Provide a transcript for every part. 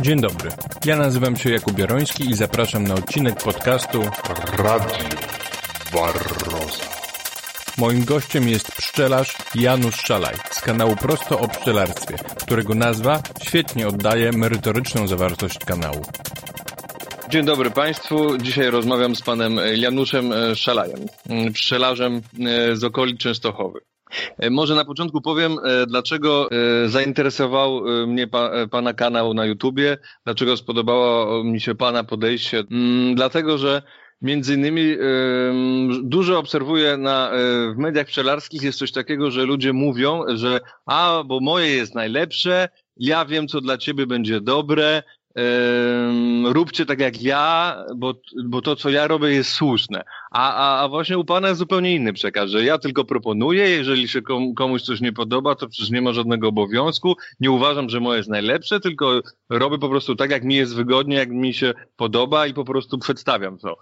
Dzień dobry. Ja nazywam się Jakub Jaroński i zapraszam na odcinek podcastu Radio Barroza. Moim gościem jest pszczelarz Janusz Szalaj z kanału Prosto o Pszczelarstwie, którego nazwa świetnie oddaje merytoryczną zawartość kanału. Dzień dobry Państwu. Dzisiaj rozmawiam z panem Januszem Szalajem, pszczelarzem z okolic Częstochowy. Może na początku powiem, dlaczego zainteresował mnie pa, Pana kanał na YouTubie, dlaczego spodobało mi się Pana podejście. Dlatego, że Między innymi dużo obserwuję na, w mediach pszczelarskich jest coś takiego, że ludzie mówią, że a, bo moje jest najlepsze, ja wiem, co dla ciebie będzie dobre, róbcie tak jak ja, bo, bo to, co ja robię, jest słuszne. A, a, a właśnie u Pana jest zupełnie inny przekaz, że ja tylko proponuję, jeżeli się komuś coś nie podoba, to przecież nie ma żadnego obowiązku. Nie uważam, że moje jest najlepsze, tylko robię po prostu tak, jak mi jest wygodnie, jak mi się podoba i po prostu przedstawiam to.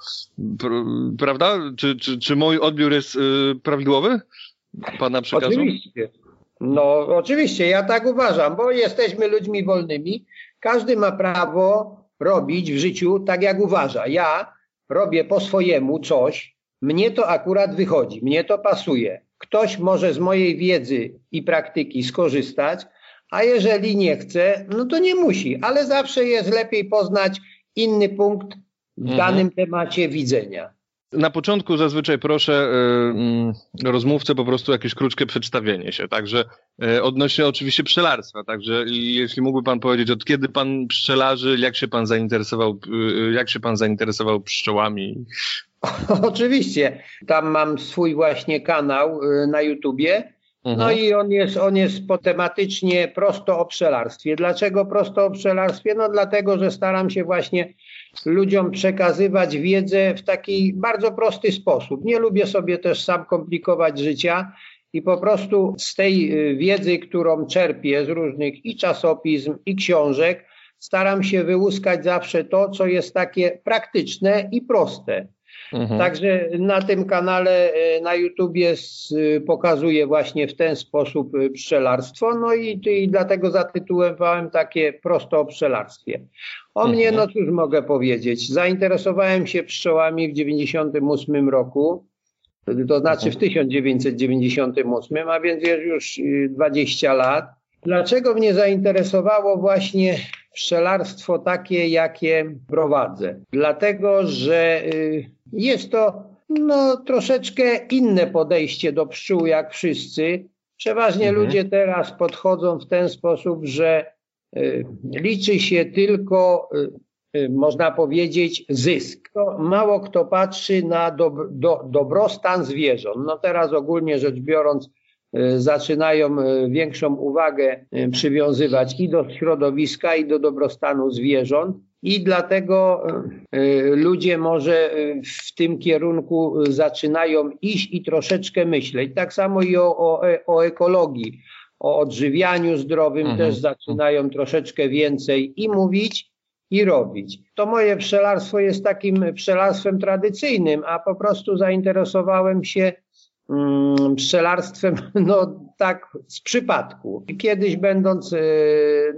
Prawda? Czy, czy, czy mój odbiór jest y, prawidłowy? Pana przekazu? Oczywiście. No, oczywiście, ja tak uważam, bo jesteśmy ludźmi wolnymi każdy ma prawo robić w życiu tak, jak uważa. Ja robię po swojemu coś, mnie to akurat wychodzi, mnie to pasuje. Ktoś może z mojej wiedzy i praktyki skorzystać, a jeżeli nie chce, no to nie musi, ale zawsze jest lepiej poznać inny punkt w mhm. danym temacie widzenia. Na początku zazwyczaj proszę y, rozmówcę po prostu jakieś krótkie przedstawienie się, także y, odnośnie oczywiście pszczelarstwa, także jeśli mógłby Pan powiedzieć, od kiedy Pan pszczelarzy, jak się Pan zainteresował, y, jak się Pan zainteresował pszczołami? Oczywiście, tam mam swój właśnie kanał na YouTubie, no mhm. i on jest, on jest po tematycznie prosto o pszczelarstwie. Dlaczego prosto o pszczelarstwie? No dlatego, że staram się właśnie ludziom przekazywać wiedzę w taki bardzo prosty sposób. Nie lubię sobie też sam komplikować życia i po prostu z tej y, wiedzy, którą czerpię z różnych i czasopism, i książek, staram się wyłuskać zawsze to, co jest takie praktyczne i proste. Mhm. Także na tym kanale y, na YouTubie pokazuję właśnie w ten sposób y, pszczelarstwo, no i, i dlatego zatytułowałem takie prosto o pszczelarstwie. O mhm. mnie, no cóż mogę powiedzieć, zainteresowałem się pszczołami w 98 roku, to znaczy w 1998, mhm. a więc jest już 20 y, lat. Dlaczego mnie zainteresowało właśnie pszczelarstwo takie, jakie prowadzę? Dlatego, że jest to no, troszeczkę inne podejście do pszczół jak wszyscy. Przeważnie mhm. ludzie teraz podchodzą w ten sposób, że y, liczy się tylko, y, y, można powiedzieć, zysk. To mało kto patrzy na do, do, dobrostan zwierząt. No teraz ogólnie rzecz biorąc, zaczynają większą uwagę przywiązywać i do środowiska, i do dobrostanu zwierząt i dlatego e, ludzie może e, w tym kierunku zaczynają iść i troszeczkę myśleć. Tak samo i o, o, o ekologii, o odżywianiu zdrowym mhm. też zaczynają troszeczkę więcej i mówić, i robić. To moje pszczelarstwo jest takim pszczelarstwem tradycyjnym, a po prostu zainteresowałem się mm, pszczelarstwem, no tak z przypadku. Kiedyś będąc e,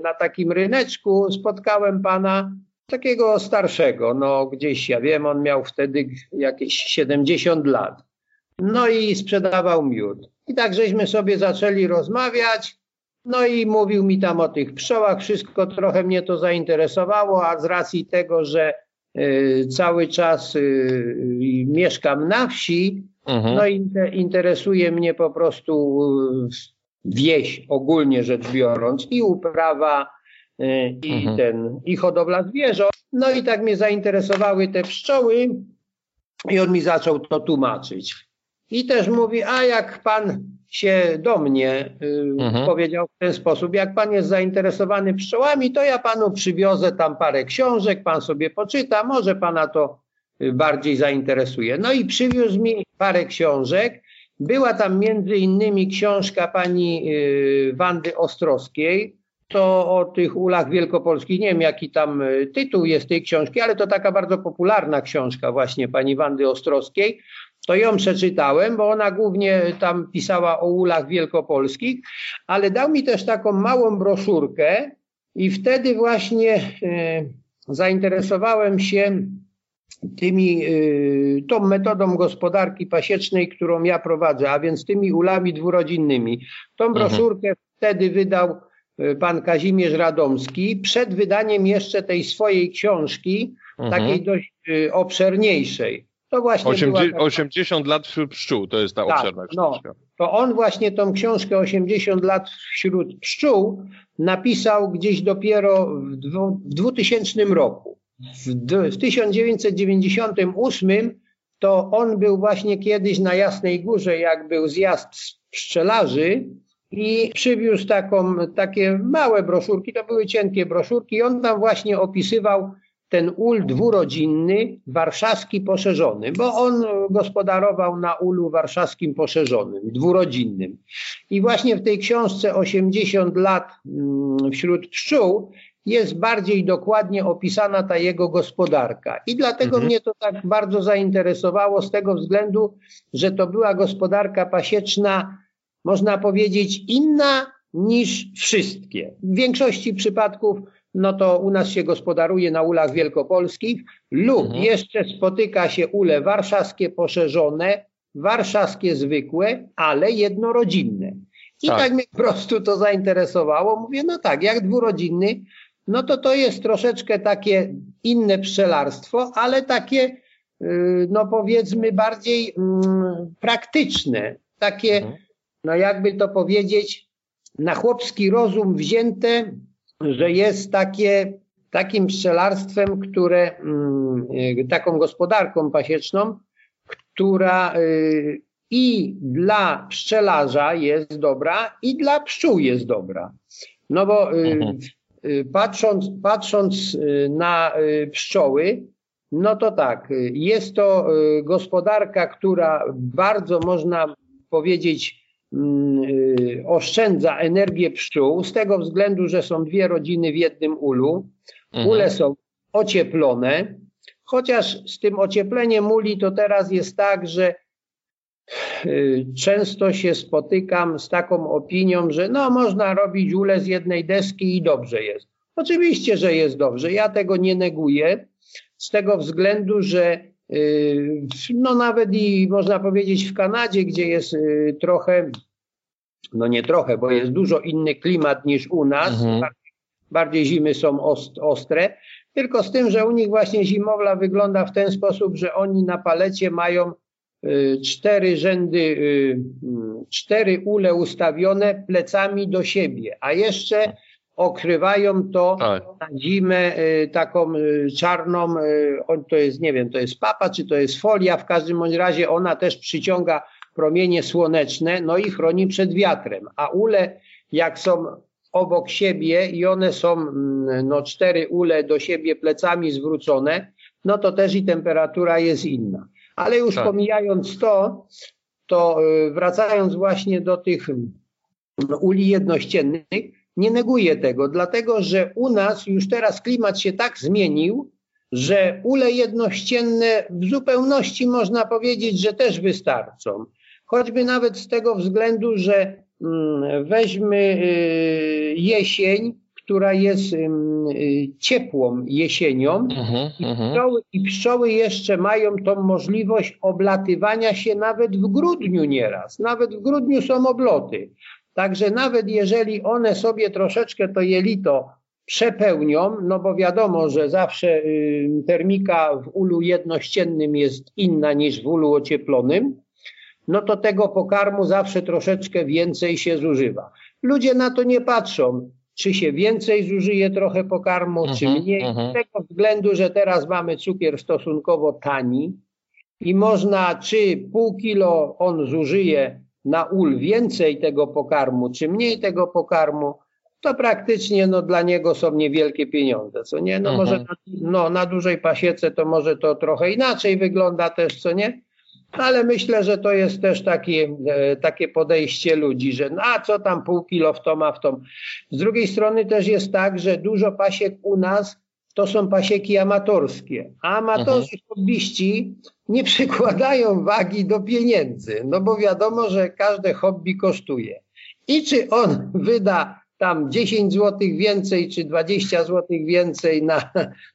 na takim ryneczku spotkałem pana takiego starszego, no gdzieś ja wiem, on miał wtedy jakieś 70 lat. No i sprzedawał miód. I tak żeśmy sobie zaczęli rozmawiać, no i mówił mi tam o tych pszczołach, wszystko trochę mnie to zainteresowało, a z racji tego, że y, cały czas y, mieszkam na wsi, mhm. no i interesuje mnie po prostu y, wieś ogólnie rzecz biorąc i uprawa E, i mhm. ten, i hodowla zwierząt. No i tak mnie zainteresowały te pszczoły i on mi zaczął to tłumaczyć. I też mówi, a jak pan się do mnie y, mhm. powiedział w ten sposób, jak pan jest zainteresowany pszczołami, to ja panu przywiozę tam parę książek, pan sobie poczyta, może pana to y, bardziej zainteresuje. No i przywiózł mi parę książek. Była tam między innymi książka pani y, Wandy Ostrowskiej, to o tych ulach wielkopolskich, nie wiem jaki tam tytuł jest tej książki, ale to taka bardzo popularna książka właśnie pani Wandy Ostrowskiej. To ją przeczytałem, bo ona głównie tam pisała o ulach wielkopolskich, ale dał mi też taką małą broszurkę, I wtedy właśnie e, zainteresowałem się tymi, e, tą metodą gospodarki pasiecznej, którą ja prowadzę, a więc tymi ulami dwurodzinnymi. Tą mhm. broszurkę mhm. wtedy wydał e, pan Kazimierz Radomski przed wydaniem jeszcze tej swojej książki, mhm. takiej dość obszerniejszej. To właśnie 80, taka... 80 lat wśród pszczół, to jest ta tak, obszerna książka. No, to on właśnie tą książkę 80 lat wśród pszczół napisał gdzieś dopiero w, dwu, w 2000 roku. W, w 1998 to on był właśnie kiedyś na Jasnej Górze, jak był zjazd pszczelarzy i przywiózł taką, takie małe broszurki, to były cienkie broszurki i on tam właśnie opisywał ten ul dwurodzinny, warszawski poszerzony, bo on gospodarował na ulu warszawskim poszerzonym, dwurodzinnym. I właśnie w tej książce 80 lat mm, wśród pszczół jest bardziej dokładnie opisana ta jego gospodarka. I dlatego mhm. mnie to tak bardzo zainteresowało z tego względu, że to była gospodarka pasieczna, można powiedzieć, inna niż wszystkie. W większości przypadków no to u nas się gospodaruje na ulach wielkopolskich lub mhm. jeszcze spotyka się ule warszawskie poszerzone, warszawskie zwykłe, ale jednorodzinne. I tak. tak mnie po prostu to zainteresowało. Mówię, no tak, jak dwurodzinny, no to to jest troszeczkę takie inne pszczelarstwo, ale takie, y, no powiedzmy, bardziej mm, praktyczne. Takie, mhm. no jakby to powiedzieć, na chłopski rozum wzięte, że jest takie, takim pszczelarstwem, które, mm, y, taką gospodarką pasieczną, która y, i dla pszczelarza jest dobra, i dla pszczół jest dobra. No bo y, mhm. patrząc, patrząc na pszczoły, no to tak, jest to gospodarka, która bardzo można powiedzieć oszczędza energię pszczół z tego względu, że są dwie rodziny w jednym ulu. Mhm. Ule są ocieplone, chociaż z tym ociepleniem uli to teraz jest tak, że y, często się spotykam z taką opinią, że no można robić ule z jednej deski i dobrze jest. Oczywiście, że jest dobrze. Ja tego nie neguję z tego względu, że y, no nawet i można powiedzieć w Kanadzie, gdzie jest trochę no nie trochę, bo jest dużo inny klimat niż u nas. Mhm. Bardziej, bardziej zimy są ostre. Tylko z tym, że u nich właśnie zimowla wygląda w ten sposób, że oni na palecie mają y, cztery rzędy, y, mm, cztery ule ustawione plecami do siebie, a jeszcze okrywają to tak. na zimę y, taką czarną, to jest, nie wiem, to jest papa, czy to jest folia, w każdym bądź razie ona też przyciąga promienie słoneczne, no i chroni przed wiatrem. A ule, jak są obok siebie i one są, mm, no cztery ule do siebie plecami zwrócone, no to też i temperatura jest inna. Ale już tak. pomijając to, to y, wracając właśnie do tych no, uli jednościennych, nie neguję tego, dlatego że u nas już teraz klimat się tak zmienił, że ule jednościenne w zupełności można powiedzieć, że też wystarczą. Choćby nawet z tego względu, że mm, weźmy y, jesień, która jest y, ciepłą jesienią uh-huh, i, mhm. pszczoły, i pszczoły jeszcze mają tą możliwość oblatywania się nawet w grudniu nieraz. Nawet w grudniu są obloty. Także nawet jeżeli one sobie troszeczkę to jelito przepełnią, no bo wiadomo, że zawsze y, termika w ulu jednościennym jest inna niż w ulu ocieplonym, no to tego pokarmu zawsze troszeczkę więcej się zużywa. Ludzie na to nie patrzą, czy się więcej zużyje trochę pokarmu, czy mhm, mniej. Z tego względu, że teraz mamy cukier stosunkowo tani i można, czy pół kilo on zużyje na ul więcej tego pokarmu, czy mniej tego pokarmu, to praktycznie no, dla niego są niewielkie pieniądze, co nie? No może na, no, na dużej pasiece to może to trochę inaczej wygląda też, co nie? ale myślę, że to jest też takie, e, takie podejście ludzi, że no, a co tam pół kilo w tom, a w tom. Z drugiej strony też jest tak, że dużo pasiek u nas to są pasieki amatorskie, a amatorzy mhm. hobbyści nie przykładają wagi do pieniędzy, no bo wiadomo, że każde hobby kosztuje. I czy on wyda tam 10 zł więcej czy 20 zł więcej na,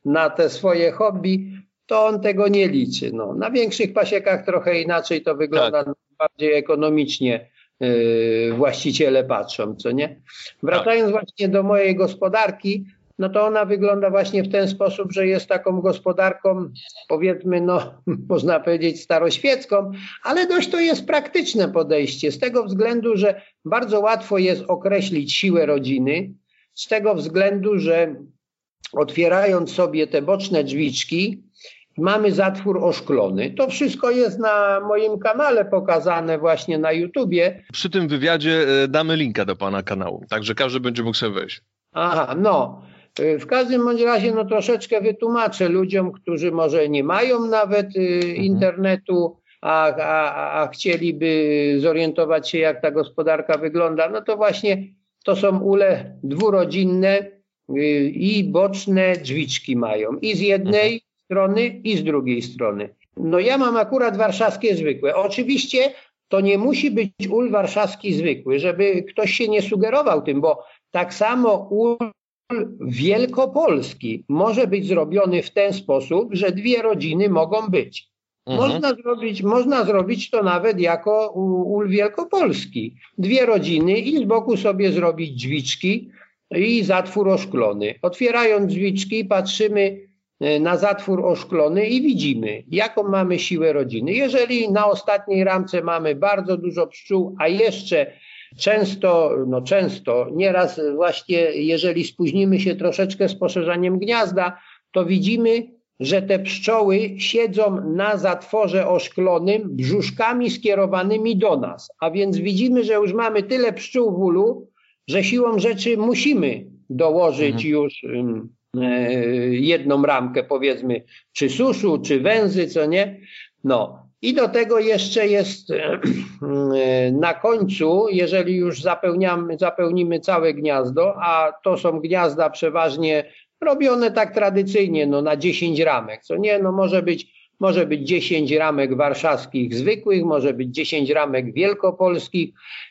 na te swoje hobby, to on tego nie liczy. No, na większych pasiekach trochę inaczej to wygląda, tak. bardziej ekonomicznie yy, właściciele patrzą, co nie? Wracając tak. właśnie do mojej gospodarki, no to ona wygląda właśnie w ten sposób, że jest taką gospodarką, powiedzmy, no, można powiedzieć staroświecką, ale dość to jest praktyczne podejście, z tego względu, że bardzo łatwo jest określić siłę rodziny, z tego względu, że otwierając sobie te boczne drzwiczki, mamy zatwór oszklony. To wszystko jest na moim kanale pokazane właśnie na YouTubie. Przy tym wywiadzie e, damy linka do pana kanału, także każdy będzie mógł sobie wejść. Aha, no. Y, w każdym bądź razie no troszeczkę wytłumaczę ludziom, którzy może nie mają nawet y, mhm. internetu, a, a, a chcieliby zorientować się, jak ta gospodarka wygląda, no to właśnie to są ule dwurodzinne y, i boczne drzwiczki mają. I z jednej mhm. strony, i z drugiej strony. No ja mam akurat warszawskie zwykłe. Oczywiście to nie musi być ul warszawski zwykły, żeby ktoś się nie sugerował tym, bo tak samo ul wielkopolski może być zrobiony w ten sposób, że dwie rodziny mogą być. Mhm. Można, zrobić, można zrobić to nawet jako ul wielkopolski. Dwie rodziny i z boku sobie zrobić drzwiczki i zatwór oszklony. Otwierając drzwiczki patrzymy e, na zatwór oszklony i widzimy, jaką mamy siłę rodziny. Jeżeli na ostatniej ramce mamy bardzo dużo pszczół, a jeszcze Często, no często, nieraz właśnie jeżeli spóźnimy się troszeczkę z poszerzaniem gniazda, to widzimy, że te pszczoły siedzą na zatworze oszklonym brzuszkami skierowanymi do nas. A więc widzimy, że już mamy tyle pszczół w ulu, że siłą rzeczy musimy dołożyć mhm. już e, jedną ramkę, powiedzmy, czy suszu, czy węzy, co nie. No, i do tego jeszcze jest e, na końcu, jeżeli już zapełniamy, zapełnimy całe gniazdo, a to są gniazda przeważnie robione tak tradycyjnie, no na 10 ramek, co nie, no może być, może być 10 ramek warszawskich zwykłych, może być 10 ramek wielkopolskich.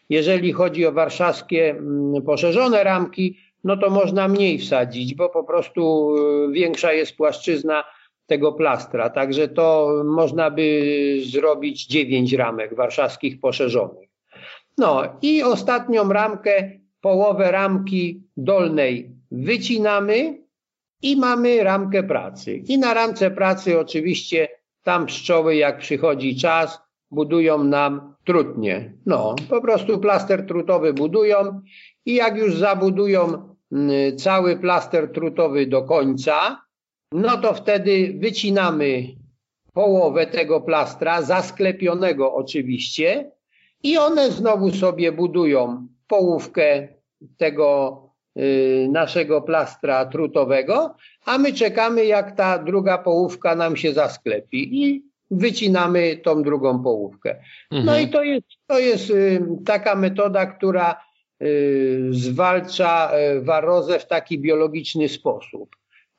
Jeżeli chodzi o warszawskie mm, poszerzone ramki, no to można mniej wsadzić, bo po prostu e, większa jest płaszczyzna tego plastra. Także to można by zrobić dziewięć ramek warszawskich poszerzonych. No i ostatnią ramkę, połowę ramki dolnej wycinamy i mamy ramkę pracy. I na ramce pracy oczywiście tam pszczoły jak przychodzi czas budują nam trutnie. No, po prostu plaster trutowy budują i jak już zabudują mm, cały plaster trutowy do końca, no to wtedy wycinamy połowę tego plastra, zasklepionego oczywiście, i one znowu sobie budują połówkę tego y, naszego plastra trutowego, a my czekamy, jak ta druga połówka nam się zasklepi i wycinamy tą drugą połówkę. No mhm. No i to jest, to jest y, taka metoda, która y, zwalcza y, warozę w taki biologiczny sposób.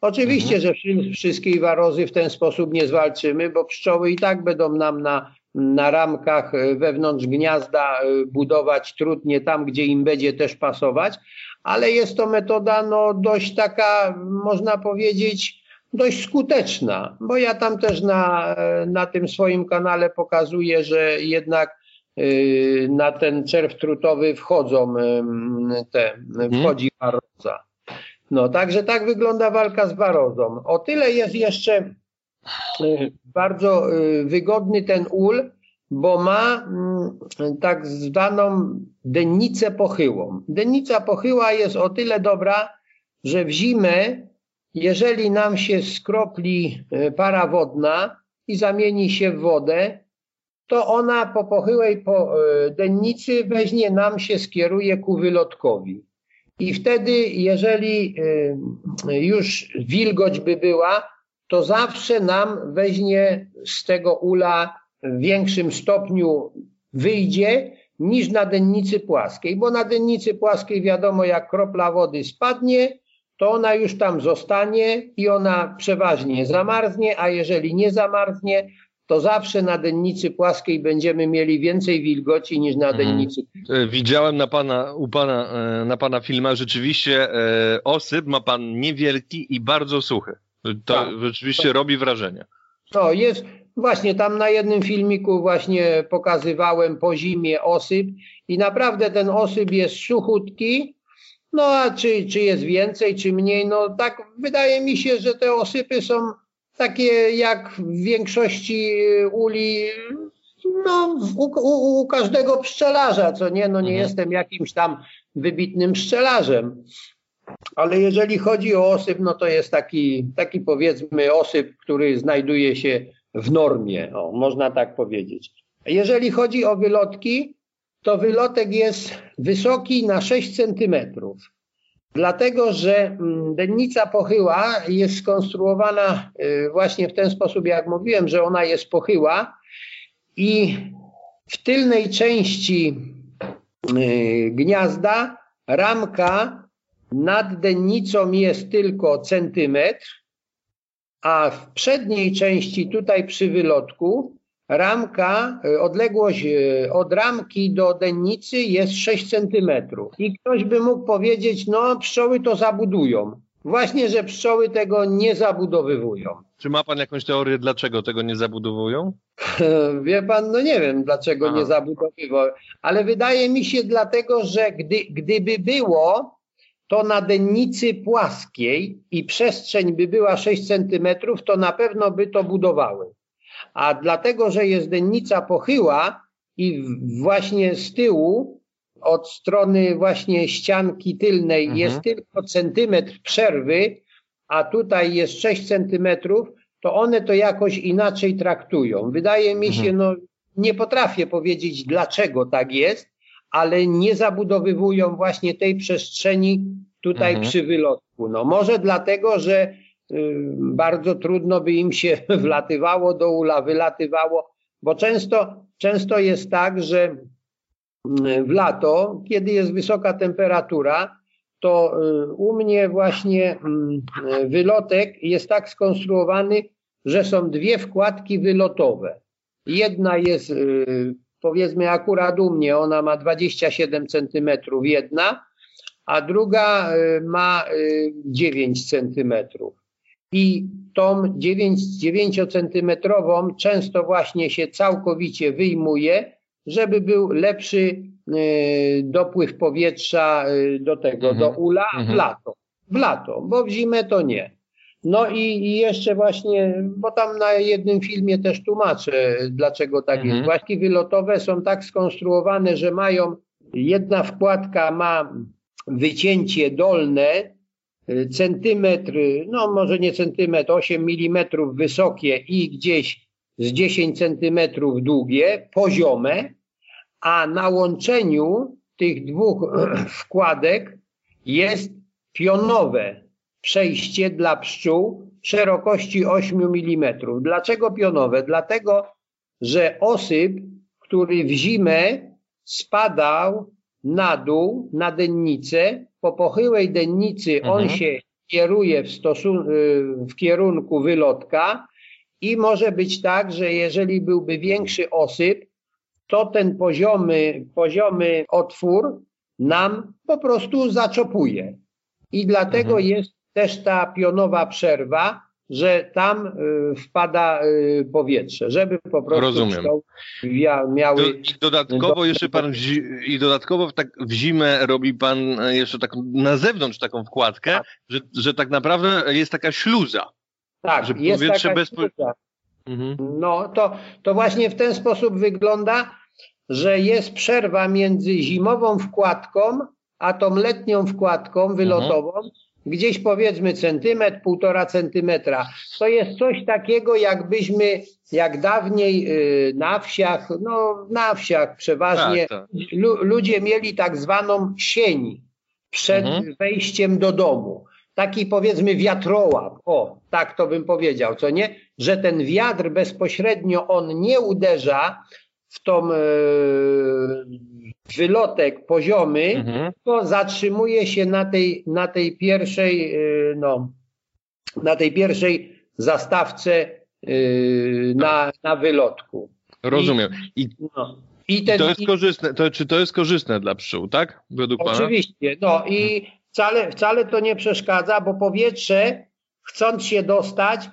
Oczywiście, że wszystkiej warozy w ten sposób nie zwalczymy, bo pszczoły i tak będą nam na, na ramkach e, wewnątrz gniazda e, budować trudnie tam, gdzie im będzie też pasować, ale jest to metoda no, dość taka, można powiedzieć, dość skuteczna, bo ja tam też na, e, na tym swoim kanale pokazuję, że jednak na ten czerw trutowy wchodzą te, mhm. wchodzi waroza. No, także tak wygląda walka z barozą. O tyle jest jeszcze y, bardzo y, wygodny ten ul, bo ma mm, tak zwaną dennicę pochyłą. Dennica pochyła jest o tyle dobra, że w zimę, jeżeli nam się skropli y, para wodna i zamieni się w wodę, to ona po pochyłej po dennicy weźmie nam się skieruje ku wylotkowi. I wtedy, jeżeli y, już wilgoć by była, to zawsze nam weźmie z tego ula w większym stopniu wyjdzie niż na dennicy płaskiej, bo na dennicy płaskiej wiadomo, jak kropla wody spadnie, to ona już tam zostanie i ona przeważnie zamarznie, a jeżeli nie zamarznie, to zawsze na dennicy płaskiej będziemy mieli więcej wilgoci niż na mhm. dennicy. E, widziałem na pana, u pana, e, na pana filmach rzeczywiście e, osyp ma pan niewielki i bardzo suchy. To tak. rzeczywiście to, robi wrażenie. To jest, właśnie tam na jednym filmiku właśnie pokazywałem po zimie osyp i naprawdę ten osyp jest suchutki, no a czy, czy jest więcej, czy mniej, no tak wydaje mi się, że te osypy są takie jak w większości uli, no u, u, u każdego pszczelarza, co nie, no nie mhm. jestem jakimś tam wybitnym pszczelarzem. Ale jeżeli chodzi o osyp, no to jest taki, taki powiedzmy osyp, który znajduje się w normie, o, można tak powiedzieć. Jeżeli chodzi o wylotki, to wylotek jest wysoki na 6 centymetrów. Dlatego, że mm, dennica pochyła jest skonstruowana y, właśnie w ten sposób, jak mówiłem, że ona jest pochyła i w tylnej części y, gniazda ramka nad dennicą jest tylko centymetr, a w przedniej części tutaj przy wylotku ramka, y, odległość y, od ramki do dennicy jest 6 centymetrów. I ktoś by mógł powiedzieć, no pszczoły to zabudują. Właśnie, że pszczoły tego nie zabudowywują. Czy ma pan jakąś teorię, dlaczego tego nie zabudowują? Wie pan, no nie wiem, dlaczego Aha. nie zabudowywują, ale wydaje mi się dlatego, że gdy, gdyby było to na dennicy płaskiej i przestrzeń by była 6 centymetrów, to na pewno by to budowały. A dlatego, że jest dennica pochyła i właśnie z tyłu, od strony właśnie ścianki tylnej mhm. jest tylko centymetr przerwy, a tutaj jest 6 centymetrów, to one to jakoś inaczej traktują. Wydaje mi się, mhm. no nie potrafię powiedzieć dlaczego tak jest, ale nie zabudowywują właśnie tej przestrzeni tutaj mhm. przy wylotku. No może dlatego, że bardzo trudno by im się wlatywało do ula, wylatywało, bo często, często jest tak, że y, w lato, kiedy jest wysoka temperatura, to y, u mnie właśnie mm, wylotek jest tak skonstruowany, że są dwie wkładki wylotowe. Jedna jest powiedzmy akurat u mnie, ona ma 27 centymetrów jedna, a druga y, ma 9 y, centymetrów. I tą 9, 9 centymetrową często właśnie się całkowicie wyjmuje, żeby był lepszy y, dopływ powietrza do tego, mhm. do ula w mhm. lato. W lato, bo w zimę to nie. No i, i, jeszcze właśnie, bo tam na jednym filmie też tłumaczę, dlaczego tak mhm. jest. Właśnie wylotowe są tak skonstruowane, że mają, jedna wkładka ma wycięcie dolne, centymetr, no może nie centymetr, 8 milimetrów wysokie i gdzieś z 10 centymetrów długie, poziome, a na łączeniu tych dwóch wkładek jest pionowe, przejście dla pszczół szerokości 8 mm. Dlaczego pionowe? Dlatego, że osyp, który w zimę spadał na dół, na dennicę, po pochyłej dennicy mhm. on się kieruje w, stosun- w kierunku wylotka i może być tak, że jeżeli byłby większy osyp, to ten poziomy, poziomy otwór nam po prostu zaczopuje. I dlatego jest też ta pionowa przerwa, że tam y, wpada y, powietrze, żeby po prostu Rozumiem. miały... I dodatkowo jeszcze pan i dodatkowo tak w zimę robi pan jeszcze tak na zewnątrz taką wkładkę, tak. Że, że tak naprawdę jest taka śluza. Tak, że jest powietrze taka bez... śluza. Mhm. No to, to właśnie w ten sposób wygląda, że jest przerwa między zimową wkładką, a tą letnią wkładką wylotową, mhm gdzieś powiedzmy centymetr, półtora centymetra. To jest coś takiego, jakbyśmy, jak dawniej y, na wsiach, no na wsiach przeważnie, tak, tak. ludzie mieli tak zwaną sień przed mhm. wejściem do domu. Taki powiedzmy wiatrołap, o, tak to bym powiedział, co nie? Że ten wiatr bezpośrednio on nie uderza w tą e, wylotek poziomy, mhm. to zatrzymuje się na tej, na tej pierwszej, e, no, na tej pierwszej zastawce yy, na, na wylotku. Rozumiem. I, no, i ten, to jest i, korzystne, to, czy to jest korzystne dla pszczół, tak? Według Oczywiście. Pana? No i wcale, wcale to nie przeszkadza, bo powietrze, chcąc się dostać,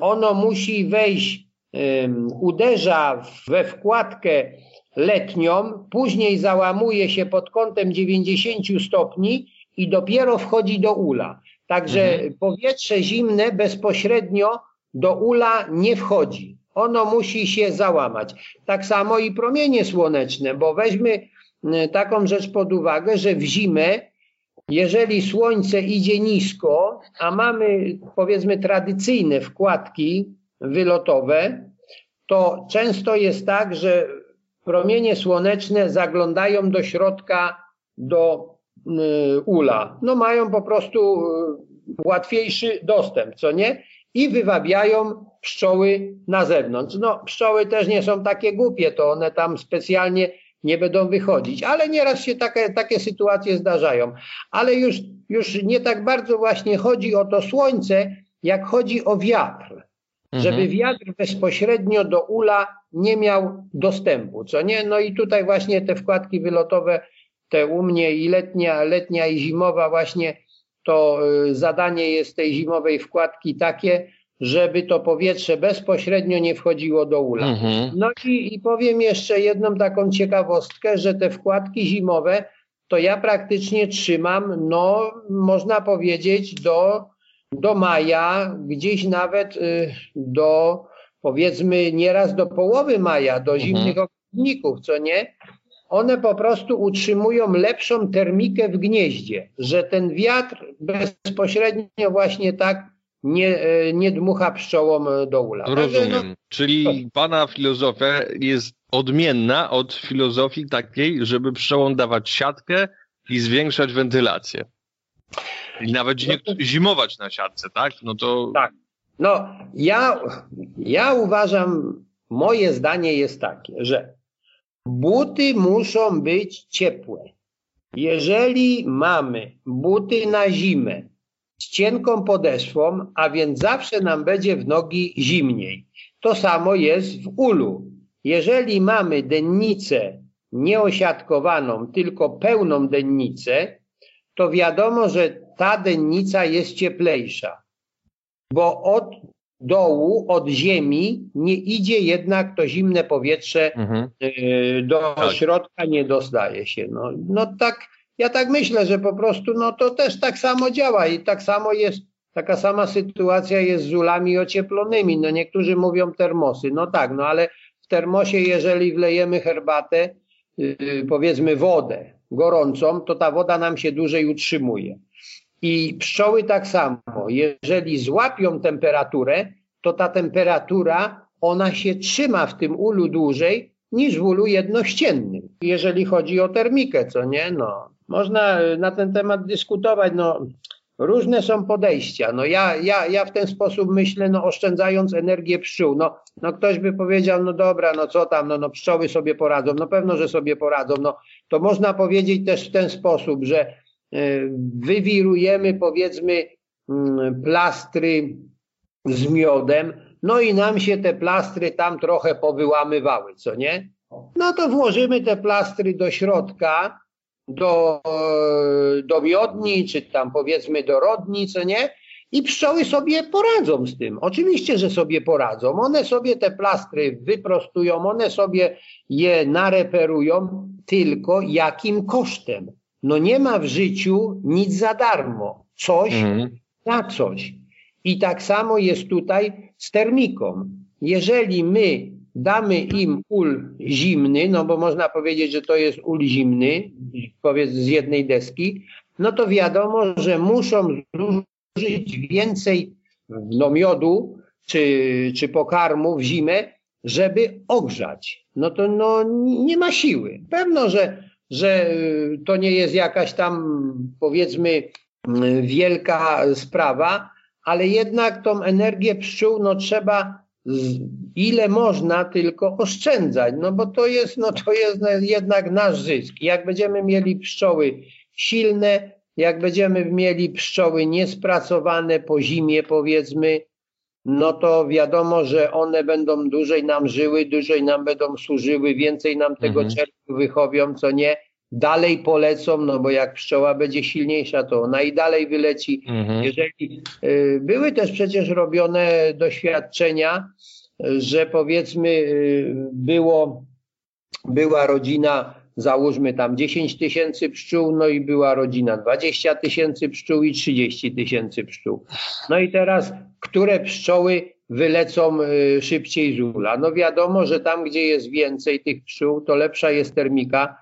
ono musi wejść, um, uderza we wkładkę letnią, później załamuje się pod kątem 90 stopni i dopiero wchodzi do ula. Także mhm. powietrze zimne bezpośrednio do ula nie wchodzi. Ono musi się załamać. Tak samo i promienie słoneczne, bo weźmy taką rzecz pod uwagę, że w zimę, jeżeli słońce idzie nisko, a mamy powiedzmy tradycyjne wkładki wylotowe, to często jest tak, że promienie słoneczne zaglądają do środka, do y, ula. No mają po prostu y, łatwiejszy dostęp, co nie? I wywabiają pszczoły na zewnątrz. No pszczoły też nie są takie głupie, to one tam specjalnie nie będą wychodzić, ale nieraz się takie, takie sytuacje zdarzają. Ale już, już nie tak bardzo właśnie chodzi o to słońce, jak chodzi o wiatr. Mhm. Żeby wiatr bezpośrednio do ula nie miał dostępu, co nie? No i tutaj właśnie te wkładki wylotowe, te u mnie i letnia, letnia i zimowa właśnie to y, zadanie jest tej zimowej wkładki takie, żeby to powietrze bezpośrednio nie wchodziło do ula. Mhm. No i, i powiem jeszcze jedną taką ciekawostkę, że te wkładki zimowe to ja praktycznie trzymam, no można powiedzieć do, do maja, gdzieś nawet y, do powiedzmy nieraz do połowy maja, do mhm. zimnych ogrodników, co nie? One po prostu utrzymują lepszą termikę w gnieździe, że ten wiatr bezpośrednio właśnie tak nie, e, nie dmucha pszczołom e, do ula. Rozumiem. No, Czyli pana filozofia jest odmienna od filozofii takiej, żeby pszczołom dawać siatkę i zwiększać wentylację. I nawet no to... zimować na siatce, tak? No to... Tak. No, ja, ja uważam, moje zdanie jest takie, że buty muszą być ciepłe. Jeżeli mamy buty na zimę, z cienką podeszwą, a więc zawsze nam będzie w nogi zimniej. To samo jest w ulu. Jeżeli mamy dennicę nieosiadkowaną, tylko pełną dennicę, to wiadomo, że ta dennica jest cieplejsza, bo od dołu, od ziemi nie idzie jednak to zimne powietrze mhm. Y, do tak. środka, nie dostaje się. No, no tak ja tak myślę, że po prostu no to też tak samo działa i tak samo jest, taka sama sytuacja jest z ulami ocieplonymi. No niektórzy mówią termosy, no tak, no ale w termosie jeżeli wlejemy herbatę, yy, powiedzmy wodę gorącą, to ta woda nam się dłużej utrzymuje. I pszczoły tak samo, jeżeli złapią temperaturę, to ta temperatura, ona się trzyma w tym ulu dłużej niż w ulu jednościennym, jeżeli chodzi o termikę, co nie? No, można y, na ten temat dyskutować. No, różne są podejścia. No ja, ja, ja w ten sposób myślę, no oszczędzając energię pszczół. No, no ktoś by powiedział, no dobra, no co tam, no, no pszczoły sobie poradzą. No pewno, że sobie poradzą. No to można powiedzieć też w ten sposób, że wywirujemy powiedzmy y, plastry z miodem, no i nam się te plastry tam trochę powyłamywały, co nie? No to włożymy te plastry do środka, do, do miodni, czy tam powiedzmy do rodni, co nie? I pszczoły sobie poradzą z tym. Oczywiście, że sobie poradzą. One sobie te plastry wyprostują, one sobie je nareperują, tylko jakim kosztem? No nie ma w życiu nic za darmo. Coś mhm. na coś. I tak samo jest tutaj z termiką. Jeżeli my damy im ul zimny, no bo można powiedzieć, że to jest ul zimny, powiedz z jednej deski, no to wiadomo, że muszą zużyć więcej no, miodu czy, czy pokarmu w zimę, żeby ogrzać. No to no, nie ma siły. Pewno, że, że to nie jest jakaś tam powiedzmy wielka sprawa, ale jednak tą energię pszczół no, trzeba ile można tylko oszczędzać, no bo to jest, no to jest jednak nasz zysk. Jak będziemy mieli pszczoły silne, jak będziemy mieli pszczoły niespracowane po zimie powiedzmy, no to wiadomo, że one będą dłużej nam żyły, dłużej nam będą służyły, więcej nam tego mhm. czerwcu wychowią, co nie, dalej polecą, no bo jak pszczoła będzie silniejsza, to ona i dalej wyleci. Mhm. Jeżeli y, były też przecież robione doświadczenia, że powiedzmy y, było, była rodzina załóżmy tam 10 tysięcy pszczół, no i była rodzina 20 tysięcy pszczół i 30 tysięcy pszczół. No i teraz, które pszczoły wylecą y, szybciej z ula? No wiadomo, że tam, gdzie jest więcej tych pszczół, to lepsza jest termika,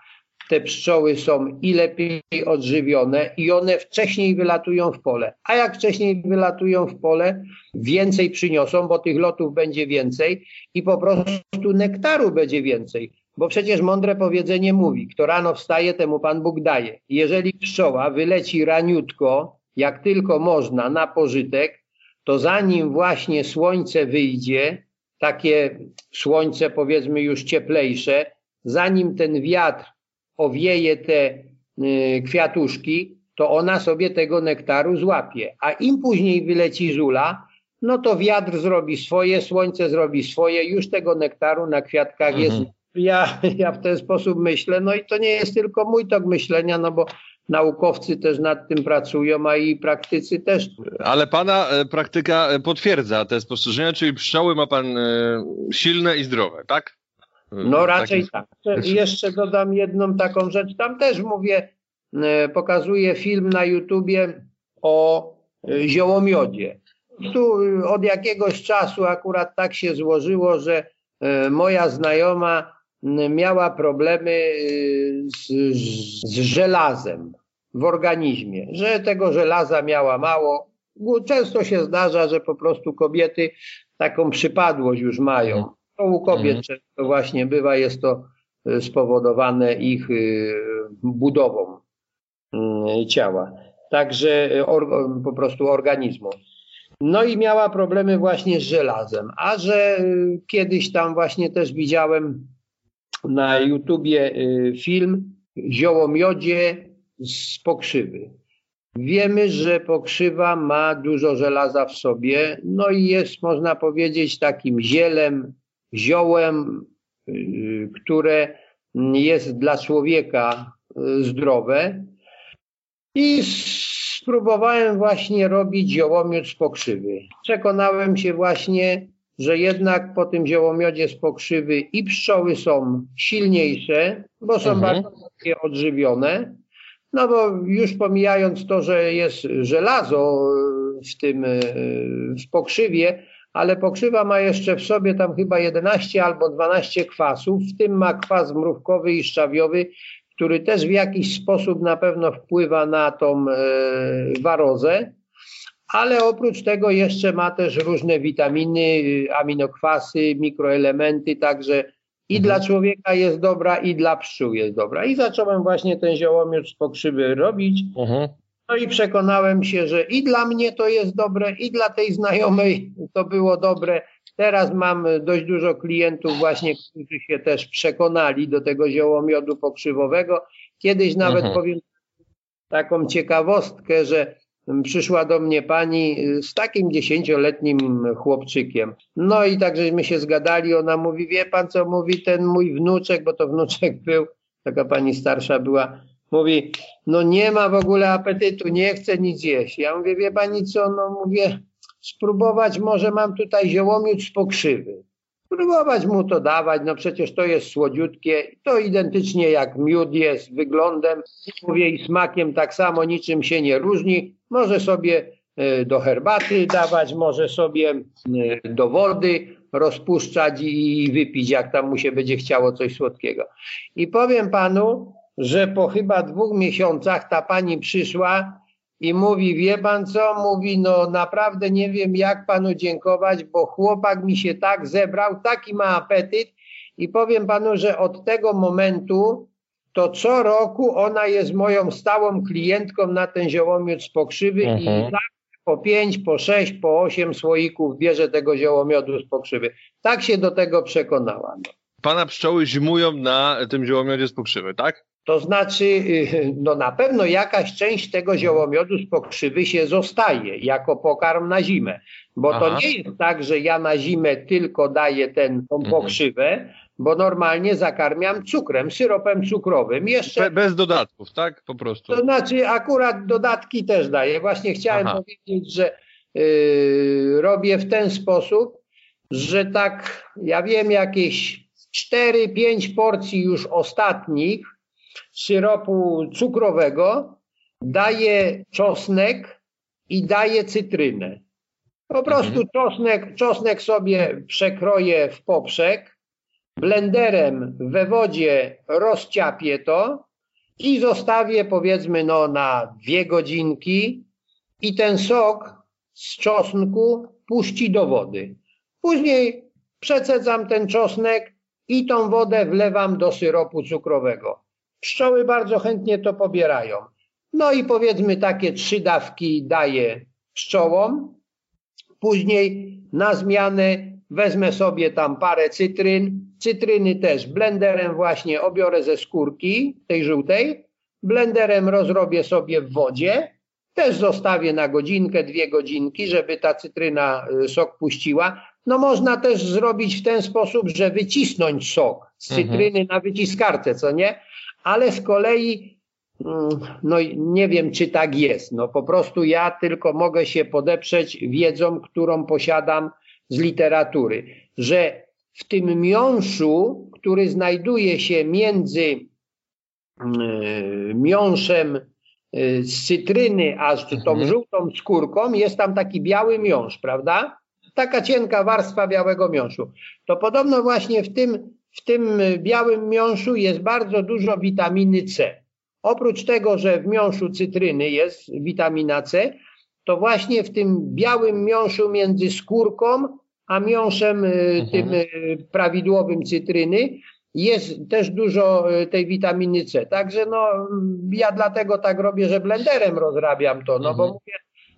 te pszczoły są i lepiej odżywione i one wcześniej wylatują w pole. A jak wcześniej wylatują w pole, więcej przyniosą, bo tych lotów będzie więcej i po prostu nektaru będzie więcej. Bo przecież mądre powiedzenie mówi, kto rano wstaje, temu Pan Bóg daje. Jeżeli pszczoła wyleci raniutko, jak tylko można, na pożytek, to zanim właśnie słońce wyjdzie, takie słońce powiedzmy już cieplejsze, zanim ten wiatr owieje te y, kwiatuszki, to ona sobie tego nektaru złapie. A im później wyleci żula, no to wiatr zrobi swoje, słońce zrobi swoje, już tego nektaru na kwiatkach mhm. jest ja, ja w ten sposób myślę, no i to nie jest tylko mój tok myślenia, no bo naukowcy też nad tym pracują, a i praktycy też. Ale pana e, praktyka e, potwierdza te spostrzeżenia, czyli pszczoły ma pan e, silne i zdrowe, tak? No raczej tak. Jeszcze dodam jedną taką rzecz. Tam też mówię, pokazuję film na YouTubie o ziołomiodzie. Tu od jakiegoś czasu akurat tak się złożyło, że moja znajoma miała problemy y, z, z żelazem w organizmie, że tego żelaza miała mało. Często się zdarza, że po prostu kobiety taką przypadłość już mają. To u kobiet mhm. często właśnie bywa, jest to y, spowodowane ich y, budową ciała. Także po prostu organizmu. No i miała problemy właśnie z żelazem. A że kiedyś tam właśnie też widziałem na YouTubie y, film Ziołomiodzie z pokrzywy. Wiemy, że pokrzywa ma dużo żelaza w sobie, no i jest, można powiedzieć, takim zielem, ziołem, y, które jest dla człowieka y, zdrowe. I spróbowałem właśnie robić ziołomiód z pokrzywy. Przekonałem się właśnie, że jednak po tym ziołomiodzie z pokrzywy i pszczoły są silniejsze, bo są mhm. bardzo odżywione. No bo już pomijając to, że jest żelazo w tym w pokrzywie, ale pokrzywa ma jeszcze w sobie tam chyba 11 albo 12 kwasów, w tym ma kwas mrówkowy i szczawiowy, który też w jakiś sposób na pewno wpływa na tą e, warozę ale oprócz tego jeszcze ma też różne witaminy, aminokwasy, mikroelementy, także i mhm. dla człowieka jest dobra, i dla pszczół jest dobra. I zacząłem właśnie ten ziołomiód z pokrzywy robić. Mhm. No i przekonałem się, że i dla mnie to jest dobre, i dla tej znajomej to było dobre. Teraz mam dość dużo klientów właśnie, którzy się też przekonali do tego ziołomiodu pokrzywowego. Kiedyś nawet mhm. powiem taką ciekawostkę, że przyszła do mnie pani z takim dziesięcioletnim chłopczykiem. No i tak żeśmy się zgadali, ona mówi, wie pan co mówi ten mój wnuczek, bo to wnuczek był, taka pani starsza była, mówi, no nie ma w ogóle apetytu, nie chce nic jeść. Ja mówię, wie pani co, no mówię, spróbować może mam tutaj ziołomiód z pokrzywy. Próbować mu to dawać, no przecież to jest słodziutkie, to identycznie jak miód jest wyglądem, mówię i smakiem tak samo, niczym się nie różni. Może sobie e, do herbaty dawać, może sobie e, do wody rozpuszczać i wypić, jak tam mu się będzie chciało coś słodkiego. I powiem panu, że po chyba dwóch miesiącach ta pani przyszła i mówi, wie pan co? Mówi, no naprawdę nie wiem jak panu dziękować, bo chłopak mi się tak zebrał, taki ma apetyt i powiem panu, że od tego momentu to co roku ona jest moją stałą klientką na ten ziołomiód z pokrzywy mhm. i tak po pięć, po sześć, po osiem słoików bierze tego ziołomiodu z pokrzywy. Tak się do tego przekonała. No. Pana pszczoły zimują na tym ziołomiodzie z pokrzywy, tak? To znaczy, y, no na pewno jakaś część tego ziołomiodu z pokrzywy się zostaje jako pokarm na zimę. Bo Aha. to nie jest tak, że ja na zimę tylko daję ten, tą mhm. pokrzywę, bo normalnie zakarmiam cukrem, syropem cukrowym. Jeszcze, Be, bez dodatków, tak? Po prostu. To znaczy akurat dodatki też daję. Właśnie chciałem Aha. powiedzieć, że yy, robię w ten sposób, że tak, ja wiem, jakieś 4-5 porcji już ostatnich syropu cukrowego daję czosnek i daję cytrynę. Po prostu mhm. czosnek, czosnek sobie przekroję w poprzek, blenderem we wodzie rozciapię to i zostawię powiedzmy no na dwie godzinki i ten sok z czosnku puści do wody. Później przecedzam ten czosnek i tą wodę wlewam do syropu cukrowego. Pszczoły bardzo chętnie to pobierają. No i powiedzmy takie trzy dawki daję pszczołom. Później na zmianę wezmę sobie tam parę cytryn. Cytryny też blenderem właśnie obiorę ze skórki tej żółtej. Blenderem rozrobię sobie w wodzie. Też zostawię na godzinkę, dwie godzinki, żeby ta cytryna y, sok puściła. No można też zrobić w ten sposób, że wycisnąć sok z mhm. cytryny mhm. na wyciskarce, co nie? Ale z kolei mm, no nie wiem, czy tak jest. No po prostu ja tylko mogę się podeprzeć wiedzą, którą posiadam z literatury, że w tym miąższu, który znajduje się między mm, miąższem y, z cytryny, a z tą mhm. żółtą skórką, jest tam taki biały miąższ, prawda? Taka cienka warstwa białego miąższu. To podobno właśnie w tym w tym białym miąższu jest bardzo dużo witaminy C. Oprócz tego, że w miąższu cytryny jest witamina C, to właśnie w tym białym miąższu między skórką a miąższem y, mhm. tym y, prawidłowym cytryny jest też dużo y, tej witaminy C. Także no, ja dlatego tak robię, że blenderem rozrabiam to, no mhm. bo mówię,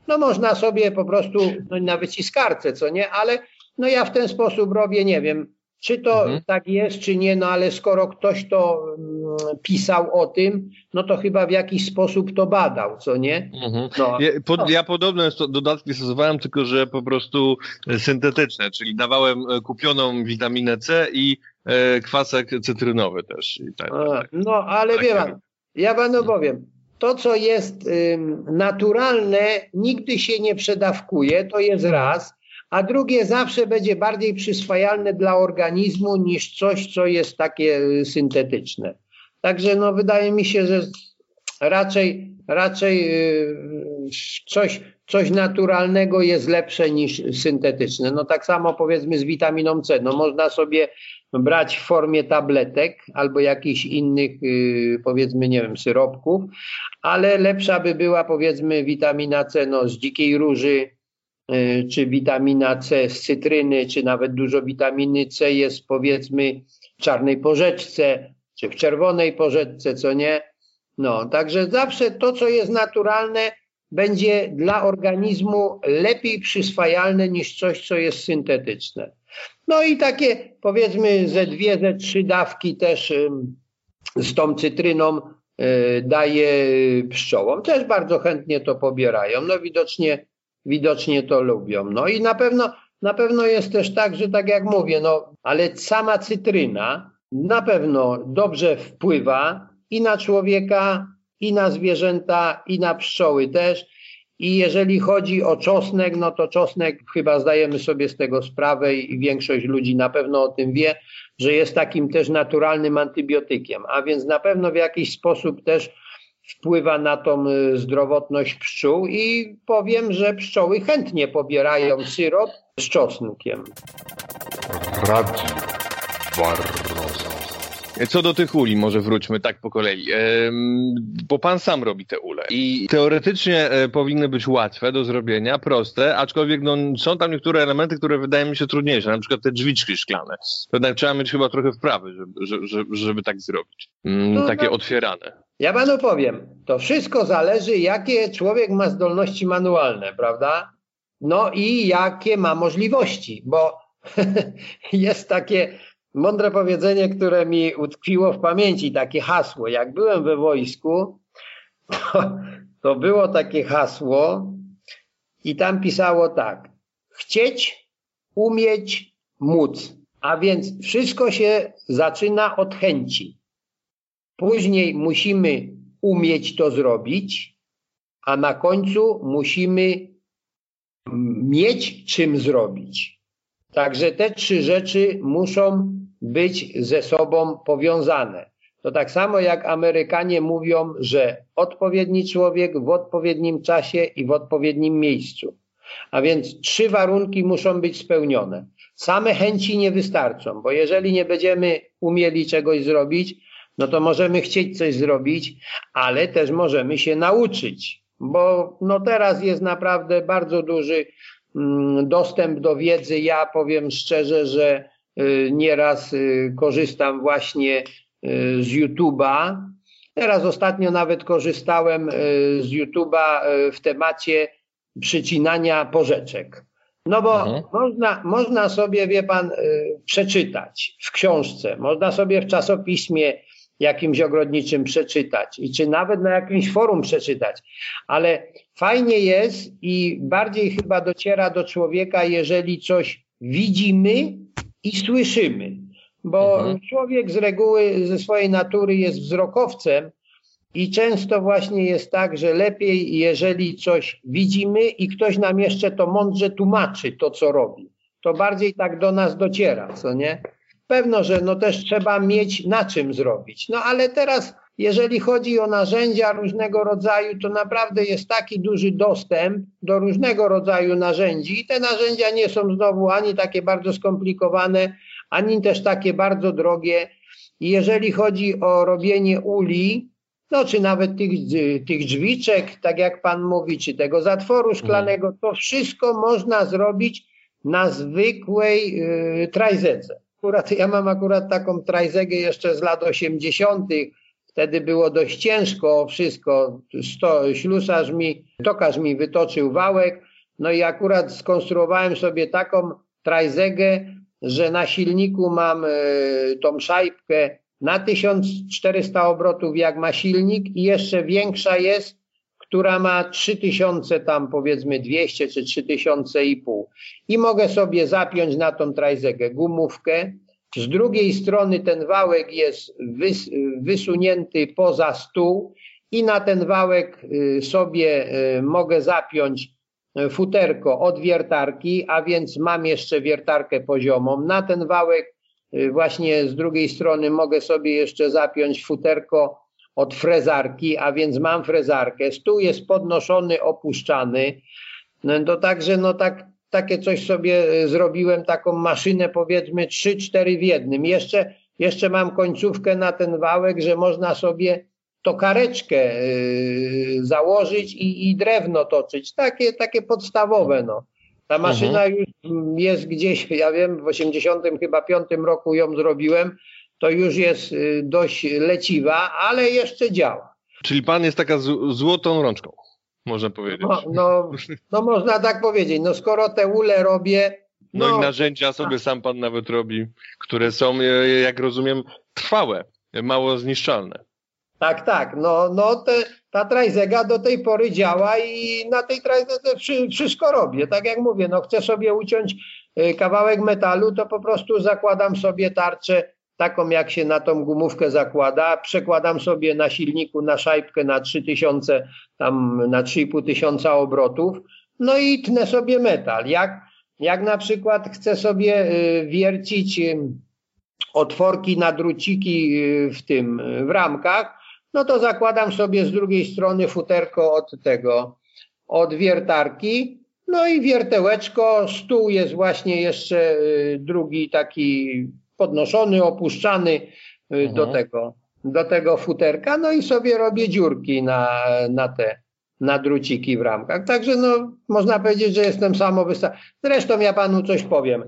no można sobie po prostu no, na wyciskarce, co nie, ale no ja w ten sposób robię, nie wiem, czy to mhm. tak jest, czy nie, no ale skoro ktoś to mm, pisał o tym, no to chyba w jakiś sposób to badał, co nie? Mhm. No, ja, po, ja podobne dodatki stosowałem, tylko że po prostu e, syntetyczne, czyli dawałem e, kupioną witaminę C i e, kwasek cytrynowy też. Tak, tak. No, ale tak, wie pan, ja panu powiem, to co jest y, naturalne nigdy się nie przedawkuje, to jest raz, a drugie zawsze będzie bardziej przyswajalne dla organizmu niż coś, co jest takie y, syntetyczne. Także no, wydaje mi się, że raczej, raczej y, coś, coś naturalnego jest lepsze niż syntetyczne. No tak samo powiedzmy z witaminą C. No można sobie brać w formie tabletek albo jakichś innych y, powiedzmy, nie wiem, syropków, ale lepsza by była powiedzmy witamina C no, z dzikiej róży, czy witamina C z cytryny, czy nawet dużo witaminy C jest powiedzmy w czarnej porzeczce, czy w czerwonej porzeczce, co nie. No, także zawsze to, co jest naturalne, będzie dla organizmu lepiej przyswajalne niż coś, co jest syntetyczne. No i takie powiedzmy ze dwie, ze trzy dawki też z tą cytryną e, daje pszczołom. Też bardzo chętnie to pobierają. No widocznie widocznie to lubią. No i na pewno, na pewno jest też tak, że tak jak mówię, no ale sama cytryna na pewno dobrze wpływa i na człowieka, i na zwierzęta, i na pszczoły też. I jeżeli chodzi o czosnek, no to czosnek chyba zdajemy sobie z tego sprawę i większość ludzi na pewno o tym wie, że jest takim też naturalnym antybiotykiem, a więc na pewno w jakiś sposób też wpływa na tą y, zdrowotność pszczół i powiem, że pszczoły chętnie pobierają syrop z czosnkiem. Radio Barroso. Co do tych uli, może wróćmy tak po kolei. Bo pan sam robi te ule i teoretycznie e, powinny być łatwe do zrobienia, proste, aczkolwiek no, są tam niektóre elementy, które wydają mi się trudniejsze, na przykład te drzwiczki szklane. Jednak trzeba mieć chyba trochę wprawy, żeby, żeby, żeby tak zrobić. Mm, no, takie no, otwierane. Ja panu powiem, to wszystko zależy, jakie człowiek ma zdolności manualne, prawda? No i jakie ma możliwości, bo jest takie mądre powiedzenie, które mi utkwiło w pamięci, takie hasło. Jak byłem we wojsku, to, to było takie hasło i tam pisało tak. Chcieć, umieć, móc. A więc wszystko się zaczyna od chęci. Później musimy umieć to zrobić, a na końcu musimy mieć czym zrobić. Także te trzy rzeczy muszą być ze sobą powiązane. To tak samo jak Amerykanie mówią, że odpowiedni człowiek w odpowiednim czasie i w odpowiednim miejscu. A więc trzy warunki muszą być spełnione. Same chęci nie wystarczą, bo jeżeli nie będziemy umieli czegoś zrobić, no to możemy chcieć coś zrobić, ale też możemy się nauczyć, bo no teraz jest naprawdę bardzo duży mm, dostęp do wiedzy. Ja powiem szczerze, że y, nieraz y, korzystam właśnie y, z YouTube'a. Teraz ostatnio nawet korzystałem z YouTube'a w temacie przycinania porzeczek. No bo mhm. można, można sobie, wie pan, przeczytać w książce, można sobie w czasopiśmie jakimś ogrodniczym przeczytać i czy nawet na jakimś forum przeczytać. Ale fajnie jest i bardziej chyba dociera do człowieka, jeżeli coś widzimy i słyszymy. Bo mhm. człowiek z reguły, ze swojej natury jest wzrokowcem i często właśnie jest tak, że lepiej, jeżeli coś widzimy i ktoś nam jeszcze to mądrze tłumaczy to, co robi. To bardziej tak do nas dociera, co nie? Pewno, że no też trzeba mieć na czym zrobić. No ale teraz, jeżeli chodzi o narzędzia różnego rodzaju, to naprawdę jest taki duży dostęp do różnego rodzaju narzędzi i te narzędzia nie są znowu ani takie bardzo skomplikowane, ani też takie bardzo drogie. I jeżeli chodzi o robienie uli, no czy nawet tych, tych drzwiczek, tak jak pan mówi, czy tego zatworu szklanego, to wszystko można zrobić na zwykłej yy, trajzece. Akurat ja mam akurat taką trajzegę jeszcze z lat 80. Wtedy było dość ciężko wszystko. Sto, ślusarz mi, tokarz mi wytoczył wałek. No i akurat skonstruowałem sobie taką trajzegę, że na silniku mam y, tą szajbkę na 1400 obrotów jak ma silnik i jeszcze większa jest która ma 3000 tam powiedzmy 200 czy 3000 i pół. I mogę sobie zapiąć na tą trajzegę gumówkę. Z drugiej strony ten wałek jest wys, wysunięty poza stół i na ten wałek y, sobie y, mogę zapiąć y, futerko od wiertarki, a więc mam jeszcze wiertarkę poziomą. Na ten wałek właśnie z drugiej strony mogę sobie jeszcze zapiąć futerko od frezarki, a więc mam frezarkę, stół jest podnoszony, opuszczany, no to także no tak, takie coś sobie e, zrobiłem, taką maszynę powiedzmy 3-4 w jednym. Jeszcze, jeszcze mam końcówkę na ten wałek, że można sobie tokareczkę yy, założyć i, i drewno toczyć. Takie, takie podstawowe no. Ta maszyna mhm. już jest gdzieś, ja wiem, w 80 chyba 5 roku ją zrobiłem, to już jest y, dość leciwa, ale jeszcze działa. Czyli pan jest taka złotą rączką, można powiedzieć. No, no, no można tak powiedzieć. No skoro te ule robię. No, no i narzędzia sobie sam pan nawet robi, które są, e, jak rozumiem, trwałe, mało zniszczalne. Tak, tak. No, no te, ta trajzega do tej pory działa i na tej trajzedze wszystko robię. Tak jak mówię, no chcę sobie uciąć y, kawałek metalu, to po prostu zakładam sobie tarczę taką jak się na tą gumówkę zakłada, przekładam sobie na silniku na szajbkę na 3000, tam na 3,5 tysiąca obrotów, no i tnę sobie metal. Jak, jak na przykład chcę sobie y, wiercić y, otworki na druciki y, w tym, w ramkach, no to zakładam sobie z drugiej strony futerko od tego, od wiertarki, no i wiertełeczko, stół jest właśnie jeszcze drugi taki podnoszony, opuszczany y, mhm. do, tego, do tego futerka, no i sobie robię dziurki na, na te na druciki w ramkach. Także no, można powiedzieć, że jestem samowystarczalny. Zresztą ja panu coś powiem.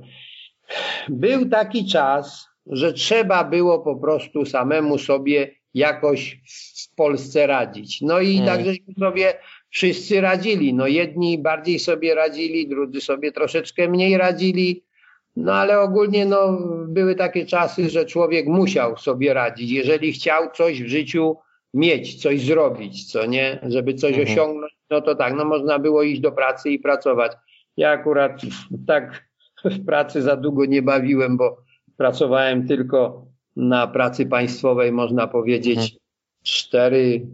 Był taki czas, że trzeba było po prostu samemu sobie jakoś w Polsce radzić. No i hmm. tak żeśmy sobie wszyscy radzili. No jedni bardziej sobie radzili, drudzy sobie troszeczkę mniej radzili. No ale ogólnie no, były takie czasy, że człowiek musiał sobie radzić. Jeżeli chciał coś w życiu mieć, coś zrobić, co nie, żeby coś mhm. osiągnąć, no to tak, no można było iść do pracy i pracować. Ja akurat tak w pracy za długo nie bawiłem, bo pracowałem tylko na pracy państwowej, można powiedzieć, mhm. 4,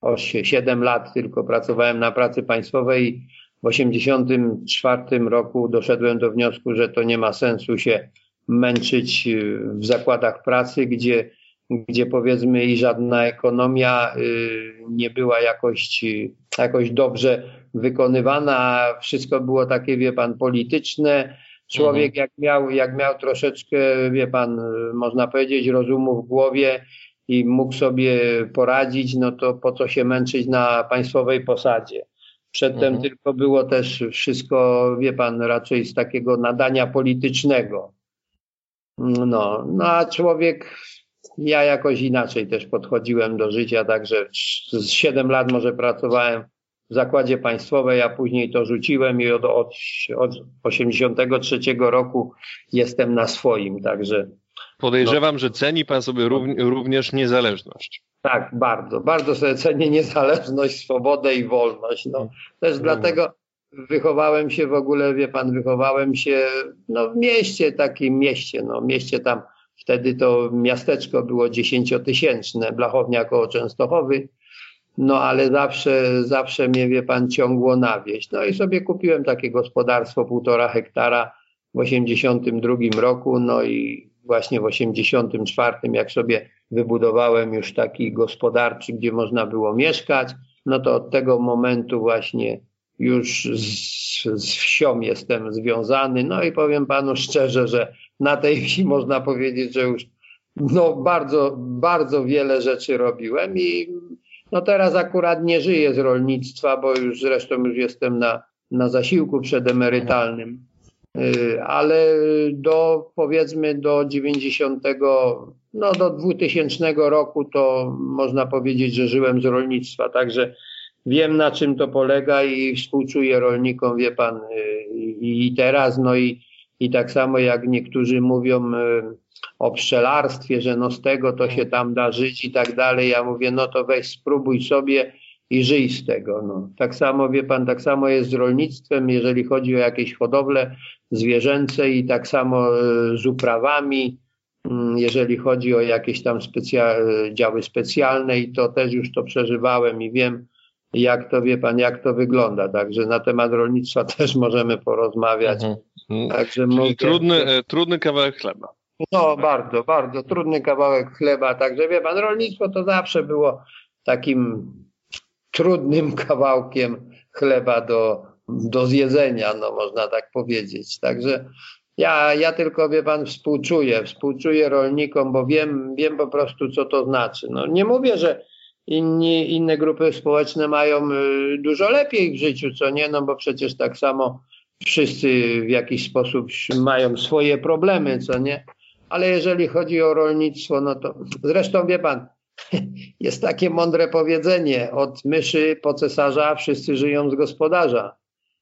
8, 7 lat tylko pracowałem na pracy państwowej. W 1984 roku doszedłem do wniosku, że to nie ma sensu się męczyć w zakładach pracy, gdzie, gdzie powiedzmy i żadna ekonomia y, nie była jakoś, jakoś dobrze wykonywana. Wszystko było takie, wie pan, polityczne. Człowiek mhm. jak miał, jak miał troszeczkę, wie pan, można powiedzieć, rozumu w głowie i mógł sobie poradzić, no to po co się męczyć na państwowej posadzie. Przedtem mhm. tylko było też wszystko, wie pan, raczej z takiego nadania politycznego. No, no a człowiek, ja jakoś inaczej też podchodziłem do życia, także z 7 lat może pracowałem w zakładzie państwowej, a później to rzuciłem i od, od, od 83 roku jestem na swoim, także. Podejrzewam, no, że ceni pan sobie również niezależność. Tak, bardzo. Bardzo sobie cenię niezależność, swobodę i wolność. No, też no. dlatego wychowałem się w ogóle, wie pan, wychowałem się no, w mieście, takim mieście, no, mieście tam, wtedy to miasteczko było dziesięciotysięczne, Blachownia koło Częstochowy, no ale zawsze, zawsze mnie, wie pan, ciągło na wieś. No i sobie kupiłem takie gospodarstwo półtora hektara w 82 roku, no i właśnie w 84, jak sobie wybudowałem już taki gospodarczy, gdzie można było mieszkać, no to od tego momentu właśnie już z, z wsią jestem związany. No i powiem panu szczerze, że na tej wsi można powiedzieć, że już no bardzo, bardzo wiele rzeczy robiłem i no teraz akurat nie żyję z rolnictwa, bo już zresztą już jestem na, na zasiłku przedemerytalnym. Y, ale do powiedzmy do 90, no do 2000 roku to można powiedzieć, że żyłem z rolnictwa, także wiem na czym to polega i współczuję rolnikom, wie pan, y, i teraz, no i, i tak samo jak niektórzy mówią y, o pszczelarstwie, że no z tego to się tam da żyć i tak dalej, ja mówię, no to weź spróbuj sobie i żyj z tego. No. Tak samo, wie pan, tak samo jest z rolnictwem, jeżeli chodzi o jakieś hodowle zwierzęce i tak samo e, z uprawami, mm, jeżeli chodzi o jakieś tam specja działy specjalne i to też już to przeżywałem i wiem, jak to wie pan, jak to wygląda. Także na temat rolnictwa też możemy porozmawiać. Mhm. mhm. Także mogę... trudny, e, trudny kawałek chleba. No, bardzo, bardzo trudny kawałek chleba. Także wie pan, rolnictwo to zawsze było takim trudnym kawałkiem chleba do, do zjedzenia, no można tak powiedzieć. Także ja, ja tylko, wie pan, współczuję, współczuję rolnikom, bo wiem, wiem po prostu, co to znaczy. No, nie mówię, że inni, inne grupy społeczne mają y, dużo lepiej w życiu, co nie, no bo przecież tak samo wszyscy w jakiś sposób mają swoje problemy, co nie. Ale jeżeli chodzi o rolnictwo, no to zresztą wie pan, jest takie mądre powiedzenie, od myszy po cesarza wszyscy żyją z gospodarza.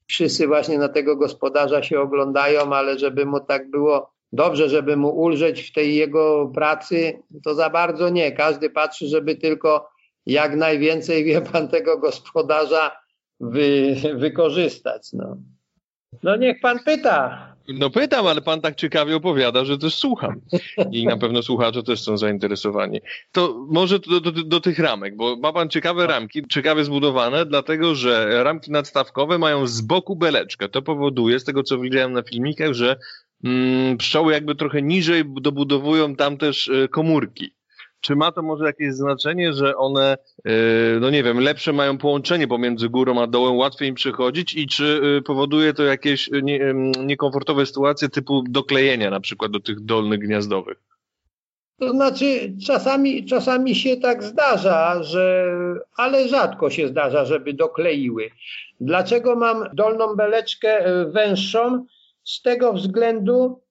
Wszyscy właśnie na tego gospodarza się oglądają, ale żeby mu tak było dobrze, żeby mu ulżeć w tej jego pracy, to za bardzo nie. Każdy patrzy, żeby tylko jak najwięcej, wie pan, tego gospodarza wy, wykorzystać. No. no niech pan pyta. No pytam, ale pan tak ciekawie opowiada, że też słucham. I na pewno słuchacze też są zainteresowani. To może do, do, do, tych ramek, bo ma pan ciekawe ramki, ciekawie zbudowane, dlatego że ramki nadstawkowe mają z boku beleczkę. To powoduje, z tego co widziałem na filmikach, że mm, pszczoły jakby trochę niżej dobudowują tam też y, komórki. Czy ma to może jakieś znaczenie, że one, e, no nie wiem, lepsze mają połączenie pomiędzy górą a dołem, łatwiej im przechodzić i czy e, powoduje to jakieś nie, niekomfortowe sytuacje typu doklejenia na przykład do tych dolnych gniazdowych? To znaczy, czasami, czasami się tak zdarza, że, ale rzadko się zdarza, żeby dokleiły. Dlaczego mam dolną beleczkę e, węższą? Z tego względu,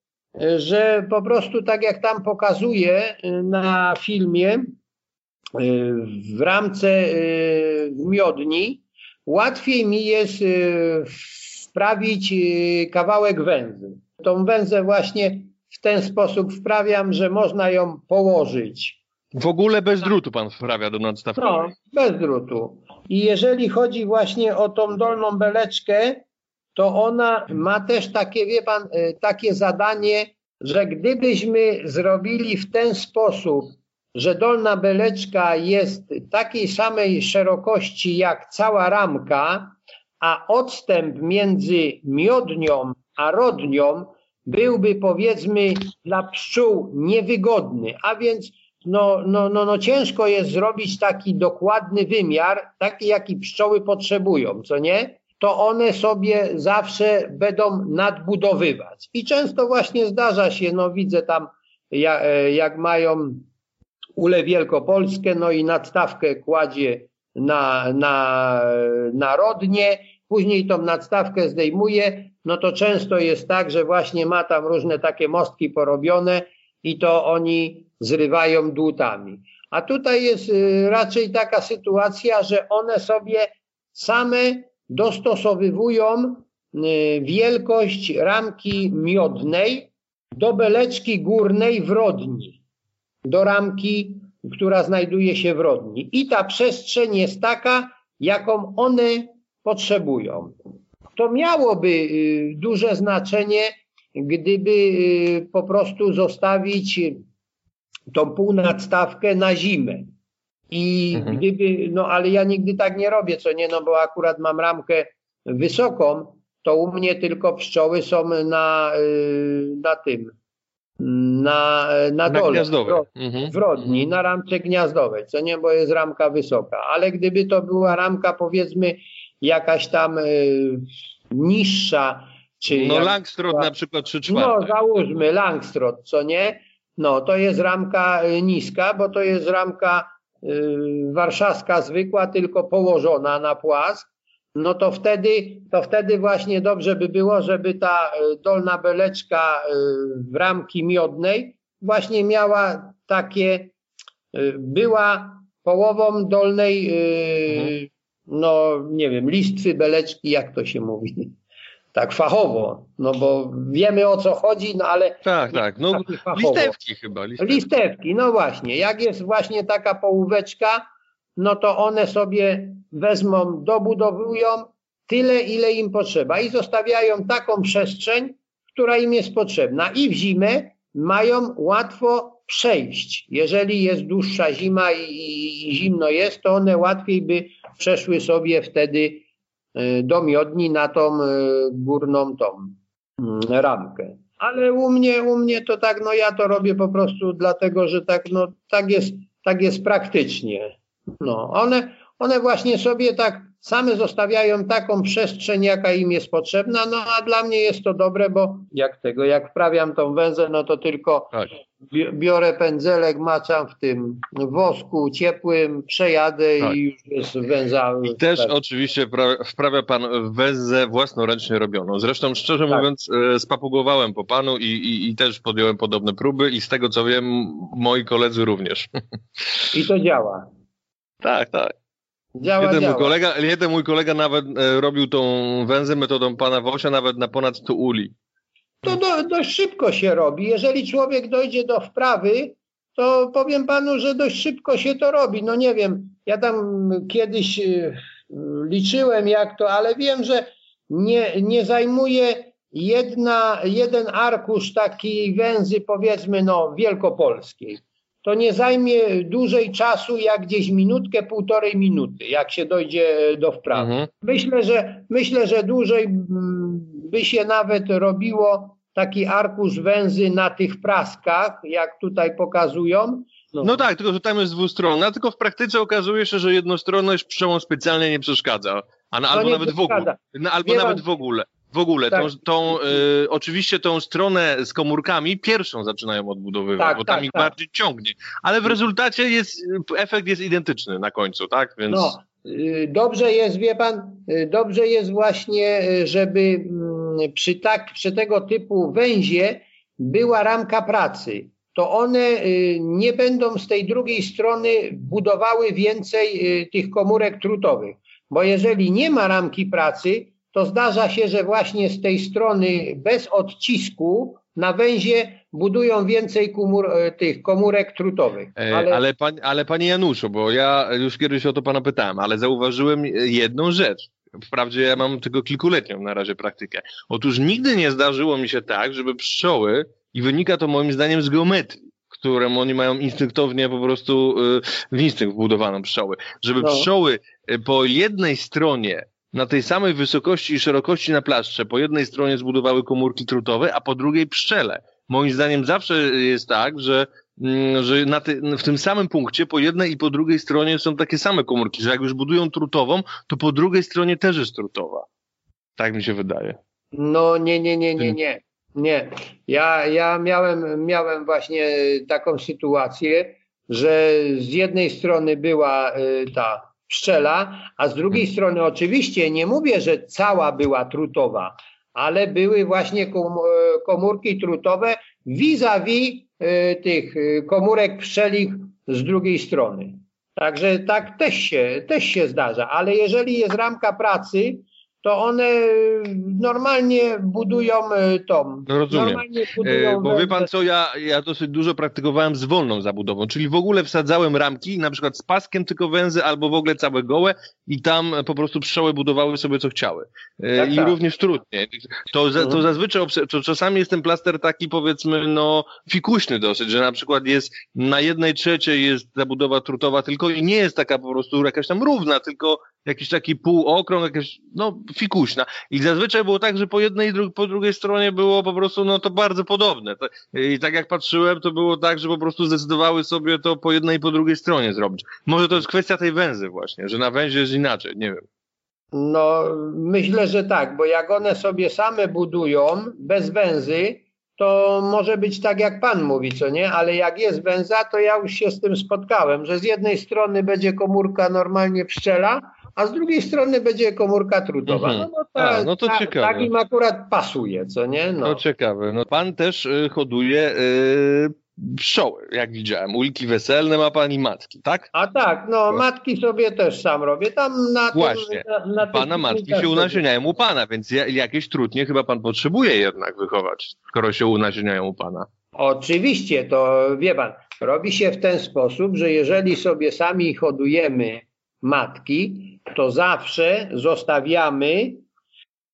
że po prostu tak jak tam pokazuje y, na filmie, y, w ramce y, miodni, łatwiej mi jest wprawić kawałek węzy. tą węzę właśnie w ten sposób wprawiam, że można ją położyć. W ogóle bez drutu pan wprawia do nadstawki? No, bez drutu. I jeżeli chodzi właśnie o tą dolną beleczkę, to ona ma też takie, wie pan, e, takie zadanie, że gdybyśmy zrobili w ten sposób, że dolna beleczka jest takiej samej szerokości jak cała ramka, a odstęp między miodnią a rodnią byłby powiedzmy dla pszczół niewygodny, a więc no, no, no, no ciężko jest zrobić taki dokładny wymiar, taki jaki pszczoły potrzebują, co nie? To one sobie zawsze będą nadbudowywać. I często właśnie zdarza się, no widzę tam, jak, jak mają ule wielkopolskie, no i nadstawkę kładzie na, na, na rodnie, później tą nadstawkę zdejmuje, no to często jest tak, że właśnie ma tam różne takie mostki porobione i to oni zrywają dłutami. A tutaj jest y, raczej taka sytuacja, że one sobie same dostosowywują y, wielkość ramki miodnej do beleczki górnej w rodni, do ramki, która znajduje się w rodni. I ta przestrzeń jest taka, jaką one potrzebują. To miałoby y, duże znaczenie, gdyby y, po prostu zostawić tą półnadstawkę na zimę. I mhm. gdyby, no ale ja nigdy tak nie robię, co nie, no bo akurat mam ramkę wysoką, to u mnie tylko pszczoły są na, y, na tym, na, na, na dole, mhm. w rodni, mhm. na ramce gniazdowej, co nie, bo jest ramka wysoka. Ale gdyby to była ramka powiedzmy jakaś tam y, niższa, czy no jak, Langstrot na przykład 3 czwarte. No załóżmy Langstrot, co nie? No to jest ramka y, niska, bo to jest ramka warszawska zwykła, tylko położona na płask. No to wtedy, to wtedy właśnie dobrze by było, żeby ta y, dolna beleczka y, w ramki miodnej właśnie miała takie, y, była połową dolnej, mhm. no nie wiem, listwy beleczki, jak to się mówi tak fachowo, no bo wiemy o co chodzi, no ale... Tak, tak, no listewki chyba. Listewki. listewki, no właśnie, jak jest właśnie taka połóweczka, no to one sobie wezmą, dobudowują tyle, ile im potrzeba i zostawiają taką przestrzeń, która im jest potrzebna i w zimę mają łatwo przejść. Jeżeli jest dłuższa zima i, i zimno jest, to one łatwiej by przeszły sobie wtedy do miodni na tą e, górną tą mm, ramkę. Ale u mnie, u mnie to tak, no ja to robię po prostu dlatego, że tak, no tak jest, tak jest praktycznie. No, one, one właśnie sobie tak same zostawiają taką przestrzeń, jaka im jest potrzebna, no a dla mnie jest to dobre, bo jak tego, jak wprawiam tą węzę, no to tylko tak. biorę pędzelek, maczam w tym wosku ciepłym, przejadę tak. i już jest węza. I też tak. oczywiście wprawia pan węzę własnoręcznie robioną. Zresztą szczerze tak. mówiąc e, spapugowałem po panu i, i, i też podjąłem podobne próby i z tego co wiem moi koledzy również. I to działa. Tak, tak. Działa, jeden, działa. Mój kolega, jeden mój kolega nawet e, robił tą węzę metodą pana Wosia nawet na ponad 100 uli. To do, dość szybko się robi. Jeżeli człowiek dojdzie do wprawy, to powiem panu, że dość szybko się to robi. No nie wiem, ja tam kiedyś e, liczyłem jak to, ale wiem, że nie, nie zajmuje jedna, jeden arkusz takiej węzy powiedzmy no wielkopolskiej to nie zajmie dłużej czasu jak gdzieś minutkę, półtorej minuty, jak się dojdzie do wprawy. Mhm. Myślę, że, myślę, że dłużej by się nawet robiło taki arkusz węzy na tych praskach, jak tutaj pokazują. No. no tak, tylko że tam jest dwustronna, tylko w praktyce okazuje się, że jednostronność pszczołom specjalnie nie przeszkadza. A, no, albo nawet w ogóle. Albo nawet w ogóle w ogóle tak. tą, tą y, oczywiście tą stronę z komórkami pierwszą zaczynają odbudowywać, tak, bo tam tak, ich tak. bardziej ciągnie. Ale w rezultacie jest, efekt jest identyczny na końcu, tak? Więc... No, y, dobrze jest, wie pan, y, dobrze jest właśnie, y, żeby mm, przy, tak, przy tego typu węzie była ramka pracy. To one nie będą z tej drugiej strony budowały więcej tych komórek trutowych. Bo jeżeli nie ma ramki pracy, to zdarza się, że właśnie z tej strony bez odcisku na węzie budują więcej komór, e, tych komórek trutowych. E, ale... Ale, pan, ale panie Januszu, bo ja już kiedyś o to pana pytałem, ale zauważyłem jedną rzecz. Wprawdzie ja mam tylko kilkuletnią na razie praktykę. Otóż nigdy nie zdarzyło mi się tak, żeby pszczoły, i wynika to moim zdaniem z geometrii, którą oni mają instynktownie po prostu y, w instynkt wbudowaną pszczoły, żeby no. pszczoły y, po jednej stronie na tej samej wysokości i szerokości na plaszcze po jednej stronie zbudowały komórki trutowe, a po drugiej pszczele. Moim zdaniem zawsze jest tak, że, mm, że na ty, w tym samym punkcie po jednej i po drugiej stronie są takie same komórki, że jak już budują trutową, to po drugiej stronie też jest trutowa. Tak mi się wydaje. No nie, nie, nie, nie, nie. Nie. Ja, ja miałem, miałem właśnie taką sytuację, że z jednej strony była y, ta pszczela, a z drugiej hmm. strony oczywiście nie mówię, że cała była trutowa, ale były właśnie e, komórki trutowe vis-a-vis -vis tych e, komórek pszczelich z drugiej strony. Także tak też się, też się zdarza, ale jeżeli jest ramka pracy, to one normalnie budują tom. No rozumiem. Budują Bo wie pan co, ja, ja dosyć dużo praktykowałem z wolną zabudową, czyli w ogóle wsadzałem ramki, na przykład z paskiem tylko węzy, albo w ogóle całe gołe i tam po prostu pszczoły budowały sobie co chciały. Tak, I tak. również trudnie. To, to mhm. zazwyczaj, to czasami jest ten plaster taki powiedzmy, no fikuśny dosyć, że na przykład jest na jednej trzeciej jest zabudowa trutowa tylko i nie jest taka po prostu jakaś tam równa, tylko jakiś taki półokrąg, jakaś, no, fikuśna. I zazwyczaj było tak, że po jednej i dru po drugiej stronie było po prostu, no, to bardzo podobne. I tak jak patrzyłem, to było tak, że po prostu zdecydowały sobie to po jednej i po drugiej stronie zrobić. Może to jest kwestia tej węzy właśnie, że na węzie jest inaczej, nie wiem. No, myślę, że tak, bo jak one sobie same budują bez węzy, to może być tak, jak pan mówi, co nie? Ale jak jest węza, to ja już się z tym spotkałem, że z jednej strony będzie komórka normalnie pszczela, a z drugiej strony będzie komórka trutowa. Mhm. No, ta, a, no to ta, ciekawe. Tak im akurat pasuje, co nie? No, to ciekawe. No, pan też y, hoduje y, pszczoły, jak widziałem. Uliki weselne ma pani matki, tak? A tak, no matki sobie też sam robię. Tam na Właśnie. Tym, na, na pana matki się unasieniają u pana, więc jakieś trudnie chyba pan potrzebuje jednak wychować, skoro się unasieniają u pana. Oczywiście, to wie pan, robi się w ten sposób, że jeżeli sobie sami hodujemy matki, to zawsze zostawiamy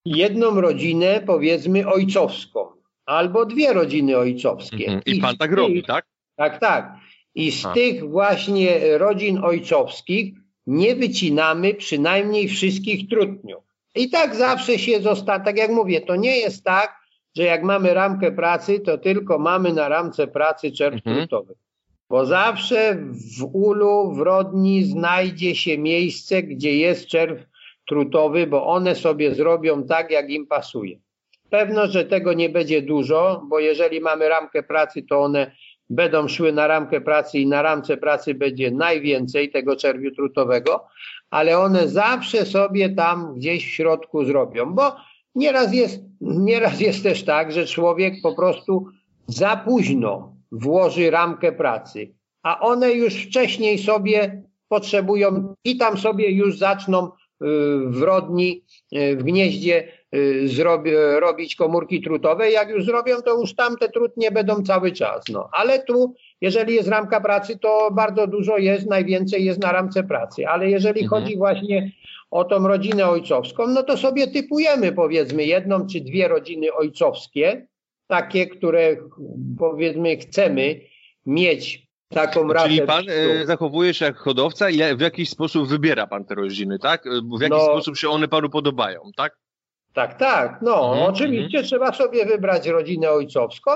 jedną rodzinę, powiedzmy, ojcowską, albo dwie rodziny ojcowskie. Mhm. I, I pan tak tych, robi, tak? Tak, tak. I z A. tych właśnie rodzin ojcowskich nie wycinamy przynajmniej wszystkich trutniów. I tak zawsze się zostaje, tak jak mówię, to nie jest tak, że jak mamy ramkę pracy, to tylko mamy na ramce pracy czerw mhm. Bo zawsze w ulu, w rodni znajdzie się miejsce, gdzie jest czerw trutowy, bo one sobie zrobią tak, jak im pasuje. Pewno, że tego nie będzie dużo, bo jeżeli mamy ramkę pracy, to one będą szły na ramkę pracy i na ramce pracy będzie najwięcej tego czerwiu trutowego, ale one zawsze sobie tam gdzieś w środku zrobią, bo nieraz jest, nieraz jest też tak, że człowiek po prostu za późno włoży ramkę pracy, a one już wcześniej sobie potrzebują i tam sobie już zaczną y, w rodni, y, w gnieździe y, zrobi, robić komórki trutowe. Jak już zrobią, to już tam te trutnie będą cały czas. No. Ale tu, jeżeli jest ramka pracy, to bardzo dużo jest, najwięcej jest na ramce pracy. Ale jeżeli mhm. chodzi właśnie o tą rodzinę ojcowską, no to sobie typujemy powiedzmy jedną czy dwie rodziny ojcowskie, takie, które powiedzmy chcemy mieć taką rasę. Czyli pan e, zachowuje się jak hodowca i w jakiś sposób wybiera pan te rodziny, tak? W jaki no, sposób się one panu podobają, tak? Tak, tak. No, mhm, oczywiście mhm. trzeba sobie wybrać rodzinę ojcowską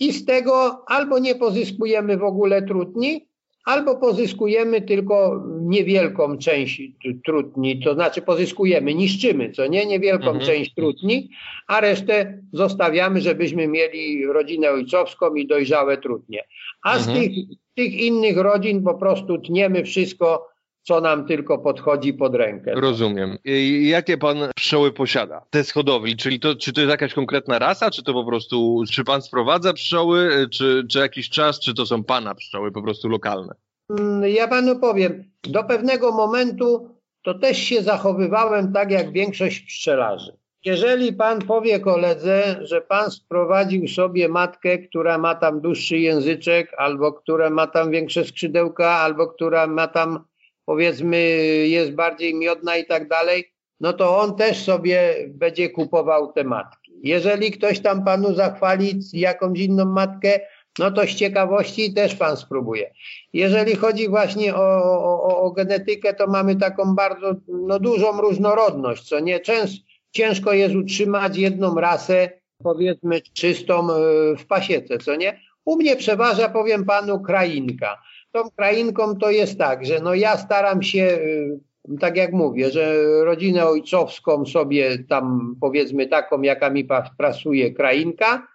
i z tego albo nie pozyskujemy w ogóle trudni, albo pozyskujemy tylko niewielką część trudni, to znaczy pozyskujemy, niszczymy, co nie, niewielką mhm. część trudni, a resztę zostawiamy, żebyśmy mieli rodzinę ojcowską i dojrzałe trudnie. A mhm. z tych, tych innych rodzin po prostu tniemy wszystko, co nam tylko podchodzi pod rękę. Rozumiem. I jakie pan pszczoły posiada? Te z hodowli, czyli to, czy to jest jakaś konkretna rasa, czy to po prostu, czy pan sprowadza pszczoły, czy, czy jakiś czas, czy to są pana pszczoły po prostu lokalne? Mm, ja panu powiem, do pewnego momentu to też się zachowywałem tak jak większość pszczelarzy. jeżeli pan powie koledze, że pan sprowadził sobie matkę, która ma tam dłuższy języczek, albo która ma tam większe skrzydełka, albo która ma tam powiedzmy jest bardziej miodna i tak dalej, no to on też sobie będzie kupował te matki. Jeżeli ktoś tam panu zachwali jakąś inną matkę, no to z ciekawości też pan spróbuje. Jeżeli chodzi właśnie o, o, o genetykę, to mamy taką bardzo no, dużą różnorodność, co nie często ciężko jest utrzymać jedną rasę, powiedzmy, czystą e, w pasiece, co nie? U mnie przeważa, powiem panu, krainka. Tą krainką to jest tak, że no ja staram się, e, tak jak mówię, że rodzinę ojcowską sobie tam, powiedzmy, taką, jaka mi pasuje krainka,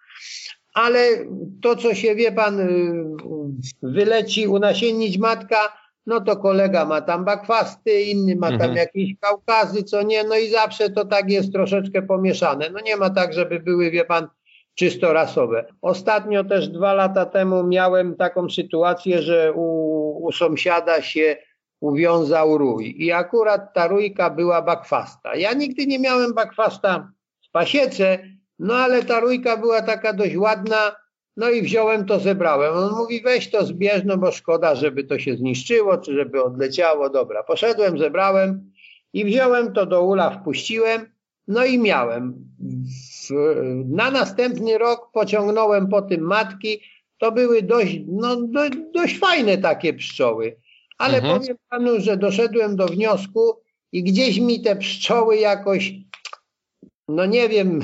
ale to, co się, wie pan, e, wyleci unasiennić matka, no to kolega ma tam bakwasty, inny ma tam mhm. jakieś kaukazy, co nie, no i zawsze to tak jest troszeczkę pomieszane. No nie ma tak, żeby były, wie pan, czysto rasowe. Ostatnio też dwa lata temu miałem taką sytuację, że u, u sąsiada się uwiązał rój i akurat ta rójka była bakwasta. Ja nigdy nie miałem bakwasta w pasiece, no ale ta rójka była taka dość ładna, no i wziąłem to, zebrałem. On mówi, weź to zbierz, no bo szkoda, żeby to się zniszczyło, czy żeby odleciało. Dobra, poszedłem, zebrałem i wziąłem to do ula, wpuściłem, no i miałem. Na następny rok pociągnąłem po tym matki. To były dość, no, do, dość fajne takie pszczoły. Ale mhm. powiem panu, że doszedłem do wniosku i gdzieś mi te pszczoły jakoś, no nie wiem,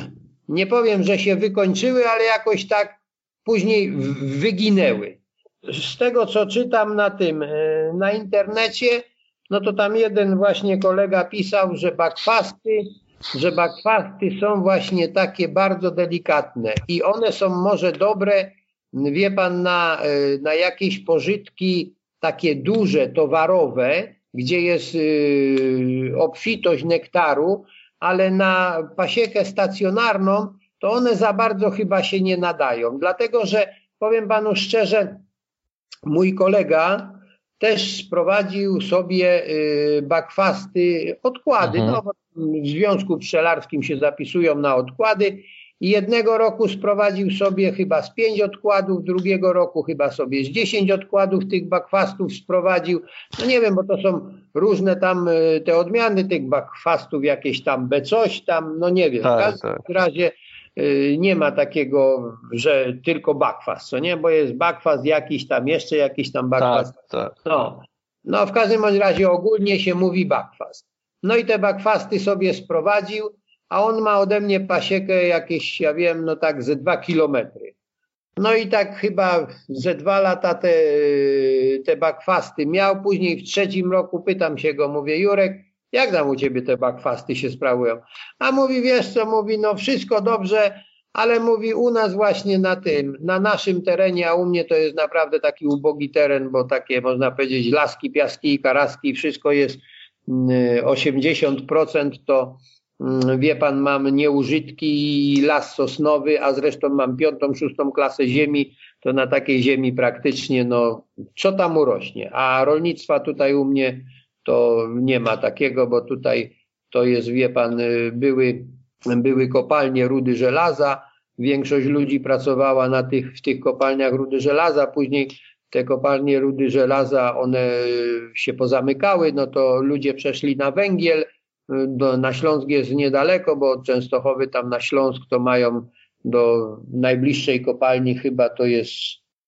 nie powiem, że się wykończyły, ale jakoś tak później wyginęły. Z tego, co czytam na tym, e, na internecie, no to tam jeden właśnie kolega pisał, że bakwasty, że bakwasty są właśnie takie bardzo delikatne i one są może dobre, wie pan, na, e, na jakieś pożytki takie duże, towarowe, gdzie jest e, obfitość nektaru, ale na pasiekę stacjonarną to one za bardzo chyba się nie nadają. Dlatego, że powiem panu szczerze, mój kolega też sprowadził sobie y, bakwasty odkłady. Mhm. No, w Związku Pszczelarskim się zapisują na odkłady. I jednego roku sprowadził sobie chyba z pięć odkładów, drugiego roku chyba sobie z dziesięć odkładów tych bakwastów sprowadził. No nie wiem, bo to są różne tam y, te odmiany tych bakwastów, jakieś tam B coś tam, no nie wiem. Tak, w każdym tak. razie Y, nie ma takiego, że tylko bakwas, co nie? Bo jest bakwas jakiś tam, jeszcze jakiś tam bakwas. Tak, tak. No. no w każdym razie ogólnie się mówi bakwas. No i te bakwasty sobie sprowadził, a on ma ode mnie pasiekę jakieś, ja wiem, no tak ze dwa kilometry. No i tak chyba ze dwa lata te, te bakwasty miał. Później w trzecim roku pytam się go, mówię, Jurek, jak tam u ciebie te bakwasty się sprawują? A mówi, wiesz co, mówi, no wszystko dobrze, ale mówi u nas właśnie na tym, na naszym terenie, a u mnie to jest naprawdę taki ubogi teren, bo takie można powiedzieć laski, piaski karaski, wszystko jest 80% mm, to mm, wie pan, mam nieużytki las sosnowy, a zresztą mam piątą, szóstą klasę ziemi, to na takiej ziemi praktycznie, no, co tam urośnie. A rolnictwa tutaj u mnie to nie ma takiego, bo tutaj to jest, wie pan, y, były, były kopalnie rudy żelaza, większość ludzi pracowała na tych, w tych kopalniach rudy żelaza, później te kopalnie rudy żelaza, one się pozamykały, no to ludzie przeszli na węgiel, do, na Śląsk jest niedaleko, bo od Częstochowy tam na Śląsk to mają do najbliższej kopalni chyba to jest,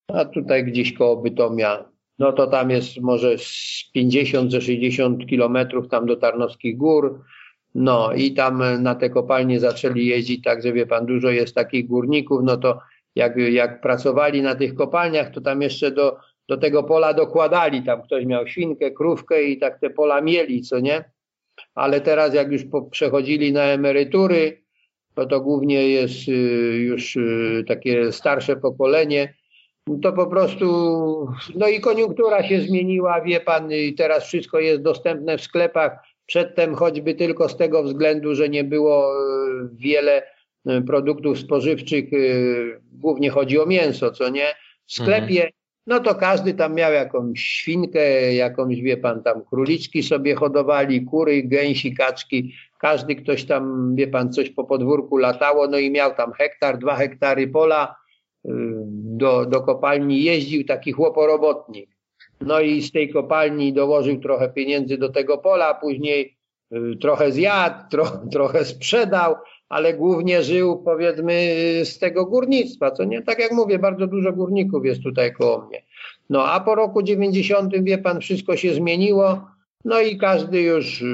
a tutaj gdzieś koło Bytomia no to tam jest może z 50 ze 60 kilometrów tam do Tarnowskich Gór. No i tam na te kopalnie zaczęli jeździć, także wie pan, dużo jest takich górników, no to jak, jak pracowali na tych kopalniach, to tam jeszcze do, do tego pola dokładali, tam ktoś miał świnkę, krówkę i tak te pola mieli, co nie? Ale teraz jak już po, przechodzili na emerytury, to to głównie jest y, już y, takie starsze pokolenie, to po prostu, no i koniunktura się zmieniła, wie pan, i teraz wszystko jest dostępne w sklepach. Przedtem choćby tylko z tego względu, że nie było e, wiele produktów spożywczych, e, głównie chodzi o mięso, co nie? W sklepie, mhm. no to każdy tam miał jakąś świnkę, jakąś, wie pan, tam króliczki sobie hodowali, kury, gęsi, kaczki, każdy ktoś tam, wie pan, coś po podwórku latało, no i miał tam hektar, dwa hektary pola, y, do, do kopalni jeździł taki chłoporobotnik. No i z tej kopalni dołożył trochę pieniędzy do tego pola, później y, trochę zjadł, tro, trochę sprzedał, ale głównie żył powiedzmy z tego górnictwa, co nie? Tak jak mówię, bardzo dużo górników jest tutaj koło mnie. No a po roku 90 wie pan, wszystko się zmieniło, no i każdy już y,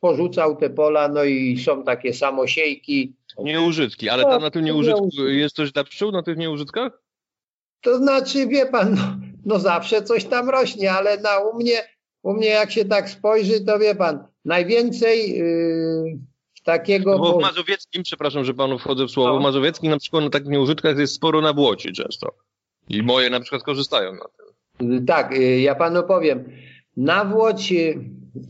porzucał te pola, no i są takie samosiejki. Nieużytki, ale tam na tym nieużytku jest coś dla pszczół, na tych nieużytkach? To znaczy, wie pan, no, no zawsze coś tam rośnie, ale na, u, mnie, u mnie jak się tak spojrzy, to wie pan, najwięcej yy, takiego... Bo w Mazowieckim, przepraszam, że panu wchodzę w słowo, no. w Mazowieckim na przykład na takich nieużytkach jest sporo na błoci często. I moje na przykład korzystają na tym. Tak, y, ja panu powiem. Nawłoć, y,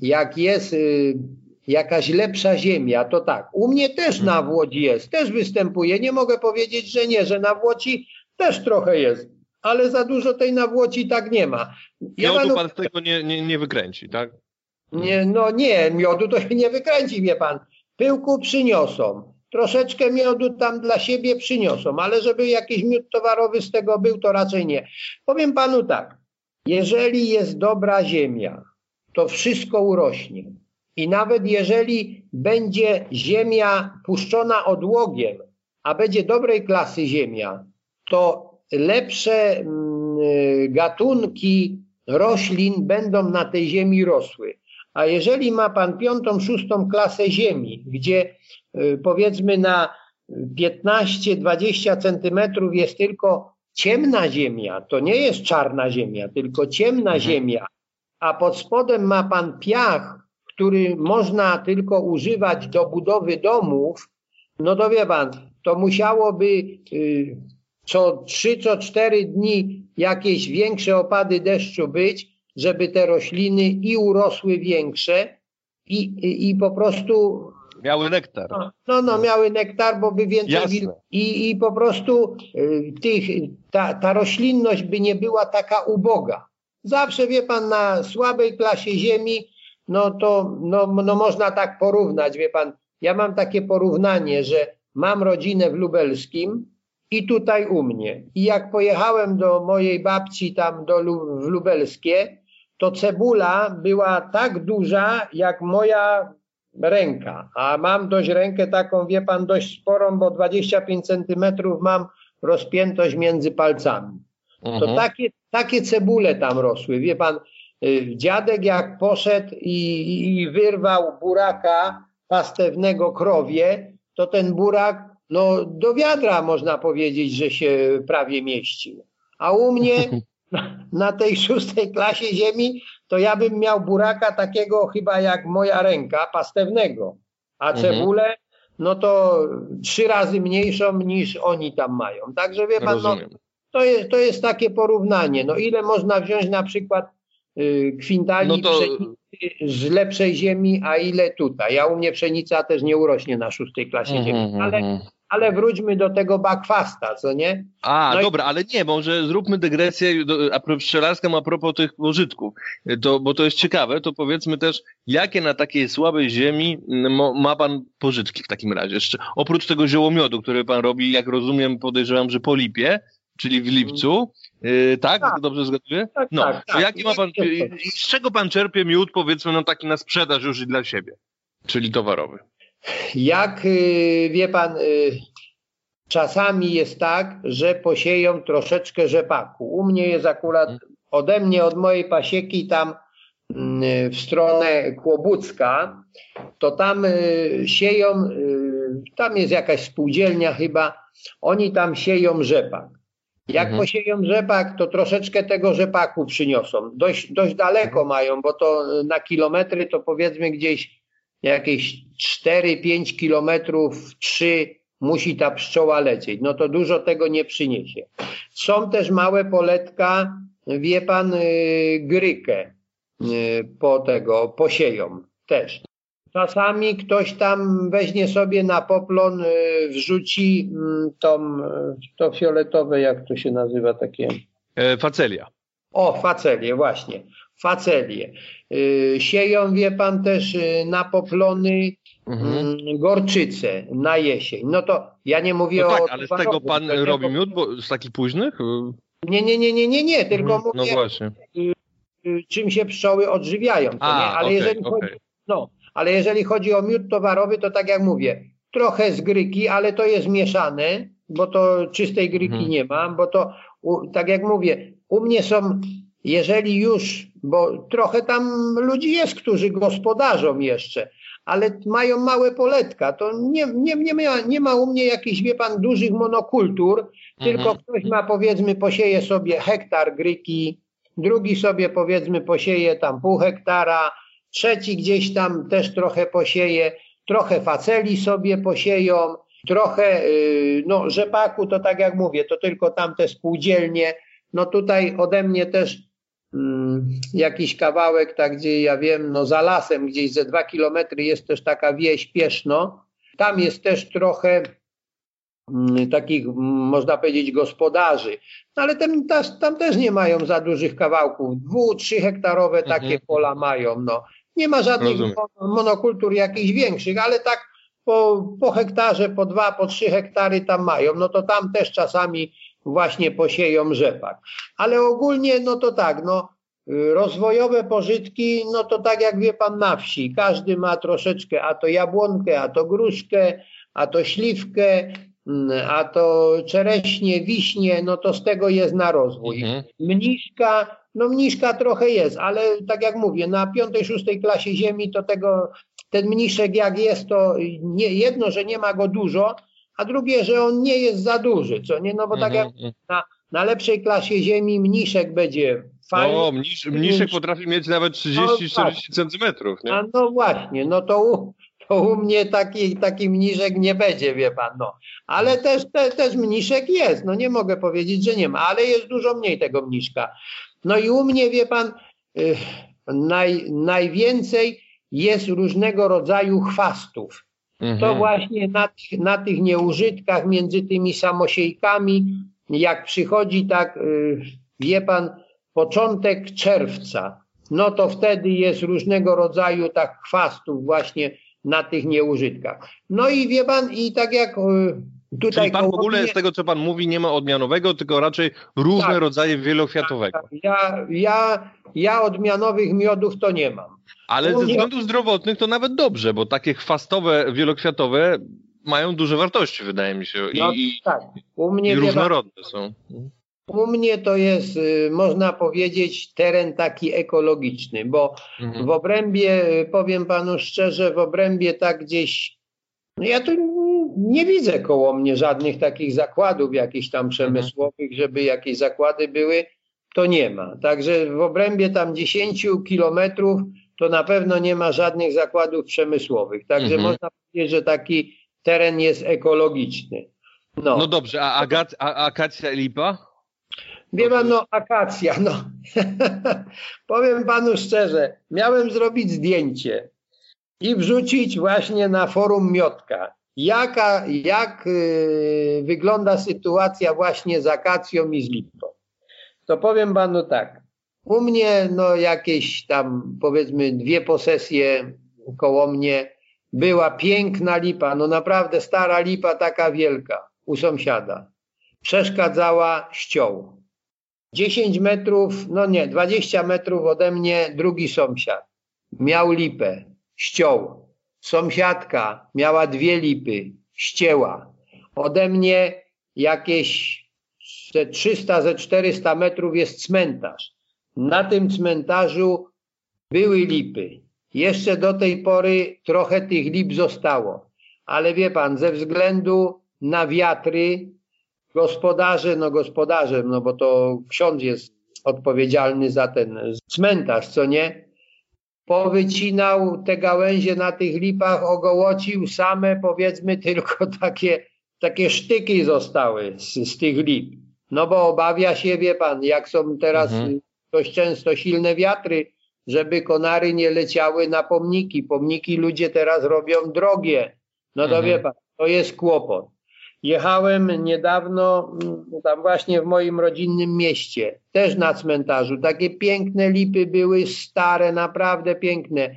jak jest y, jakaś lepsza ziemia, to tak. U mnie też hmm. nawłoć jest, też występuje. Nie mogę powiedzieć, że nie, że nawłoci też trochę jest, ale za dużo tej nawłoci tak nie ma. Ja miodu pan z tego nie, nie, nie wykręci, tak? Nie, no nie, miodu to się nie wykręci, wie pan. Pyłku przyniosą. Troszeczkę miodu tam dla siebie przyniosą, ale żeby jakiś miód towarowy z tego był, to raczej nie. Powiem panu tak, jeżeli jest dobra ziemia, to wszystko urośnie. I nawet jeżeli będzie ziemia puszczona odłogiem, a będzie dobrej klasy ziemia, to lepsze mm, gatunki roślin będą na tej ziemi rosły. A jeżeli ma pan piątą, szóstą klasę ziemi, gdzie y, powiedzmy na 15-20 centymetrów jest tylko ciemna ziemia, to nie jest czarna ziemia, tylko ciemna mhm. ziemia, a pod spodem ma pan piach, który można tylko używać do budowy domów, no to wie pan, to musiałoby y, co 3, co 4 dni jakieś większe opady deszczu być, żeby te rośliny i urosły większe i, i, i po prostu Miały nektar. No, no, no, miały nektar, bo by więcej i, i po prostu y, tych, ta, ta roślinność by nie była taka uboga. Zawsze wie pan, na słabej klasie ziemi, no to no, no można tak porównać, wie pan. Ja mam takie porównanie, że mam rodzinę w Lubelskim i tutaj u mnie. I jak pojechałem do mojej babci tam do, w Lubelskie, to cebula była tak duża jak moja ręka, a mam dość rękę taką, wie pan, dość sporą, bo 25 centymetrów mam rozpiętość między palcami. Mhm. To takie, takie cebule tam rosły. Wie pan, y, dziadek jak poszedł i, i wyrwał buraka pastewnego krowie, to ten burak, no do wiadra można powiedzieć, że się prawie mieścił. A u mnie na tej szóstej klasie ziemi, to ja bym miał buraka takiego chyba jak moja ręka, pastewnego. A mhm. cebulę, no to trzy razy mniejszą niż oni tam mają. Także wie pan, no, to, jest, to jest takie porównanie. No ile można wziąć na przykład y, kwintali no to... pszenicy z lepszej ziemi, a ile tutaj. Ja u mnie pszenica też nie urośnie na szóstej klasie mhm, ziemi, ale mhm. Ale wróćmy do tego bakwasta, co nie? A, no dobra, i... ale nie, może zróbmy dygresję do, a pszczelarską, a propos tych pożytków, to, bo to jest ciekawe, to powiedzmy też, jakie na takiej słabej ziemi ma pan pożytki w takim razie? Jeszcze, oprócz tego ziołomiodu, który pan robi, jak rozumiem, podejrzewam, że po lipie, czyli w lipcu, Yy, tak? tak? Dobrze zgaduję? Tak, no, tak, tak. Jaki ma pan, z czego pan czerpie miód, powiedzmy, no taki na sprzedaż już i dla siebie, czyli towarowy? Jak y, wie pan, y, czasami jest tak, że posieją troszeczkę rzepaku. U mnie jest akurat ode mnie, od mojej pasieki tam mm, w stronę Kłobucka, to tam y, sieją, tam jest jakaś spółdzielnia chyba, oni tam sieją rzepak. Jak mhm. posieją rzepak, to troszeczkę tego rzepaku przyniosą. Dość, dość daleko mają, bo to na kilometry to powiedzmy gdzieś jakieś 4-5 kilometrów, 3 musi ta pszczoła lecieć. No to dużo tego nie przyniesie. Są też małe poletka, wie pan, y, grykę y, po tego, posieją też. Czasami ktoś tam weźmie sobie na poplon, y, wrzuci mm, tą, to fioletowe, jak to się nazywa takie? E, facelia. O, facelię, właśnie. Facelie. Y, sieją, wie pan, też y, na poplony mhm. Mm, gorczyce na jesień. No to ja nie mówię no tak, o... ale z tego pan robi miód, bo z takich późnych? Nie, nie, nie, nie, nie, nie, tylko mhm. mówię, no właśnie. czym się pszczoły odżywiają, to A, nie? Ale okay, jeżeli okay. chodzi, no, ale jeżeli chodzi o miód towarowy, to tak jak mówię, trochę z gryki, ale to jest mieszane, bo to czystej gryki mhm. nie mam, bo to, u, tak jak mówię, u mnie są, jeżeli już, bo trochę tam ludzi jest, którzy gospodarzą jeszcze, ale mają małe poletka, to nie, nie, nie, ma, nie ma u mnie jakichś, wie pan, dużych monokultur, mhm. tylko ktoś ma, powiedzmy, posieje sobie hektar gryki, drugi sobie, powiedzmy, posieje tam pół hektara, trzeci gdzieś tam też trochę posieje, trochę faceli sobie posieją, trochę y, no, rzepaku, to tak jak mówię, to tylko tamte spółdzielnie. No tutaj ode mnie też jakiś kawałek, tak gdzie ja wiem, no za lasem gdzieś ze dwa kilometry jest też taka wieś Pieszno. Tam jest też trochę mm, takich, można powiedzieć, gospodarzy. No ale tam, tam, też nie mają za dużych kawałków. Dwu, trzy hektarowe takie mhm. pola mają. No. Nie ma żadnych monokultur jakichś większych, ale tak po, po hektarze, po dwa, po trzy hektary tam mają, no to tam też czasami właśnie posieją rzepak. Ale ogólnie, no to tak, no rozwojowe pożytki, no to tak jak wie pan na wsi, każdy ma troszeczkę, a to jabłonkę, a to gruszkę, a to śliwkę, mm, a to czereśnie, wiśnie, no to z tego jest na rozwój. Mhm. Mniszka, no mniszka trochę jest, ale tak jak mówię, na piątej, szóstej klasie ziemi to tego, ten mniszek jak jest, to nie, jedno, że nie ma go dużo, a drugie, że on nie jest za duży, co nie? No bo tak jak mhm. na, na lepszej klasie ziemi mniszek będzie fajny. No, mnisz, mniszek potrafi mieć nawet 30-40 no, centymetrów, nie? A no właśnie, no to u, to u mnie taki, taki mniszek nie będzie, wie pan, no. Ale też, te, też mniszek jest, no nie mogę powiedzieć, że nie ma, ale jest dużo mniej tego mniszka. No i u mnie, wie pan, y, naj, najwięcej jest różnego rodzaju chwastów. Mhm. To właśnie na, na tych nieużytkach między tymi samosiejkami, jak przychodzi tak, y, wie pan, początek czerwca, no to wtedy jest różnego rodzaju tak chwastów właśnie na tych nieużytkach. No i wie pan, i tak jak y, Tutaj Czyli pan w ogóle z tego, co pan mówi, nie ma odmianowego, tylko raczej różne tak, rodzaje wielokwiatowego. Tak, tak. Ja, ja, ja odmianowych miodów to nie mam. Ale ze względów zdrowotnych to nawet dobrze, bo takie chwastowe, wielokwiatowe mają duże wartości, wydaje mi się. I, no, tak. U mnie i różnorodne są. U mnie to jest, y, można powiedzieć, teren taki ekologiczny, bo mhm. w obrębie, y, powiem panu szczerze, w obrębie tak gdzieś, no ja tu nie widzę koło mnie żadnych takich zakładów jakichś tam przemysłowych, żeby jakieś zakłady były, to nie ma. Także w obrębie tam 10 kilometrów to na pewno nie ma żadnych zakładów przemysłowych. Także mhm. można powiedzieć, że taki teren jest ekologiczny. No, no dobrze, a, agat, a akacja lipa? Wie pan, no akacja, no. Powiem panu szczerze, miałem zrobić zdjęcie i wrzucić właśnie na forum Miotka. Jaka, jak y, wygląda sytuacja właśnie z akacją i z lipą? To powiem panu tak. U mnie no jakieś tam powiedzmy dwie posesje koło mnie była piękna lipa, no naprawdę stara lipa taka wielka u sąsiada. Przeszkadzała ścioł. 10 metrów, no nie, 20 metrów ode mnie drugi sąsiad. Miał lipę, ściął. Sąsiadka miała dwie lipy, ścięła. Ode mnie jakieś ze 300, ze 400 metrów jest cmentarz. Na tym cmentarzu były lipy. Jeszcze do tej pory trochę tych lip zostało. Ale wie pan, ze względu na wiatry, gospodarze, no gospodarze, no bo to ksiądz jest odpowiedzialny za ten cmentarz, co nie? Powycinał te gałęzie na tych lipach, ogołocił, same powiedzmy tylko takie, takie sztyki zostały z, z tych lip. No bo obawia się, wie pan, jak są teraz mhm. Dość często silne wiatry, żeby konary nie leciały na pomniki. Pomniki ludzie teraz robią drogie. No to mhm. wie pan, to jest kłopot. Jechałem niedawno mm, tam właśnie w moim rodzinnym mieście, też na cmentarzu. Takie piękne lipy były, stare, naprawdę piękne.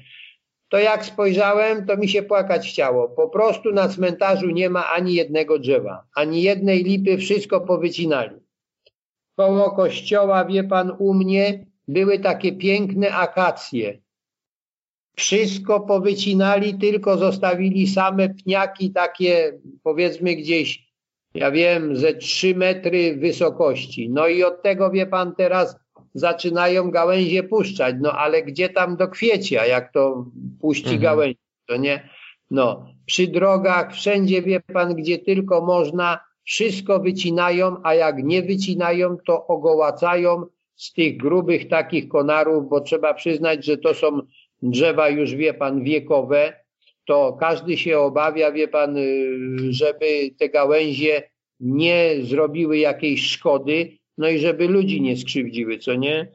To jak spojrzałem, to mi się płakać chciało. Po prostu na cmentarzu nie ma ani jednego drzewa, ani jednej lipy, wszystko powycinali. Koło kościoła, wie pan, u mnie były takie piękne akacje. Wszystko powycinali, tylko zostawili same pniaki takie, powiedzmy gdzieś, ja wiem, ze trzy metry wysokości. No i od tego, wie pan, teraz zaczynają gałęzie puszczać. No ale gdzie tam do kwiecia, jak to puści mhm. gałęzie, to nie? No, przy drogach, wszędzie, wie pan, gdzie tylko można, wszystko wycinają, a jak nie wycinają, to ogołacają z tych grubych takich konarów, bo trzeba przyznać, że to są drzewa już, wie pan, wiekowe, to każdy się obawia, wie pan, y, żeby te gałęzie nie zrobiły jakiejś szkody, no i żeby ludzi nie skrzywdziły, co nie?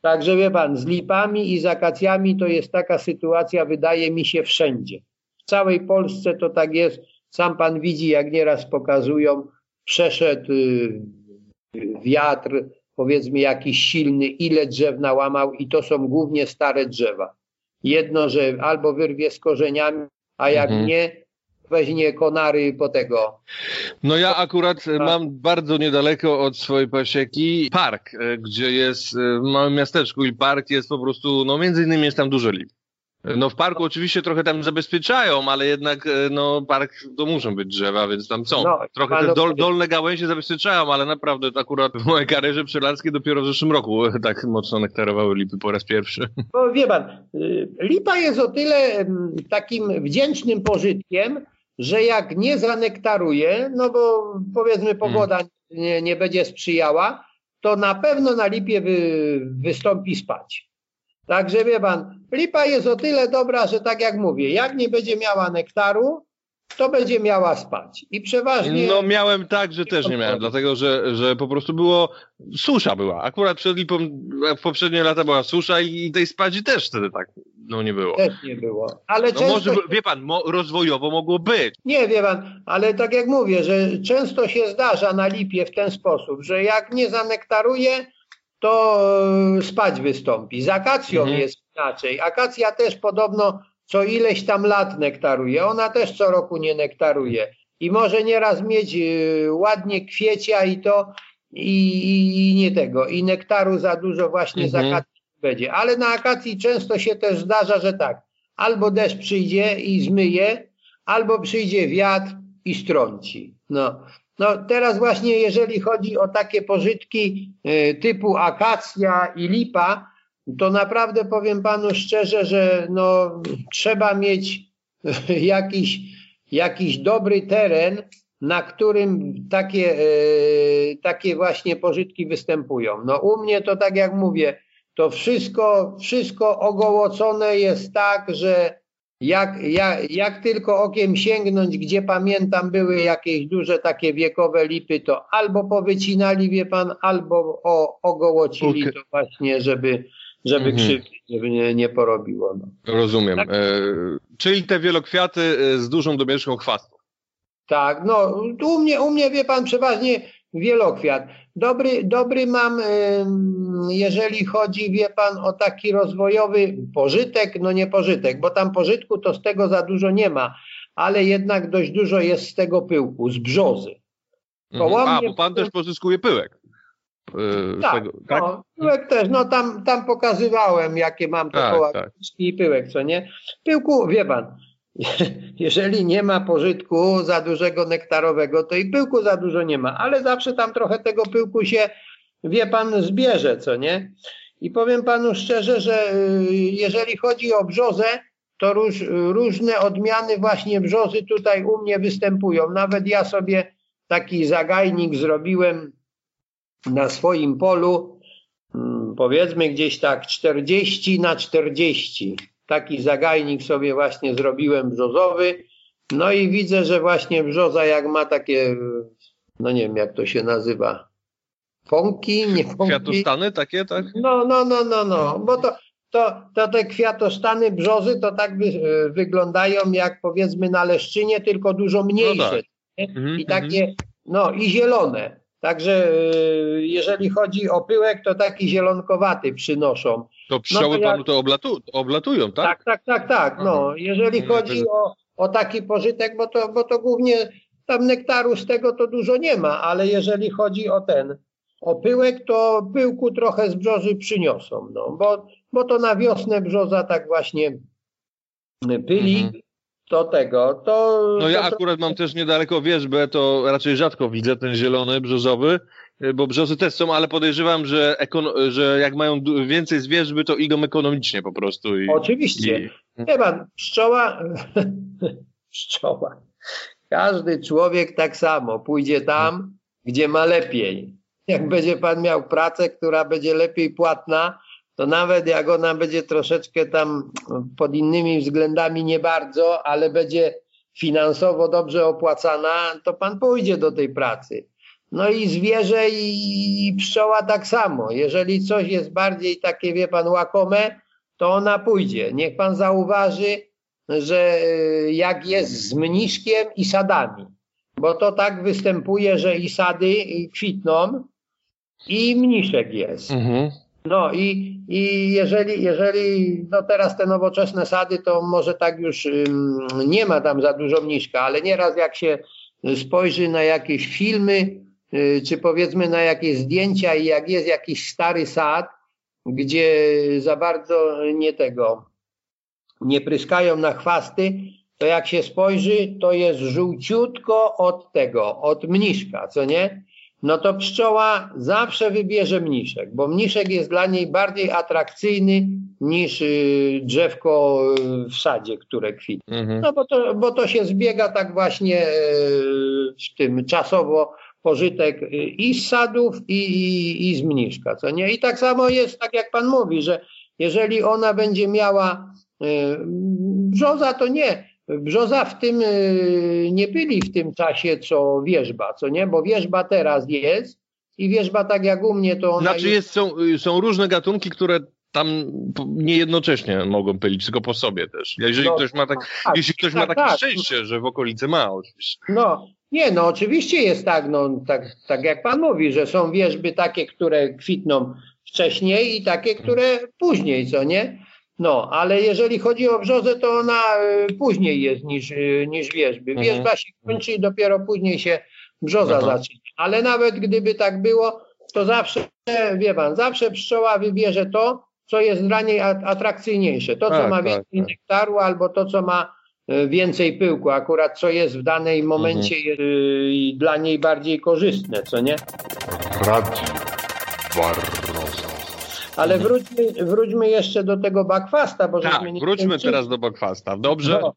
Także wie pan, z lipami i z akacjami to jest taka sytuacja, wydaje mi się, wszędzie. W całej Polsce to tak jest. Sam pan widzi, jak nieraz pokazują, przeszedł y, wiatr, powiedzmy jakiś silny, ile drzew nałamał i to są głównie stare drzewa. Jedno, że albo wyrwie z korzeniami, a jak mhm. nie, weźmie konary po tego. No ja akurat mam bardzo niedaleko od swojej pasieki park, e, gdzie jest e, w małym miasteczku i park jest po prostu, no między innymi jest tam dużo lip. No w parku oczywiście trochę tam zabezpieczają, ale jednak e, no park to muszą być drzewa, więc tam są. No, trochę te dol, dolne gałęzie zabezpieczają, ale naprawdę akurat w mojej karierze pszczelarskie dopiero w zeszłym roku tak mocno nektarowały lipy po raz pierwszy. No wie pan, y, lipa jest o tyle takim wdzięcznym pożytkiem, że jak nie zanektaruje, no bo powiedzmy pogoda hmm. nie, nie będzie sprzyjała, to na pewno na lipie wy, wystąpi spać. Także wie pan, lipa jest o tyle dobra, że tak jak mówię, jak nie będzie miała nektaru, to będzie miała spać. I przeważnie. No miałem tak, że też nie miałem, dlatego że, że po prostu było. Susza była. Akurat przed lipą w poprzednie lata była susza i, i tej spadzi też wtedy tak no nie było. Też nie było. Ale no często... może, wie pan, mo, rozwojowo mogło być. Nie, wie pan, ale tak jak mówię, że często się zdarza na lipie w ten sposób, że jak nie zanektaruje, to e, spać wystąpi. Z akacją mhm. jest inaczej. Akacja też podobno co ileś tam lat nektaruje. Ona też co roku nie nektaruje. I może nieraz mieć e, ładnie kwiecia i to i, i, nie tego. I nektaru za dużo właśnie mhm. z akacji będzie. Ale na akacji często się też zdarza, że tak, albo deszcz przyjdzie i zmyje, albo przyjdzie wiatr i strąci. No. No teraz właśnie jeżeli chodzi o takie pożytki y, typu akacja i lipa, to naprawdę powiem panu szczerze, że no, trzeba mieć jakiś, jakiś dobry teren, na którym takie, y, takie właśnie pożytki występują. No u mnie to tak jak mówię, to wszystko, wszystko ogołocone jest tak, że jak, jak, jak tylko okiem sięgnąć, gdzie pamiętam były jakieś duże takie wiekowe lipy, to albo powycinali, wie pan, albo o, ogołocili okay. to właśnie, żeby, żeby mhm. krzywdy nie, nie porobiło. No. Rozumiem. Tak. E, czyli te wielokwiaty e, z dużą domieszką chwastu. Tak, no u mnie, u mnie wie pan przeważnie wielokwiat. Dobry, dobry mam, jeżeli chodzi, wie pan, o taki rozwojowy pożytek, no nie pożytek, bo tam pożytku to z tego za dużo nie ma, ale jednak dość dużo jest z tego pyłku, z brzozy. Mhm. A, bo pan też pozyskuje pyłek. Yy, tak, tego, tak? No, pyłek też, no tam, tam pokazywałem, jakie mam te tak, tak. i pyłek, co nie? Pyłku, wie pan, jeżeli nie ma pożytku za dużego nektarowego, to i pyłku za dużo nie ma, ale zawsze tam trochę tego pyłku się, wie pan, zbierze, co nie? I powiem panu szczerze, że y, jeżeli chodzi o brzozę, to róż, różne odmiany właśnie brzozy tutaj u mnie występują. Nawet ja sobie taki zagajnik zrobiłem na swoim polu, mm, powiedzmy gdzieś tak 40 na 40 taki zagajnik sobie właśnie zrobiłem brzozowy. No i widzę, że właśnie brzoza jak ma takie, no nie wiem jak to się nazywa, pąki, nie pąki. Kwiatostany takie, tak? No, no, no, no, no, bo to, to, to te kwiatostany brzozy to tak by, wyglądają jak powiedzmy na leszczynie, tylko dużo mniejsze. No tak. Mhm, I takie, no i zielone. Także y, jeżeli chodzi o pyłek, to taki zielonkowaty przynoszą. To pszczoły no to panu to oblatu, oblatują, tak? Tak, tak, tak, tak. No, jeżeli mhm. chodzi o, o taki pożytek, bo to, bo to głównie tam nektaru z tego to dużo nie ma, ale jeżeli chodzi o ten, o pyłek, to pyłku trochę z brzozy przyniosą, no, bo, bo to na wiosnę brzoza tak właśnie pyli, mhm. To tego, to... No ja akurat mam też niedaleko wierzbę, to raczej rzadko widzę ten zielony, brzozowy, bo brzozy też są, ale podejrzewam, że, że jak mają więcej zwierzby, to idą ekonomicznie po prostu. I, Oczywiście. I... Nie pan, pszczoła, pszczoła, każdy człowiek tak samo pójdzie tam, gdzie ma lepiej. Jak będzie pan miał pracę, która będzie lepiej płatna, to nawet jak ona będzie troszeczkę tam pod innymi względami nie bardzo, ale będzie finansowo dobrze opłacana, to pan pójdzie do tej pracy. No i zwierzę i pszczoła tak samo. Jeżeli coś jest bardziej takie, wie pan, łakome, to ona pójdzie. Niech pan zauważy, że y, jak jest z mniszkiem i sadami, bo to tak występuje, że i sady kwitną i mniszek jest. Mhm. No i, i jeżeli, jeżeli no teraz te nowoczesne sady, to może tak już um, nie ma tam za dużo mniszka, ale nieraz jak się spojrzy na jakieś filmy, y, czy powiedzmy na jakieś zdjęcia i jak jest jakiś stary sad, gdzie za bardzo nie tego, nie pryskają na chwasty, to jak się spojrzy, to jest żółciutko od tego, od mniszka, co nie? No to pszczoła zawsze wybierze mniszek, bo mniszek jest dla niej bardziej atrakcyjny niż y, drzewko y, w sadzie, które kwitnie. Mhm. No bo to, bo to się zbiega tak właśnie y, w tym czasowo pożytek i z sadów, i, i, i z mniszka, co nie? I tak samo jest, tak jak pan mówi, że jeżeli ona będzie miała Brzoza to nie. Brzoza w tym y, nie byli w tym czasie, co wierzba, co nie? Bo wierzba teraz jest i wierzba tak jak u mnie to ona Znaczy jest, są, y, są różne gatunki, które tam nie jednocześnie mogą pylić, tylko po sobie też. Jeżeli no, ktoś ma, tak, tak jeśli ktoś tak, ma takie tak. szczęście, że w okolicy ma oczywiście. No, nie, no oczywiście jest tak, no tak, tak jak pan mówi, że są wierzby takie, które kwitną wcześniej i takie, które później, co nie? No, ale jeżeli chodzi o brzozę, to ona y, później jest niż, y, niż wierzby. Mhm. Wierzba się kończy i dopiero później się brzoza Aha. zaczyna. Ale nawet gdyby tak było, to zawsze, wie pan, zawsze pszczoła wybierze to, co jest dla niej atrakcyjniejsze. To, co tak, ma tak, więcej tak. nektaru albo to, co ma y, więcej pyłku, akurat co jest w danej momencie mhm. dla niej bardziej korzystne, co nie? Radio Barroso. Ale mhm. wróćmy, wróćmy jeszcze do tego bakwasta. Bo tak, wróćmy teraz do bakwasta. Dobrze? No,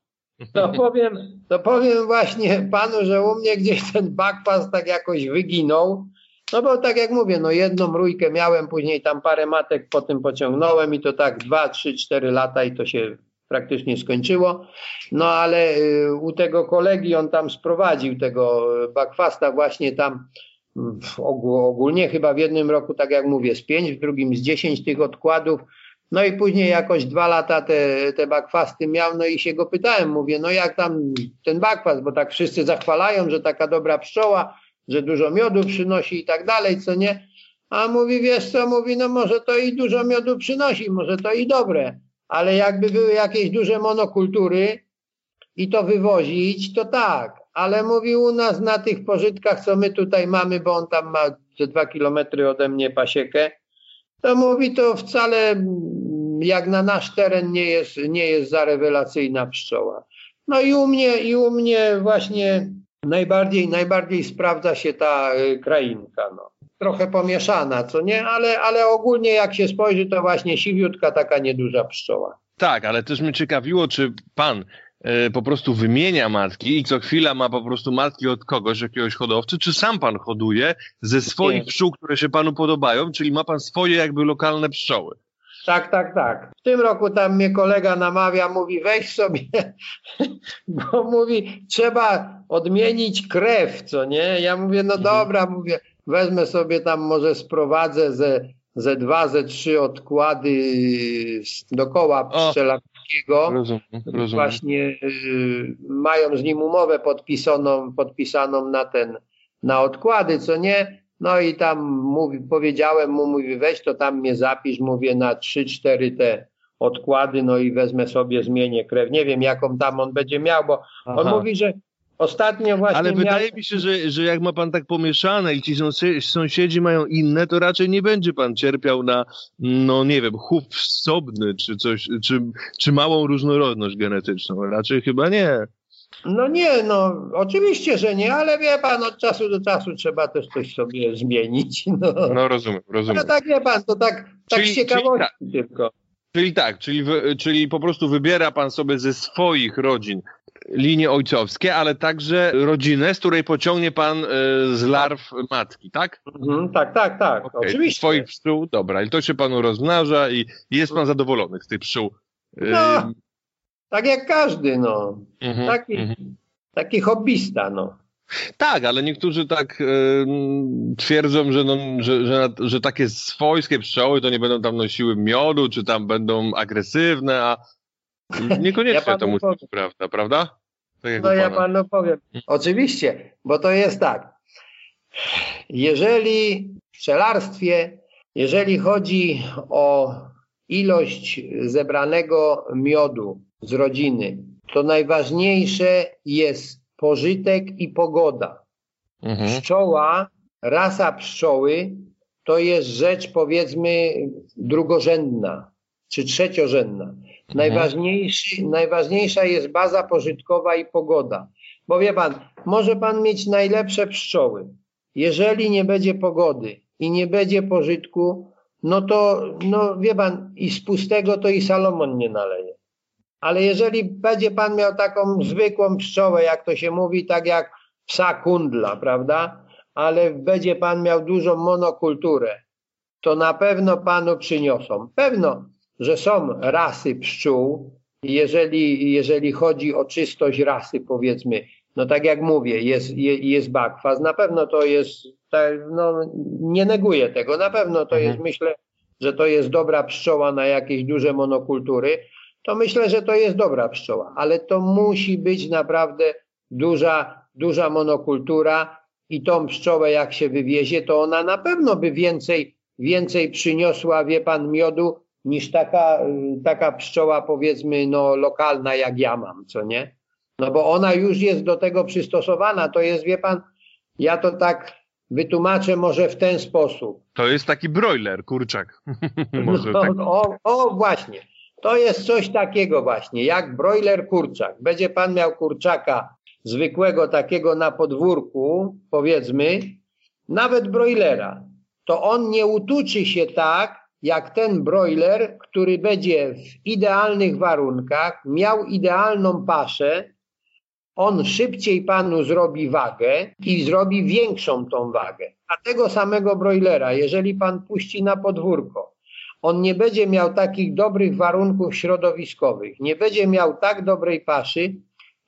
to powiem, to powiem właśnie panu, że u mnie gdzieś ten bakwast tak jakoś wyginął. No bo tak jak mówię, no jedną rójkę miałem, później tam parę matek po tym pociągnąłem i to tak dwa, trzy, cztery lata i to się praktycznie skończyło. No ale y, u tego kolegi on tam sprowadził tego bakwasta właśnie tam ogólnie chyba w jednym roku, tak jak mówię, z pięć, w drugim z dziesięć tych odkładów. No i później jakoś dwa lata te, te bakwasty miał, no i się go pytałem, mówię, no jak tam ten bakwas, bo tak wszyscy zachwalają, że taka dobra pszczoła, że dużo miodu przynosi i tak dalej, co nie? A mówi, wiesz co, mówi, no może to i dużo miodu przynosi, może to i dobre, ale jakby były jakieś duże monokultury i to wywozić, to tak, ale mówił u nas na tych pożytkach, co my tutaj mamy, bo on tam ma ze dwa kilometry ode mnie pasiekę, to mówi to wcale jak na nasz teren nie jest, nie jest za rewelacyjna pszczoła. No i u mnie, i u mnie właśnie najbardziej, najbardziej sprawdza się ta y, krainka. No. Trochę pomieszana, co nie? Ale, ale ogólnie jak się spojrzy, to właśnie siwiutka taka nieduża pszczoła. Tak, ale też mnie ciekawiło, czy pan E, po prostu wymienia matki i co chwila ma po prostu matki od kogoś, jakiegoś hodowcy, czy sam pan hoduje ze swoich pszczół, które się panu podobają, czyli ma pan swoje jakby lokalne pszczoły? Tak, tak, tak. W tym roku tam mnie kolega namawia, mówi weź sobie, bo mówi trzeba odmienić krew, co nie? Ja mówię, no mhm. dobra, mówię, wezmę sobie tam, może sprowadzę ze, ze dwa, ze trzy odkłady dokoła pszczelarskiego. Rozumiem, rozumiem. Właśnie y, mają z nim umowę podpisaną, podpisaną na ten, na odkłady, co nie? No i tam mówi, powiedziałem mu, mówi weź to tam mnie zapisz, mówię na trzy, cztery te odkłady, no i wezmę sobie, zmienię krew. Nie wiem, jaką tam on będzie miał, bo Aha. on mówi, że ostatnio właśnie. Ale miał... wydaje mi się, że, że jak ma pan tak pomieszane i ci sąsiedzi mają inne, to raczej nie będzie pan cierpiał na, no nie wiem, chów wsobny, czy coś, czy, czy małą różnorodność genetyczną. Raczej chyba nie. No nie, no oczywiście, że nie, ale wie pan, od czasu do czasu trzeba też coś sobie zmienić. No, no rozumiem, rozumiem. No tak wie pan, to tak, tak czyli, ciekawości czyli tak, tylko. Czyli tak, czyli, czyli po prostu wybiera pan sobie ze swoich rodzin linie ojcowskie, ale także rodzinę, z której pociągnie pan y, z larw matki, tak? Mhm, tak, tak, tak, okay. oczywiście. Swoich pszczół, dobra, i to się panu rozmnaża i jest pan zadowolony z tych pszczół. No, tak jak każdy, no. Mhm, taki, mhm. taki hobbysta, no. Tak, ale niektórzy tak y, twierdzą, że, no, że, że, że, takie swojskie pszczoły to nie będą tam nosiły miodu, czy tam będą agresywne, a niekoniecznie ja to musi być prawda, prawda? Tak no ja panu powiem. Oczywiście, bo to jest tak. Jeżeli w pszczelarstwie, jeżeli chodzi o ilość zebranego miodu z rodziny, to najważniejsze jest pożytek i pogoda. Mhm. Pszczoła, rasa pszczoły to jest rzecz powiedzmy drugorzędna czy trzeciorzędna. Mhm. Najważniejszy, najważniejsza jest baza pożytkowa i pogoda. Bo wie pan, może pan mieć najlepsze pszczoły. Jeżeli nie będzie pogody i nie będzie pożytku, no to, no wie pan, i z pustego to i Salomon nie naleje. Ale jeżeli będzie pan miał taką zwykłą pszczołę, jak to się mówi, tak jak psa kundla, prawda? Ale będzie pan miał dużą monokulturę, to na pewno panu przyniosą. Pewno, że są rasy pszczół, jeżeli, jeżeli chodzi o czystość rasy, powiedzmy, no tak jak mówię, jest, jest bakwas, na pewno to jest, no nie neguję tego, na pewno to jest, mhm. myślę, że to jest dobra pszczoła na jakieś duże monokultury, to myślę, że to jest dobra pszczoła, ale to musi być naprawdę duża, duża monokultura i tą pszczołę jak się wywiezie, to ona na pewno by więcej, więcej przyniosła, wie pan, miodu niż taka, taka pszczoła powiedzmy no lokalna jak ja mam, co nie? No bo ona już jest do tego przystosowana, to jest, wie pan, ja to tak wytłumaczę może w ten sposób. To jest taki broiler, kurczak. może no, tak. o, o, właśnie. To jest coś takiego właśnie, jak broiler kurczak. Będzie pan miał kurczaka zwykłego takiego na podwórku, powiedzmy, nawet broilera, to on nie utuczy się tak, jak ten broiler, który będzie w idealnych warunkach, miał idealną paszę, on szybciej panu zrobi wagę i zrobi większą tą wagę. A tego samego broilera, jeżeli pan puści na podwórko, on nie będzie miał takich dobrych warunków środowiskowych, nie będzie miał tak dobrej paszy,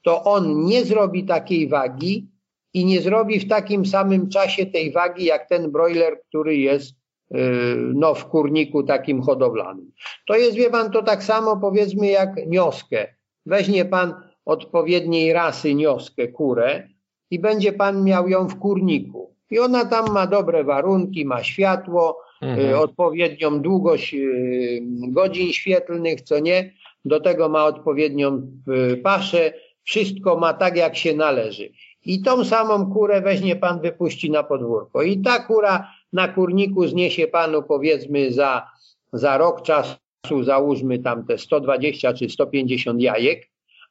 to on nie zrobi takiej wagi i nie zrobi w takim samym czasie tej wagi, jak ten broiler, który jest y, no, w kurniku takim hodowlanym. To jest, wie pan, to tak samo powiedzmy jak nioskę. Weźmie pan odpowiedniej rasy nioskę, kurę i będzie pan miał ją w kurniku. I ona tam ma dobre warunki, ma światło, mhm. Y, odpowiednią długość y, godzin świetlnych, co nie. Do tego ma odpowiednią y, paszę, wszystko ma tak, jak się należy. I tą samą kurę weźmie pan, wypuści na podwórko. I ta kura na kurniku zniesie panu powiedzmy za, za rok czasu, załóżmy tam te 120 czy 150 jajek,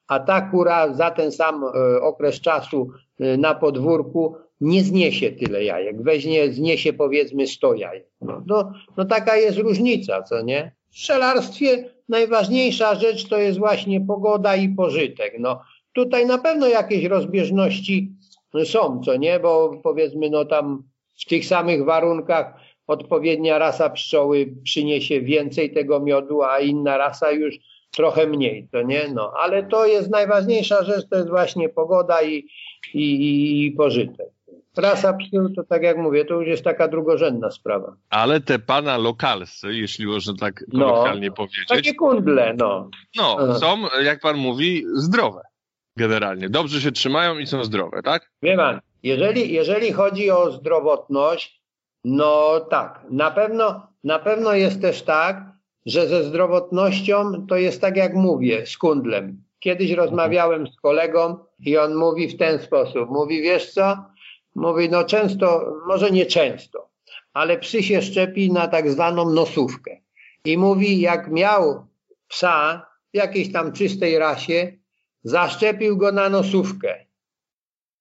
a ta kura za ten sam okres czasu na podwórku nie zniesie tyle jajek, weźmie, zniesie powiedzmy 100 jajek. No, no, no taka jest różnica, co nie? W strzelarstwie najważniejsza rzecz to jest właśnie pogoda i pożytek. No, tutaj na pewno jakieś rozbieżności są, co nie, bo powiedzmy no tam w tych samych warunkach odpowiednia rasa pszczoły przyniesie więcej tego miodu, a inna rasa już trochę mniej, to nie? No, ale to jest najważniejsza rzecz, to jest właśnie pogoda i, i, i pożytek. Rasa psu to tak jak mówię, to już jest taka drugorzędna sprawa. Ale te pana lokalscy, jeśli można tak no. kolokwialnie no, powiedzieć. Takie kundle, no. No, są, jak pan mówi, zdrowe. Generalnie. Dobrze się trzymają i są zdrowe, tak? Wie pan, jeżeli, jeżeli chodzi o zdrowotność, no tak, na pewno, na pewno jest też tak, że ze zdrowotnością to jest tak jak mówię, z kundlem. Kiedyś rozmawiałem z kolegą i on mówi w ten sposób. Mówi, wiesz co? Mówi, no często, może nie często, ale psy się szczepi na tak zwaną nosówkę. I mówi, jak miał psa w jakiejś tam czystej rasie, zaszczepił go na nosówkę.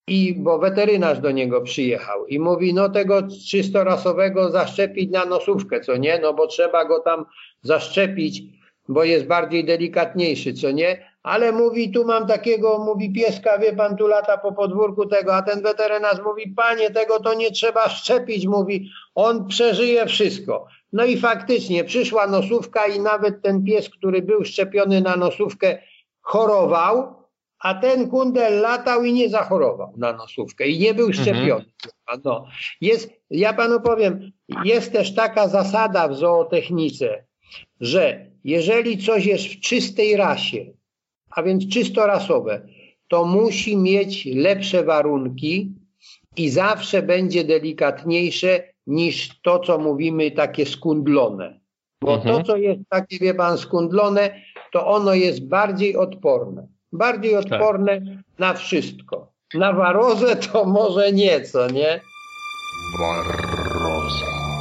I bo weterynarz do niego przyjechał i mówi, no tego czystorasowego zaszczepić na nosówkę, co nie? No bo trzeba go tam zaszczepić, bo jest bardziej delikatniejszy, co nie? Ale mówi, tu mam takiego, mówi pieska, wie pan, tu lata po podwórku tego, a ten weterynarz mówi, panie, tego to nie trzeba szczepić, mówi, on przeżyje wszystko. No i faktycznie przyszła nosówka i nawet ten pies, który był szczepiony na nosówkę, chorował, a ten kundel latał i nie zachorował na nosówkę i nie był mhm. szczepiony. Mhm. No. Jest, ja panu powiem, jest też taka zasada w zootechnice, że jeżeli coś jest w czystej rasie, a więc czysto rasowe, to musi mieć lepsze warunki i zawsze będzie delikatniejsze niż to, co mówimy, takie skundlone. Bo mhm. to, co jest takie, wie pan, skundlone, to ono jest bardziej odporne. Bardziej tak. odporne tak. na wszystko. Na warozę to może nieco, nie? Waroza.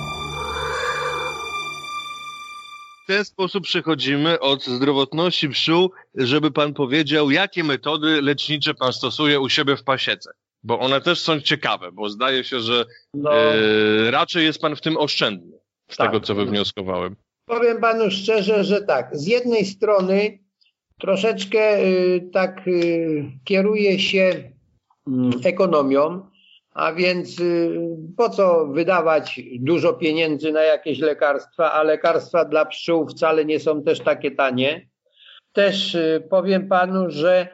W ten sposób przechodzimy od zdrowotności pszczół, żeby pan powiedział, jakie metody lecznicze pan stosuje u siebie w pasiece. Bo one też są ciekawe, bo zdaje się, że no. e, raczej jest pan w tym oszczędny, z tak. tego co wywnioskowałem. Powiem panu szczerze, że tak. Z jednej strony troszeczkę y, tak y, kieruje się mm, ekonomią, a więc y, po co wydawać dużo pieniędzy na jakieś lekarstwa, a lekarstwa dla pszczół wcale nie są też takie tanie. Też powiem panu, że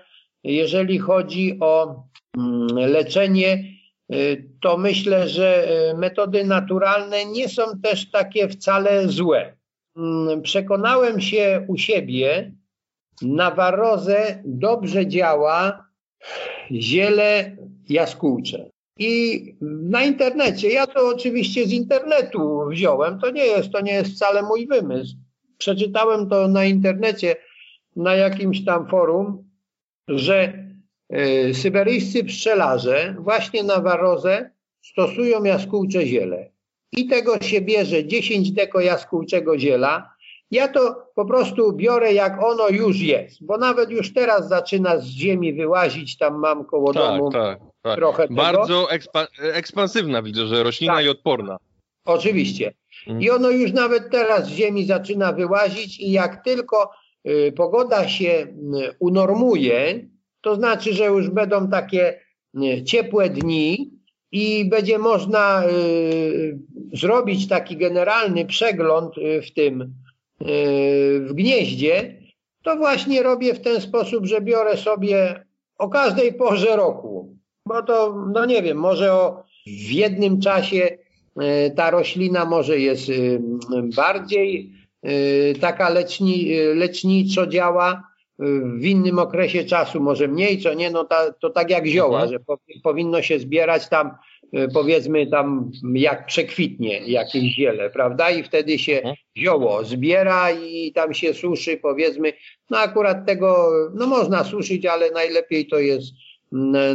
jeżeli chodzi o mm, leczenie, to myślę, że metody naturalne nie są też takie wcale złe. Mm, przekonałem się u siebie, na warozę dobrze działa ziele jaskółcze. I na internecie, ja to oczywiście z internetu wziąłem, to nie jest, to nie jest wcale mój wymysł. Przeczytałem to na internecie, na jakimś tam forum, że y, syberyjscy pszczelarze właśnie na warozę stosują jaskółcze ziele. I tego się bierze 10 deko jaskółczego ziela, ja to po prostu biorę jak ono już jest, bo nawet już teraz zaczyna z ziemi wyłazić, tam mam koło tak, domu tak, tak. trochę Bardzo ekspa ekspansywna widzę, że roślina tak. i odporna. Oczywiście. Mhm. I ono już nawet teraz z ziemi zaczyna wyłazić i jak tylko y, pogoda się y, unormuje, to znaczy, że już będą takie y, ciepłe dni i będzie można y, zrobić taki generalny przegląd y, w tym w gnieździe, to właśnie robię w ten sposób, że biorę sobie o każdej porze roku, bo to, no nie wiem, może o, w jednym czasie e, ta roślina może jest e, bardziej e, taka leczni, leczniczo działa, w innym okresie czasu może mniej, co nie, no ta, to tak jak zioła, mhm. że powinno się zbierać tam powiedzmy tam jak przekwitnie jakieś ziele, prawda? I wtedy się mhm. zioło zbiera i tam się suszy, powiedzmy. No akurat tego, no można suszyć, ale najlepiej to jest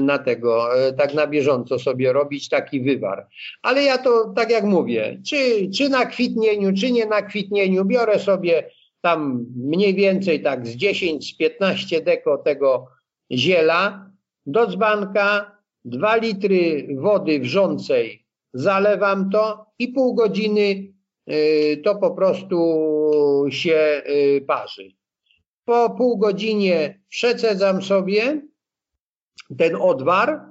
na tego, e, tak na bieżąco sobie robić taki wywar. Ale ja to tak jak mówię, czy, czy na kwitnieniu, czy nie na kwitnieniu, biorę sobie tam mniej więcej tak z 10-15 deko tego ziela do dzbanka, dwa litry wody wrzącej, zalewam to i pół godziny y, to po prostu się y, parzy. Po pół godzinie przecedzam sobie ten odwar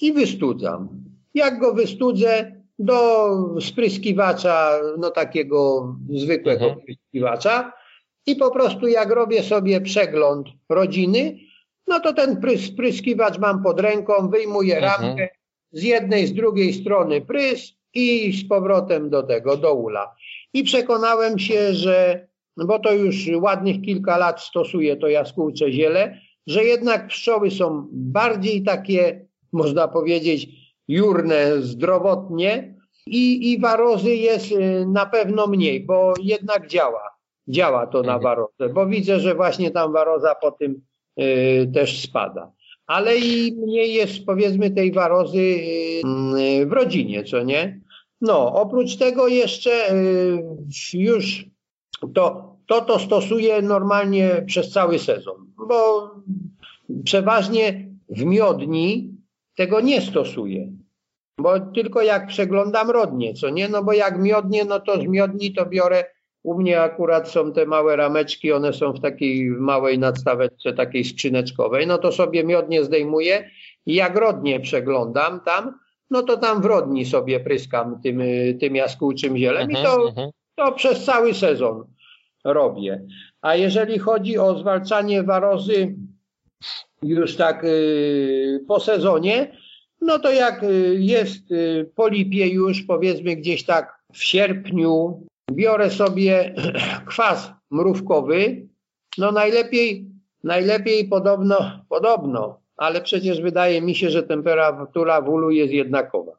i wystudzam. Jak go wystudzę, do spryskiwacza, no takiego zwykłego mhm. spryskiwacza i po prostu jak robię sobie przegląd rodziny, no to ten spryskiwacz mam pod ręką, wyjmuję mhm. ramkę z jednej, z drugiej strony prys i z powrotem do tego, do ula. I przekonałem się, że, bo to już ładnych kilka lat stosuję to jaskółcze ziele, że jednak pszczoły są bardziej takie, można powiedzieć, jurne zdrowotnie i, i warozy jest y, na pewno mniej, bo jednak działa. Działa to na mhm. warozę, bo widzę, że właśnie tam waroza po tym y, też spada. Ale i mniej jest powiedzmy tej warozy y, w rodzinie, co nie? No, oprócz tego jeszcze y, już to, to to stosuję normalnie przez cały sezon, bo przeważnie w miodni tego nie stosuję. Bo tylko jak przeglądam rodnie, co nie? No bo jak miodnie, no to z miodni to biorę. U mnie akurat są te małe rameczki, one są w takiej małej nadstaweczce, takiej skrzyneczkowej. No to sobie miodnie zdejmuję i jak rodnie przeglądam tam, no to tam w rodni sobie pryskam tym, tym jaskółczym zielem i to, mhm, mhm. to przez cały sezon robię. A jeżeli chodzi o zwalczanie warozy już tak y, po sezonie, no to jak y, jest y, po lipie już powiedzmy gdzieś tak w sierpniu, biorę sobie kwas mrówkowy, no najlepiej, najlepiej podobno, podobno, ale przecież wydaje mi się, że temperatura w ulu jest jednakowa.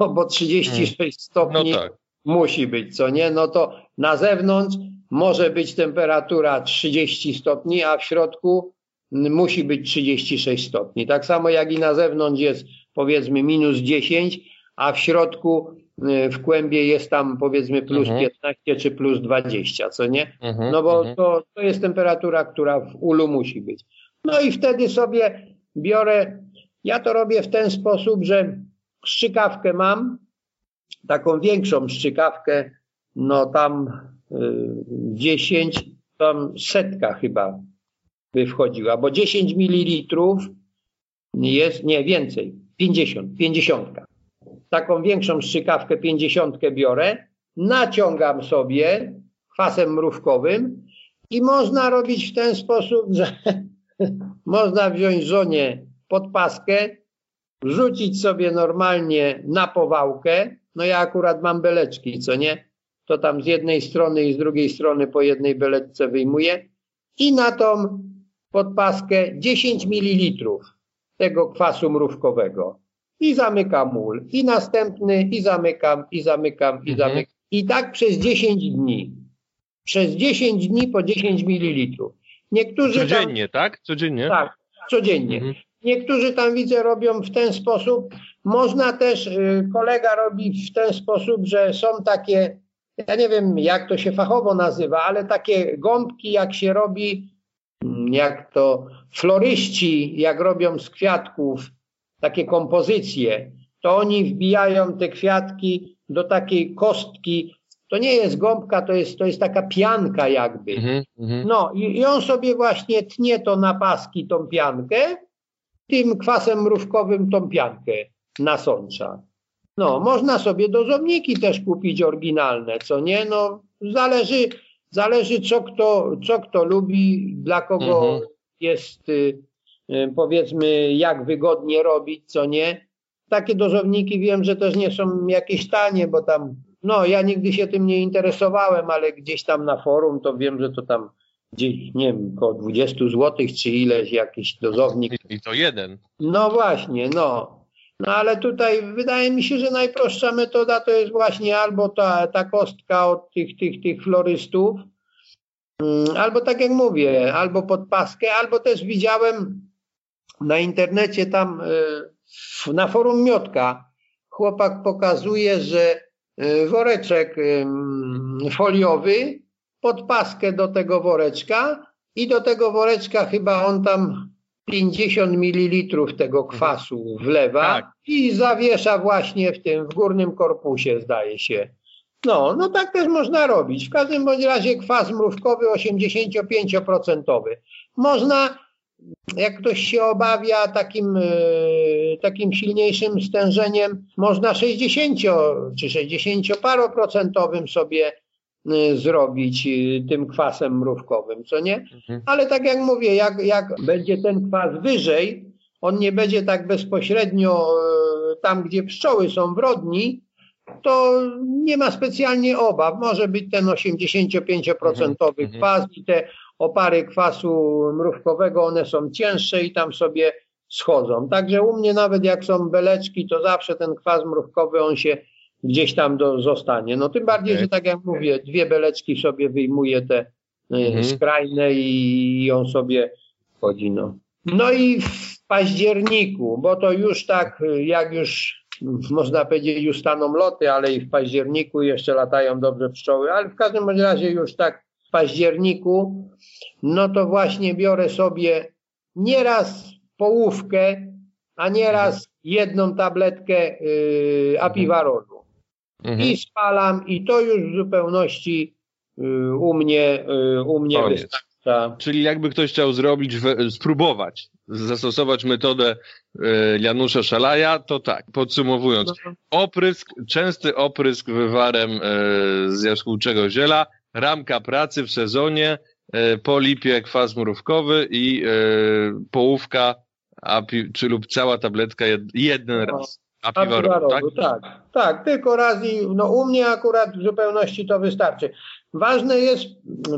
No bo 36 hmm. stopni no tak. musi być, co nie? No to na zewnątrz może być temperatura 30 stopni, a w środku musi być 36 stopni. Tak samo jak i na zewnątrz jest powiedzmy minus 10, a w środku y, w kłębie jest tam powiedzmy plus mhm. 15 czy plus 20, co nie? Mhm, no bo mhm. to, to jest temperatura, która w ulu musi być. No i wtedy sobie biorę, ja to robię w ten sposób, że strzykawkę mam, taką większą strzykawkę, no tam 10, tam setka chyba by wchodziła, bo 10 ml jest, nie więcej, 50, 50. Taką większą strzykawkę 50 biorę, naciągam sobie kwasem mrówkowym i można robić w ten sposób, że można wziąć żonie podpaskę, wrzucić sobie normalnie na powałkę, no ja akurat mam beleczki, co nie? To tam z jednej strony i z drugiej strony po jednej beleczce wyjmuję i na tą podpaskę 10 ml tego kwasu mrówkowego i zamykam mól i następny i zamykam i zamykam i mhm. zamykam i tak przez 10 dni. Przez 10 dni po 10 ml. Niektórzy Codziennie, tam, tak? Codziennie? Tak, codziennie. Mhm. Niektórzy tam widzę robią w ten sposób. Można też, y, kolega robi w ten sposób, że są takie, ja nie wiem jak to się fachowo nazywa, ale takie gąbki jak się robi jak to floryści, jak robią z kwiatków takie kompozycje, to oni wbijają te kwiatki do takiej kostki. To nie jest gąbka, to jest, to jest taka pianka jakby. Mm -hmm. No i, i on sobie właśnie tnie to na paski, tą piankę, tym kwasem mrówkowym tą piankę nasącza. No, można sobie dozowniki też kupić oryginalne, co nie? No, zależy, Zależy, co kto, co kto lubi, dla kogo mhm. jest, y, y, powiedzmy, jak wygodnie robić, co nie. Takie dozowniki wiem, że też nie są jakieś tanie, bo tam, no ja nigdy się tym nie interesowałem, ale gdzieś tam na forum to wiem, że to tam gdzieś, nie wiem, około 20 zł czy ileś jakiś dozownik. I to jeden. No właśnie, no. No ale tutaj wydaje mi się, że najprostsza metoda to jest właśnie albo ta, ta kostka od tych, tych, tych florystów, mm, albo tak jak mówię, albo podpaskę, albo też widziałem na internecie tam y, na forum Miotka. Chłopak pokazuje, że y, woreczek foliowy, podpaskę do tego woreczka i do tego woreczka chyba on tam 50 ml tego kwasu wlewa tak. i zawiesza właśnie w tym, w górnym korpusie zdaje się. No, no tak też można robić. W każdym bądź razie kwas mrówkowy 85%. Można, jak ktoś się obawia takim, e, takim silniejszym stężeniem, można 60 czy 60 paroprocentowym sobie zrobić y, tym kwasem mrówkowym, co nie? Mhm. Ale tak jak mówię, jak, jak będzie ten kwas wyżej, on nie będzie tak bezpośrednio y, tam, gdzie pszczoły są w rodni, to nie ma specjalnie obaw. Może być ten 85% mhm. kwas i te opary kwasu mrówkowego, one są cięższe i tam sobie schodzą. Także u mnie nawet jak są beleczki, to zawsze ten kwas mrówkowy, on się gdzieś tam do, zostanie. No tym bardziej, okay. że tak jak mówię, dwie beleczki sobie wyjmuje te e, mhm. skrajne i on sobie chodzi. No. no i w październiku, bo to już tak, jak już można powiedzieć, już staną loty, ale i w październiku jeszcze latają dobrze pszczoły, ale w każdym razie już tak w październiku, no to właśnie biorę sobie nieraz połówkę, a nieraz jedną tabletkę yy, apiwarolu. Mhm. I spalam i to już w zupełności yy, u mnie, yy, u mnie wystarcza. Czyli jakby ktoś chciał zrobić, spróbować zastosować metodę e, Janusza Szalaja, to tak, podsumowując, no. oprysk, częsty oprysk wywarem e, z jaskółczego ziela, ramka pracy w sezonie, e, po lipie kwas mrówkowy i połówka, czy lub cała tabletka jeden no. raz. Apiwarodu, tak? tak? Tak, tylko raz i no u mnie akurat w zupełności to wystarczy. Ważne jest,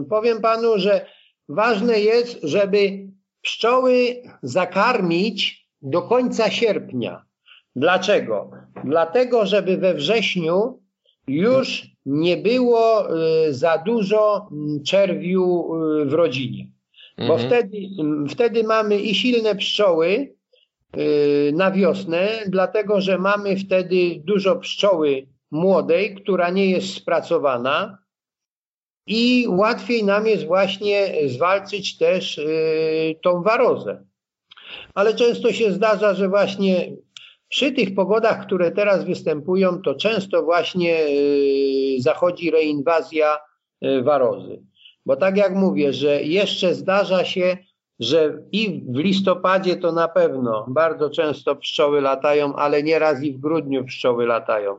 powiem panu, że ważne jest, żeby pszczoły zakarmić do końca sierpnia. Dlaczego? Dlatego, żeby we wrześniu już nie było y, za dużo mm, czerwiu y, w rodzinie. Bo mhm. wtedy, mm, wtedy mamy i silne pszczoły na wiosnę, dlatego że mamy wtedy dużo pszczoły młodej, która nie jest spracowana, i łatwiej nam jest właśnie zwalczyć też y, tą warozę. Ale często się zdarza, że właśnie przy tych pogodach, które teraz występują, to często właśnie y, zachodzi reinwazja y, warozy. Bo tak jak mówię, że jeszcze zdarza się, że i w listopadzie to na pewno bardzo często pszczoły latają, ale nieraz i w grudniu pszczoły latają.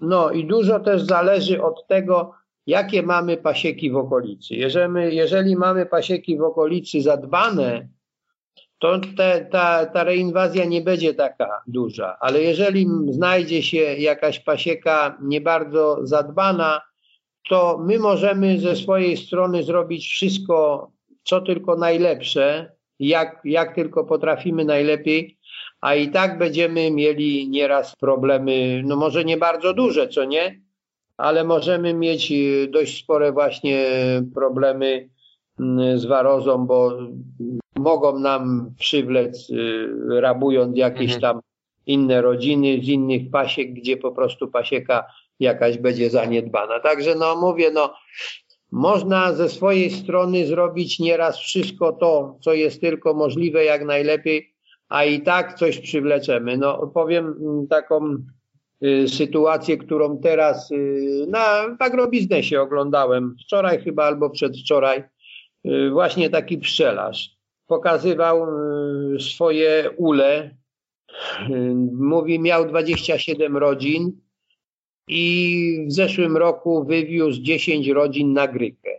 No i dużo też zależy od tego, jakie mamy pasieki w okolicy. Jeżeli, jeżeli mamy pasieki w okolicy zadbane, to te, ta, ta reinwazja nie będzie taka duża. Ale jeżeli znajdzie się jakaś pasieka nie bardzo zadbana, to my możemy ze swojej strony zrobić wszystko, co tylko najlepsze, jak, jak tylko potrafimy najlepiej, a i tak będziemy mieli nieraz problemy, no może nie bardzo duże, co nie? ale możemy mieć y, dość spore właśnie problemy mm, z warozą, bo mogą nam przywlec, y, rabując jakieś mhm. tam inne rodziny z innych pasiek, gdzie po prostu pasieka jakaś będzie zaniedbana. Także no mówię, no można ze swojej strony zrobić nieraz wszystko to, co jest tylko możliwe jak najlepiej, a i tak coś przywleczemy. No powiem mm, taką Y, sytuację, którą teraz y, na agrobiznesie oglądałem wczoraj chyba albo przedwczoraj. Y, właśnie taki pszczelarz pokazywał swoje ule. Mówi, miał 27 rodzin i w zeszłym roku wywiózł 10 rodzin na Grykę.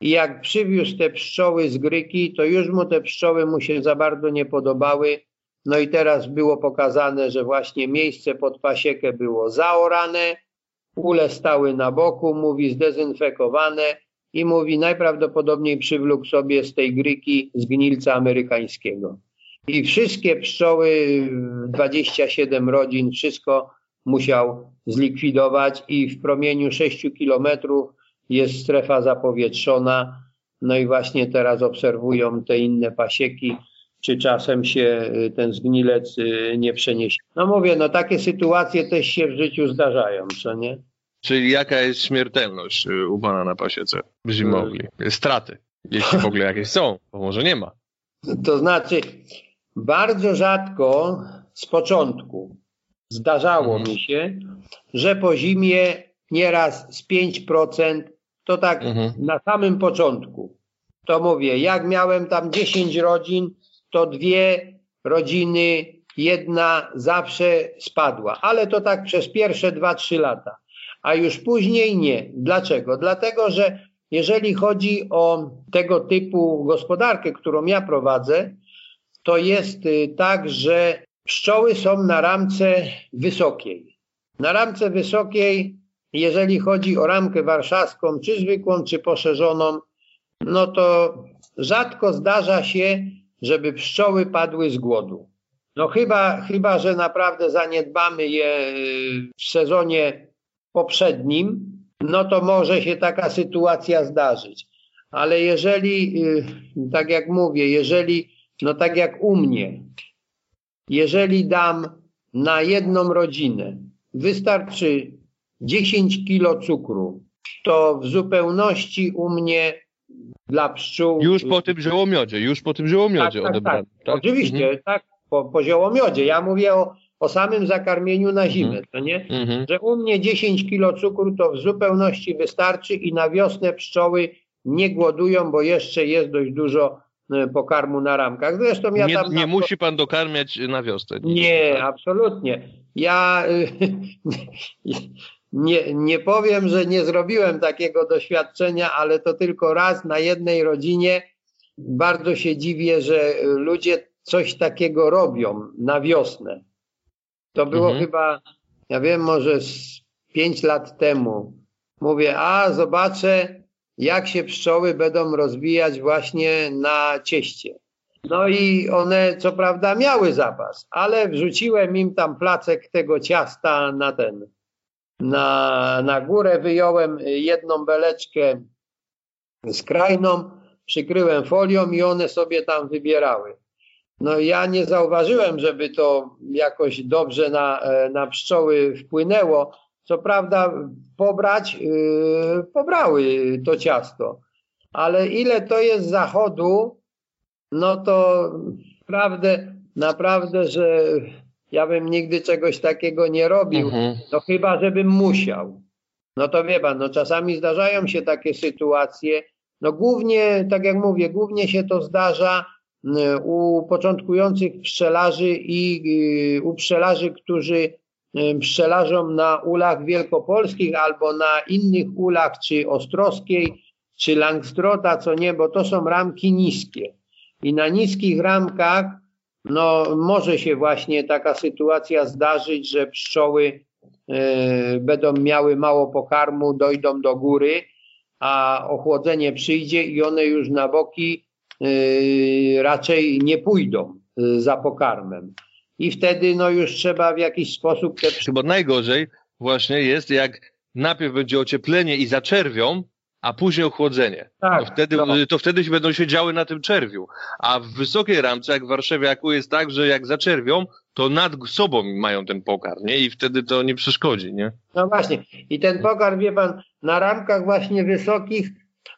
I jak przywiózł te pszczoły z Gryki, to już mu te pszczoły mu się za bardzo nie podobały no i teraz było pokazane, że właśnie miejsce pod pasiekę było zaorane, ule stały na boku, mówi zdezynfekowane i mówi najprawdopodobniej przywlókł sobie z tej gryki zgnilca amerykańskiego. I wszystkie pszczoły, 27 rodzin, wszystko musiał zlikwidować i w promieniu 6 kilometrów jest strefa zapowietrzona. No i właśnie teraz obserwują te inne pasieki czy czasem się y, ten zgnilec y, nie przeniesie. No mówię, no takie sytuacje też się w życiu zdarzają, co nie? Czyli jaka jest śmiertelność y, u pana na pasiece zimowli? Straty, jeśli w ogóle jakieś są, bo może nie ma. To znaczy, bardzo rzadko z początku zdarzało mhm. mi się, że po zimie nieraz z 5%, to tak mhm. na samym początku. To mówię, jak miałem tam 10 rodzin, to dwie rodziny, jedna zawsze spadła, ale to tak przez pierwsze dwa, trzy lata, a już później nie. Dlaczego? Dlatego, że jeżeli chodzi o tego typu gospodarkę, którą ja prowadzę, to jest y, tak, że Pszczoły są na ramce wysokiej. Na ramce wysokiej, jeżeli chodzi o ramkę warszawską, czy zwykłą, czy poszerzoną, no to rzadko zdarza się, żeby pszczoły padły z głodu. No chyba, chyba, że naprawdę zaniedbamy je w sezonie poprzednim, no to może się taka sytuacja zdarzyć. Ale jeżeli, y, tak jak mówię, jeżeli, no tak jak u mnie, jeżeli dam na jedną rodzinę, wystarczy 10 kilo cukru, to w zupełności u mnie dla pszczół. Już po tym ziołomiodzie, już po tym ziołomiodzie tak, tak, tak. tak? Oczywiście, mhm. tak, po, po ziołomiodzie. Ja mówię o, o samym zakarmieniu na zimę, mhm. to nie? Mhm. Że u mnie 10 kilo cukru to w zupełności wystarczy i na wiosnę pszczoły nie głodują, bo jeszcze jest dość dużo pokarmu na ramkach. Zresztą ja nie, tam... Nie na... musi pan dokarmiać na wiosnę. Nie, tak? absolutnie. Ja nie, nie powiem, że nie zrobiłem takiego doświadczenia, ale to tylko raz na jednej rodzinie. Bardzo się dziwię, że ludzie coś takiego robią na wiosnę. To było mhm. chyba, ja wiem, może z pięć lat temu. Mówię, a zobaczę, jak się pszczoły będą rozwijać właśnie na cieście. No i one co prawda miały zapas, ale wrzuciłem im tam placek tego ciasta na ten, na, na górę, wyjąłem jedną beleczkę skrajną, przykryłem folią i one sobie tam wybierały. No ja nie zauważyłem, żeby to jakoś dobrze na, na pszczoły wpłynęło. Co prawda pobrać, yy, pobrały to ciasto, ale ile to jest zachodu, no to naprawdę, naprawdę, że ja bym nigdy czegoś takiego nie robił, mhm. no chyba, żebym musiał. No to wie pan, no czasami zdarzają się takie sytuacje, no głównie, tak jak mówię, głównie się to zdarza y, u początkujących pszczelarzy i y, u pszczelarzy, którzy pszczelarzą na ulach wielkopolskich albo na innych ulach, czy Ostrowskiej, czy Langstrota, co nie, bo to są ramki niskie. I na niskich ramkach no, może się właśnie taka sytuacja zdarzyć, że pszczoły y, będą miały mało pokarmu, dojdą do góry, a ochłodzenie przyjdzie i one już na boki y, raczej nie pójdą y, za pokarmem. I wtedy no już trzeba w jakiś sposób te... Bo najgorzej właśnie jest, jak najpierw będzie ocieplenie i zaczerwią, a później ochłodzenie. Tak, to, wtedy, no. to wtedy się będą się działy na tym czerwiu. A w wysokiej ramce, jak w Warszawie, jak jest tak, że jak zaczerwią, to nad sobą mają ten pokar, nie? I wtedy to nie przeszkodzi, nie? No właśnie. I ten pokar, wie pan, na ramkach właśnie wysokich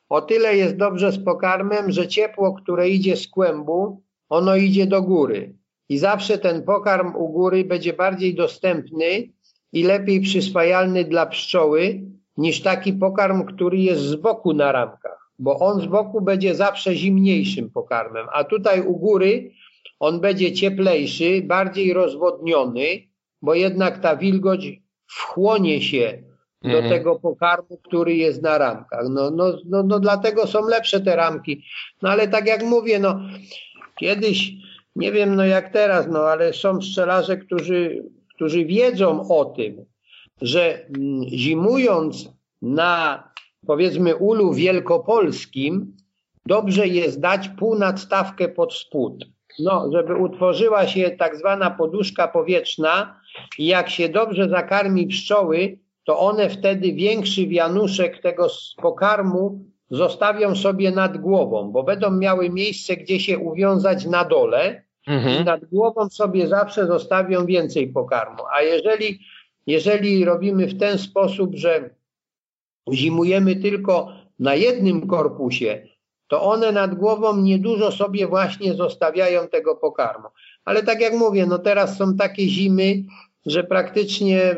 o tyle jest dobrze z pokarmem, że ciepło, które idzie z kłębu, ono idzie do góry. I zawsze ten pokarm u góry będzie bardziej dostępny i lepiej przyswajalny dla pszczoły, niż taki pokarm, który jest z boku na ramkach, bo on z boku będzie zawsze zimniejszym pokarmem, a tutaj u góry on będzie cieplejszy, bardziej rozwodniony, bo jednak ta wilgoć wchłonie się do mhm. tego pokarmu, który jest na ramkach. No, no, no, no dlatego są lepsze te ramki. No ale tak jak mówię, no kiedyś, nie wiem no jak teraz, no ale są pszczelarze, którzy, którzy wiedzą o tym, że mm, zimując na powiedzmy ulu wielkopolskim, dobrze jest dać półnadstawkę pod spód. No, żeby utworzyła się tak zwana poduszka powietrzna i jak się dobrze zakarmi pszczoły, to one wtedy większy wianuszek tego pokarmu zostawią sobie nad głową, bo będą miały miejsce, gdzie się uwiązać na dole mhm. i nad głową sobie zawsze zostawią więcej pokarmu. A jeżeli jeżeli robimy w ten sposób, że zimujemy tylko na jednym korpusie, to one nad głową niedużo sobie właśnie zostawiają tego pokarmu. Ale tak jak mówię, no teraz są takie zimy, że praktycznie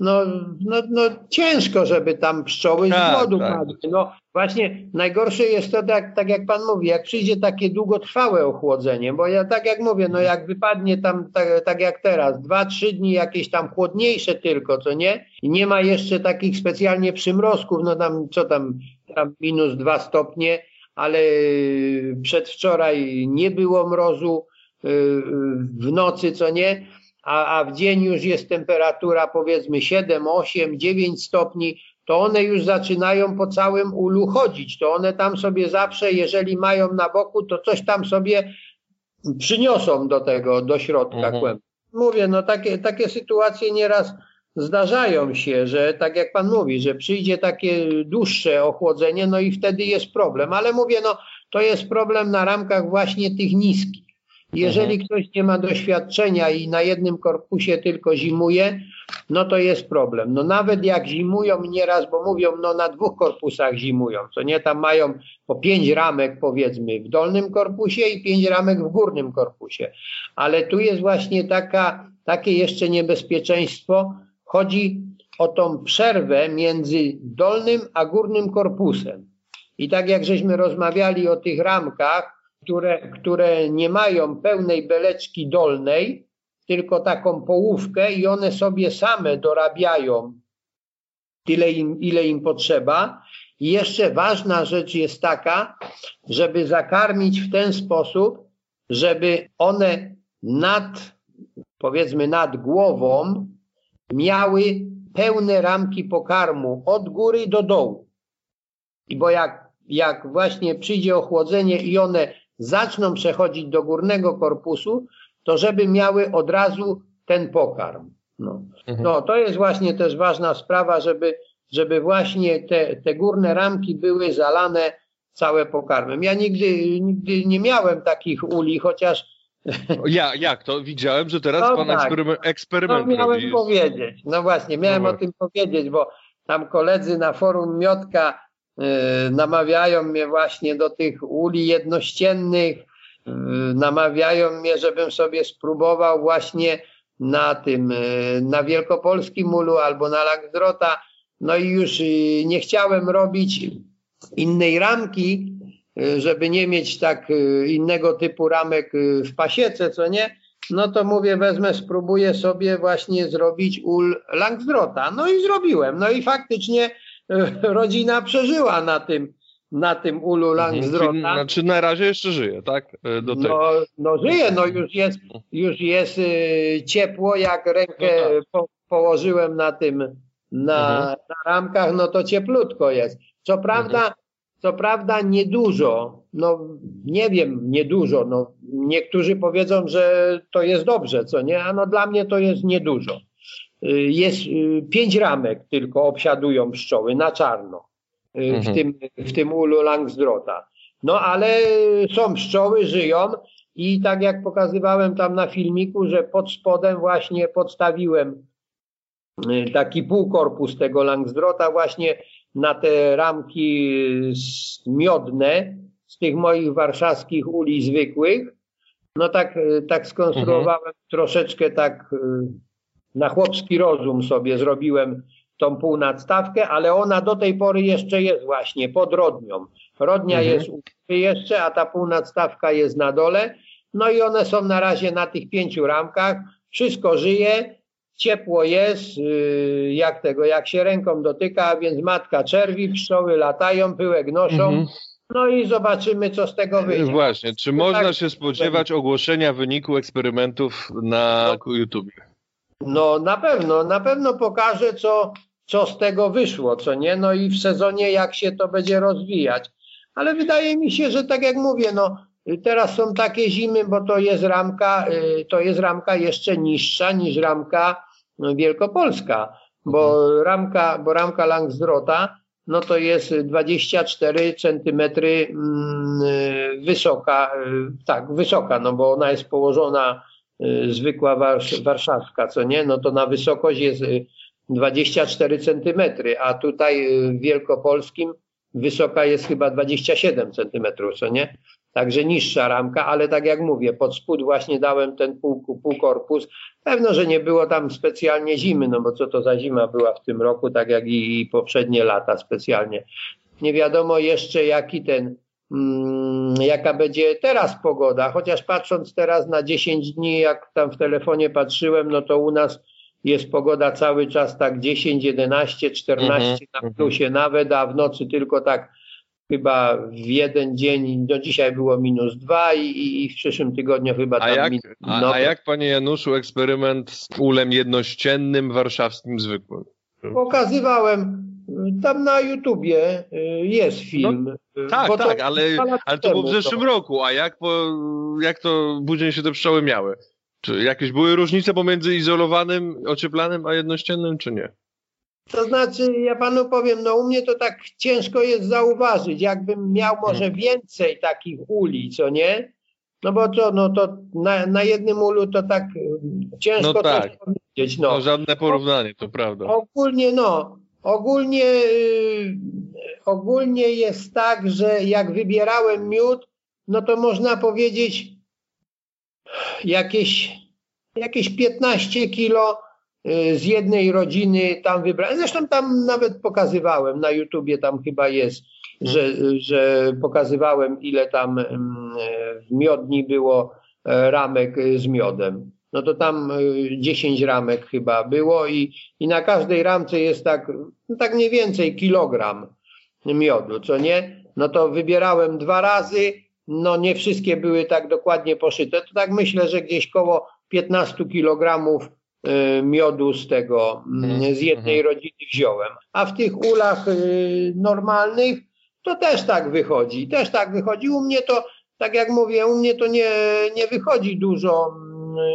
no, no, no ciężko, żeby tam pszczoły z tak, głodu tak. padły. No właśnie najgorsze jest to, tak, tak jak pan mówi, jak przyjdzie takie długotrwałe ochłodzenie, bo ja tak jak mówię, no jak wypadnie tam tak, tak jak teraz, dwa, trzy dni jakieś tam chłodniejsze tylko, co nie? I nie ma jeszcze takich specjalnie przymrozków, no tam co tam, tam minus dwa stopnie, ale przedwczoraj nie było mrozu, w nocy, co nie, a, a w dzień już jest temperatura powiedzmy 7, 8, 9 stopni, to one już zaczynają po całym ulu chodzić. To one tam sobie zawsze, jeżeli mają na boku, to coś tam sobie przyniosą do tego, do środka mhm. Mówię, no takie, takie sytuacje nieraz zdarzają się, że tak jak pan mówi, że przyjdzie takie dłuższe ochłodzenie, no i wtedy jest problem. Ale mówię, no to jest problem na ramkach właśnie tych niskich. Jeżeli mhm. ktoś nie ma doświadczenia i na jednym korpusie tylko zimuje, no to jest problem. No nawet jak zimują nieraz, bo mówią, no na dwóch korpusach zimują, co nie, tam mają po pięć ramek powiedzmy w dolnym korpusie i pięć ramek w górnym korpusie. Ale tu jest właśnie taka, takie jeszcze niebezpieczeństwo. Chodzi o tą przerwę między dolnym a górnym korpusem. I tak jak żeśmy rozmawiali o tych ramkach, które, które nie mają pełnej beleczki dolnej, tylko taką połówkę i one sobie same dorabiają tyle im, ile im potrzeba. I jeszcze ważna rzecz jest taka, żeby zakarmić w ten sposób, żeby one nad, powiedzmy nad głową miały pełne ramki pokarmu od góry do dołu. I bo jak, jak właśnie przyjdzie ochłodzenie i one zaczną przechodzić do górnego korpusu, to żeby miały od razu ten pokarm. No, mhm. no to jest właśnie też ważna sprawa, żeby, żeby właśnie te, te górne ramki były zalane całe pokarmem. Ja nigdy, nigdy nie miałem takich uli, chociaż ja, jak to? Widziałem, że teraz no pan tak. eksperyment, eksperyment no, miałem robi. powiedzieć. No właśnie, miałem no o tym powiedzieć, bo tam koledzy na forum Miotka namawiają mnie właśnie do tych uli jednościennych, y, namawiają mnie, żebym sobie spróbował właśnie na tym, y, na wielkopolskim ulu albo na Laksdrota. No i już nie chciałem robić innej ramki, żeby nie mieć tak innego typu ramek w pasiece, co nie, no to mówię, wezmę, spróbuję sobie właśnie zrobić ul Langsdrota. No i zrobiłem. No i faktycznie rodzina przeżyła na tym, na tym ulu mhm. Langsdrota. Znaczy na razie jeszcze żyje, tak? Do tej. No, no żyje, no już jest, już jest ciepło, jak rękę no tak. po, położyłem na tym, na, mhm. na ramkach, no to cieplutko jest. Co prawda, mhm. Co prawda niedużo, no nie wiem, niedużo, no niektórzy powiedzą, że to jest dobrze, co nie, a no dla mnie to jest niedużo. Y, jest y, pięć ramek tylko obsiadują pszczoły na czarno y, mhm. w, tym, w tym ulu Langsdrota. No ale są pszczoły, żyją i tak jak pokazywałem tam na filmiku, że pod spodem właśnie podstawiłem taki półkorpus tego Langsdrota właśnie na te ramki miodne z tych moich warszawskich uli zwykłych. No tak, tak skonstruowałem mhm. troszeczkę tak na chłopski rozum sobie zrobiłem tą półnadstawkę, ale ona do tej pory jeszcze jest właśnie pod rodnią. Rodnia mhm. jest jeszcze, a ta półnadstawka jest na dole. No i one są na razie na tych pięciu ramkach. Wszystko żyje ciepło jest, y, jak tego, jak się ręką dotyka, więc matka czerwi, pszczoły latają, pyłek noszą. Mhm. No i zobaczymy, co z tego wyjdzie. Właśnie, czy można tak, się spodziewać ogłoszenia wyniku eksperymentów na no, YouTube? No na pewno, na pewno pokażę, co, co z tego wyszło, co nie, no i w sezonie jak się to będzie rozwijać. Ale wydaje mi się, że tak jak mówię, no teraz są takie zimy, bo to jest ramka, y, to jest ramka jeszcze niższa niż ramka Wielkopolska, bo mhm. ramka, bo ramka Langsdrota no to jest 24 centymetry mm, wysoka, tak, wysoka, no bo ona jest położona y, zwykła warszawska, co nie, no to na wysokość jest 24 y, centymetry, a tutaj w Wielkopolskim wysoka jest chyba 27 centymetrów, co nie? Także niższa ramka, ale tak jak mówię, pod spód właśnie dałem ten pół, półkorpus. Pewno, że nie było tam specjalnie zimy, no bo co to za zima była w tym roku, tak jak i, i poprzednie lata specjalnie. Nie wiadomo jeszcze jaki ten, jaka będzie teraz pogoda, chociaż patrząc teraz na 10 dni, jak tam w telefonie patrzyłem, no to u nas jest pogoda cały czas tak 10, 11, 14 mm -hmm. na plusie nawet, a w nocy tylko tak chyba w jeden dzień, do dzisiaj było minus dwa i, i w przyszłym tygodniu chyba tam... A jak, minus, no, a, a jak panie Januszu eksperyment z ulem jednościennym warszawskim zwykłym? Pokazywałem, tam na YouTubie y, jest film. No, tak, tak, ale, ale to było w zeszłym to. roku, a jak, po, jak to później się te pszczoły miały? Czy jakieś były różnice pomiędzy izolowanym, ocieplanym, a jednościennym, czy nie? To znaczy, ja panu powiem, no u mnie to tak ciężko jest zauważyć. Jakbym miał może hmm. więcej takich uli, co nie? No bo co, no to na, na jednym ulu to tak ciężko no tak. powiedzieć. No. no żadne porównanie, to prawda. Ogólnie no, ogólnie, yy, ogólnie jest tak, że jak wybierałem miód, no to można powiedzieć jakieś, jakieś 15 kilo Y, z jednej rodziny tam wybrałem. Zresztą tam nawet pokazywałem, na YouTubie tam chyba jest, że, że pokazywałem ile tam mm, w miodni było e, ramek z miodem. No to tam 10 e, ramek chyba było i, i na każdej ramce jest tak, no tak mniej więcej kilogram miodu, co nie? No to wybierałem dwa razy, no nie wszystkie były tak dokładnie poszyte. To tak myślę, że gdzieś koło 15 kilogramów Y, miodu z tego, mm, z jednej mhm. rodziny wziąłem. A w tych ulach y, normalnych to też tak wychodzi. Też tak wychodzi. U mnie to, tak jak mówię, u mnie to nie, nie wychodzi dużo mm,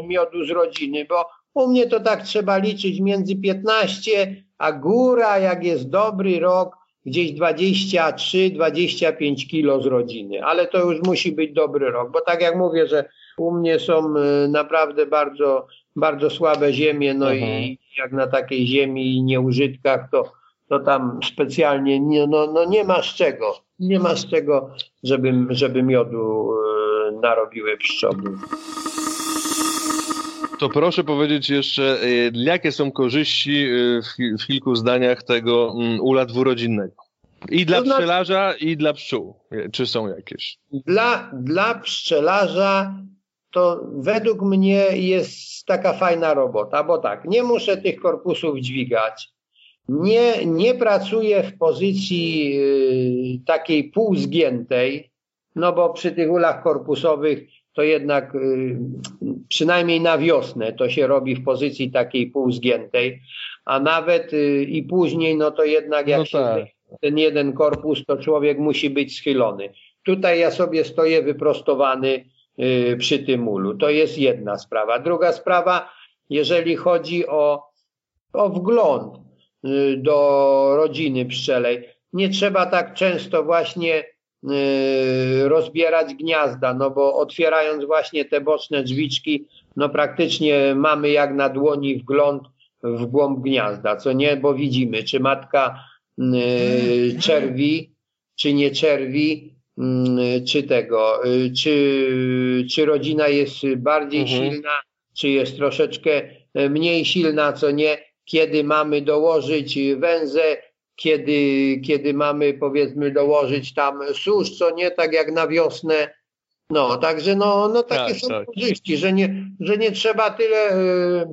miodu z rodziny, bo u mnie to tak trzeba liczyć między 15, a góra, jak jest dobry rok, gdzieś 23-25 kilo z rodziny. Ale to już musi być dobry rok, bo tak jak mówię, że u mnie są y, naprawdę bardzo bardzo słabe ziemie, no mhm. i jak na takiej ziemi i nieużytkach, to, to tam specjalnie nie, no, no nie ma z czego, nie ma z czego, żeby, żeby miodu e, narobiły pszczoły. To proszę powiedzieć jeszcze, e, jakie są korzyści e, w, w kilku zdaniach tego mm, ula dwurodzinnego? I dla to znaczy, pszczelarza, i dla pszczół. Czy są jakieś? Dla, dla pszczelarza to według mnie jest taka fajna robota, bo tak, nie muszę tych korpusów dźwigać, nie, nie pracuję w pozycji y, takiej półzgiętej, no bo przy tych ulach korpusowych to jednak y, przynajmniej na wiosnę to się robi w pozycji takiej półzgiętej, a nawet y, i później, no to jednak jak no tak. się ten jeden korpus, to człowiek musi być schylony. Tutaj ja sobie stoję wyprostowany, Y, przy tym ulu. To jest jedna sprawa. Druga sprawa, jeżeli chodzi o, o wgląd do rodziny pszczelej, nie trzeba tak często właśnie rozbierać gniazda, no bo otwierając właśnie te boczne drzwiczki, no praktycznie mamy jak na dłoni wgląd w głąb gniazda, co nie, bo widzimy, czy matka czerwi, czy nie czerwi, Mm, czy tego, y, czy, czy rodzina jest bardziej mhm. silna, czy jest troszeczkę mniej silna, co nie, kiedy mamy dołożyć węzę, kiedy, kiedy mamy powiedzmy dołożyć tam susz, co nie, tak jak na wiosnę. No, także no, no takie tak, są tak. korzyści, że nie, że nie trzeba tyle e,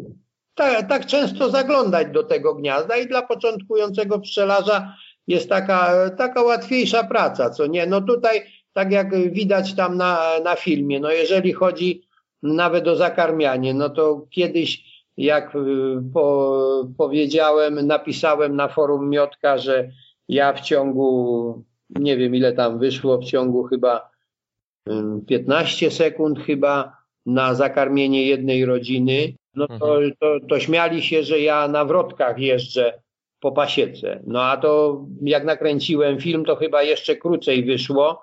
tak, tak często zaglądać do tego gniazda i dla początkującego pszczelarza jest taka, taka łatwiejsza praca, co nie? No tutaj, tak jak widać tam na, na filmie, no jeżeli chodzi nawet o zakarmianie, no to kiedyś, jak y, po, powiedziałem, napisałem na forum Miotka, że ja w ciągu, nie wiem ile tam wyszło, w ciągu chyba 15 sekund chyba na zakarmienie jednej rodziny, no to, mhm. to, to śmiali się, że ja na wrotkach jeżdżę po pasiece. No a to jak nakręciłem film, to chyba jeszcze krócej wyszło,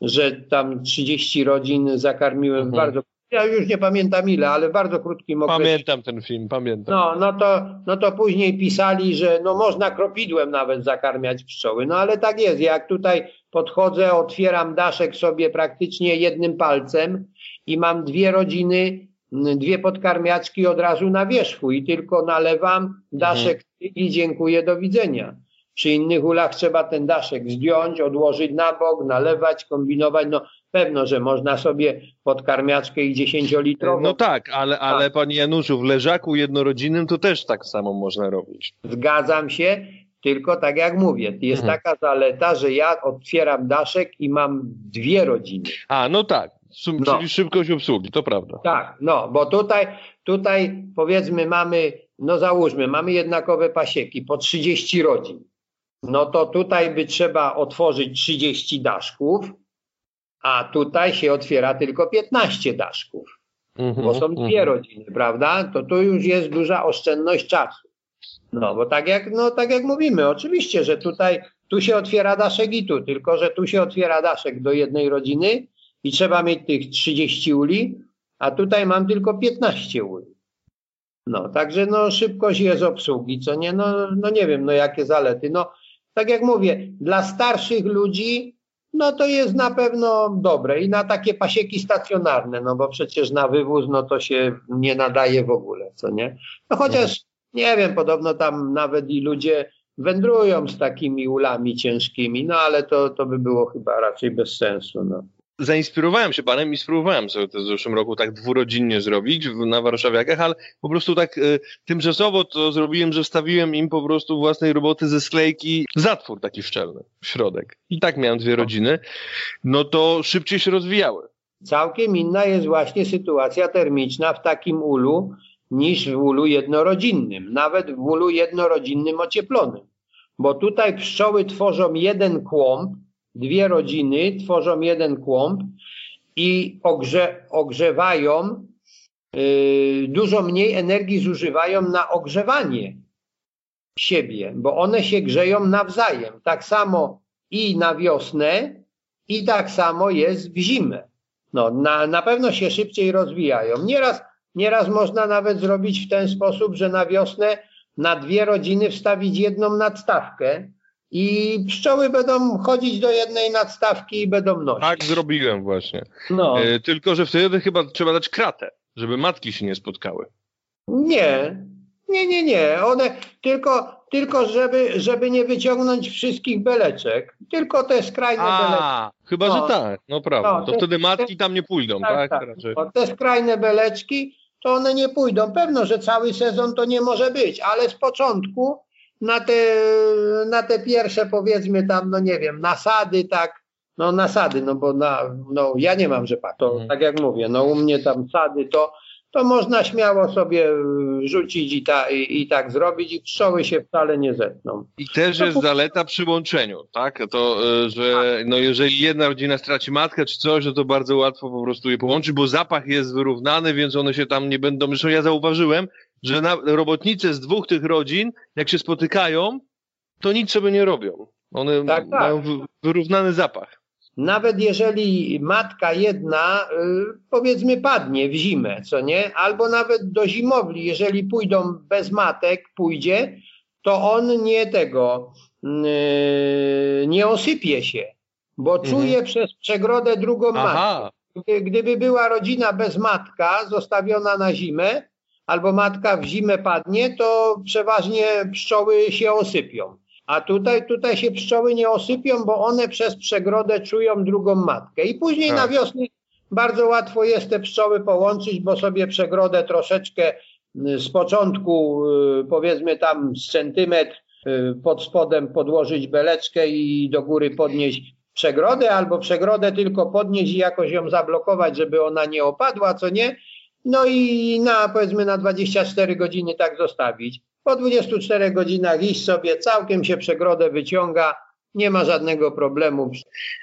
że tam 30 rodzin zakarmiłem mhm. bardzo ja już nie pamiętam ile, ale w bardzo krótkim okresie. Pamiętam ten film, pamiętam. No, no, to, no to później pisali, że no można kropidłem nawet zakarmiać pszczoły. No ale tak jest. Jak tutaj podchodzę, otwieram daszek sobie praktycznie jednym palcem i mam dwie rodziny, dwie podkarmiaczki od razu na wierzchu i tylko nalewam daszek mhm i dziękuję, do widzenia. Przy innych ulach trzeba ten daszek zdjąć, odłożyć na bok, nalewać, kombinować. No pewno, że można sobie podkarmiaczkę i dziesięciolitrową. No tak, ale, ale panie Januszu, w leżaku jednorodzinnym to też tak samo można robić. Zgadzam się, tylko tak jak mówię, jest mhm. taka zaleta, że ja otwieram daszek i mam dwie rodziny. A, no tak, no. czyli szybkość obsługi, to prawda. Tak, no, bo tutaj, tutaj powiedzmy mamy, no załóżmy, mamy jednakowe pasieki po 30 rodzin. No to tutaj by trzeba otworzyć 30 daszków, a tutaj się otwiera tylko 15 daszków, bo są dwie mm-hmm. rodziny, prawda? To tu już jest duża oszczędność czasu. No, bo tak jak, no, tak jak mówimy, oczywiście, że tutaj tu się otwiera daszek i tu, tylko że tu się otwiera daszek do jednej rodziny i trzeba mieć tych 30 uli, a tutaj mam tylko 15 uli. No, także no szybkość jest obsługi, co nie, no, no nie wiem, no jakie zalety. No, tak jak mówię, dla starszych ludzi no to jest na pewno dobre i na takie pasieki stacjonarne, no bo przecież na wywóz no to się nie nadaje w ogóle, co nie? No chociaż nie wiem, podobno tam nawet i ludzie wędrują z takimi ulami ciężkimi, no ale to, to by było chyba raczej bez sensu, no zainspirowałem się panem i spróbowałem sobie to w zeszłym roku tak dwurodzinnie zrobić na warszawiakach, ale po prostu tak y, tymczasowo to zrobiłem, że wstawiłem im po prostu własnej roboty ze sklejki zatwór taki szczelny w środek. I tak miałem dwie rodziny. No to szybciej się rozwijały. Całkiem inna jest właśnie sytuacja termiczna w takim ulu niż w ulu jednorodzinnym, nawet w ulu jednorodzinnym ocieplonym. Bo tutaj pszczoły tworzą jeden kłąb, dwie rodziny tworzą jeden kłąb i ogrze, ogrzewają, yy, dużo mniej energii zużywają na ogrzewanie siebie, bo one się grzeją nawzajem. Tak samo i na wiosnę, i tak samo jest w zimę. No, na, na pewno się szybciej rozwijają. Nieraz, nieraz można nawet zrobić w ten sposób, że na wiosnę na dwie rodziny wstawić jedną nadstawkę, i pszczoły będą chodzić do jednej nadstawki i będą nosić. Tak zrobiłem właśnie. No. E, tylko, że wtedy chyba trzeba dać kratę, żeby matki się nie spotkały. Nie, nie, nie, nie. One tylko, tylko żeby, żeby nie wyciągnąć wszystkich beleczek, tylko te skrajne A, beleczki. Chyba, no. że tak, no prawda. No, to te, wtedy matki te, tam nie pójdą, tak? tak? tak. Te skrajne beleczki, to one nie pójdą. Pewno, że cały sezon to nie może być, ale z początku na te, na te pierwsze powiedzmy tam, no nie wiem, nasady, tak, no nasady, no bo na, no ja nie mam rzepaku, to mhm. tak jak mówię, no u mnie tam sady to, to można śmiało sobie rzucić i, ta, i, i, tak zrobić i pszczoły się wcale nie zetną. I też jest zaleta przy łączeniu, tak? To, e, że tak. no jeżeli jedna rodzina straci matkę czy coś, no to bardzo łatwo po prostu je połączyć, bo zapach jest wyrównany, więc one się tam nie będą... Zresztą ja zauważyłem, że na, robotnicy z dwóch tych rodzin, jak się spotykają, to nic sobie nie robią. One tak, tak. mają wyrównany zapach. Nawet jeżeli matka jedna, y, powiedzmy, padnie w zimę, co nie? Albo nawet do zimowli, jeżeli pójdą bez matek, pójdzie, to on nie tego, y, nie osypie się, bo mhm. czuje przez przegrodę drugą matkę. Gdyby była rodzina bez matka, zostawiona na zimę, albo matka w zimę padnie, to przeważnie pszczoły się osypią. A tutaj, tutaj się pszczoły nie osypią, bo one przez przegrodę czują drugą matkę. I później tak. na wiosnę bardzo łatwo jest te pszczoły połączyć, bo sobie przegrodę troszeczkę y, z początku, y, powiedzmy tam z centymetr y, pod spodem podłożyć beleczkę i do góry podnieść przegrodę, albo przegrodę tylko podnieść i jakoś ją zablokować, żeby ona nie opadła, co nie. No i na powiedzmy na 24 godziny tak zostawić. Po 24 godzinach iść sobie, całkiem się przegrodę wyciąga, nie ma żadnego problemu.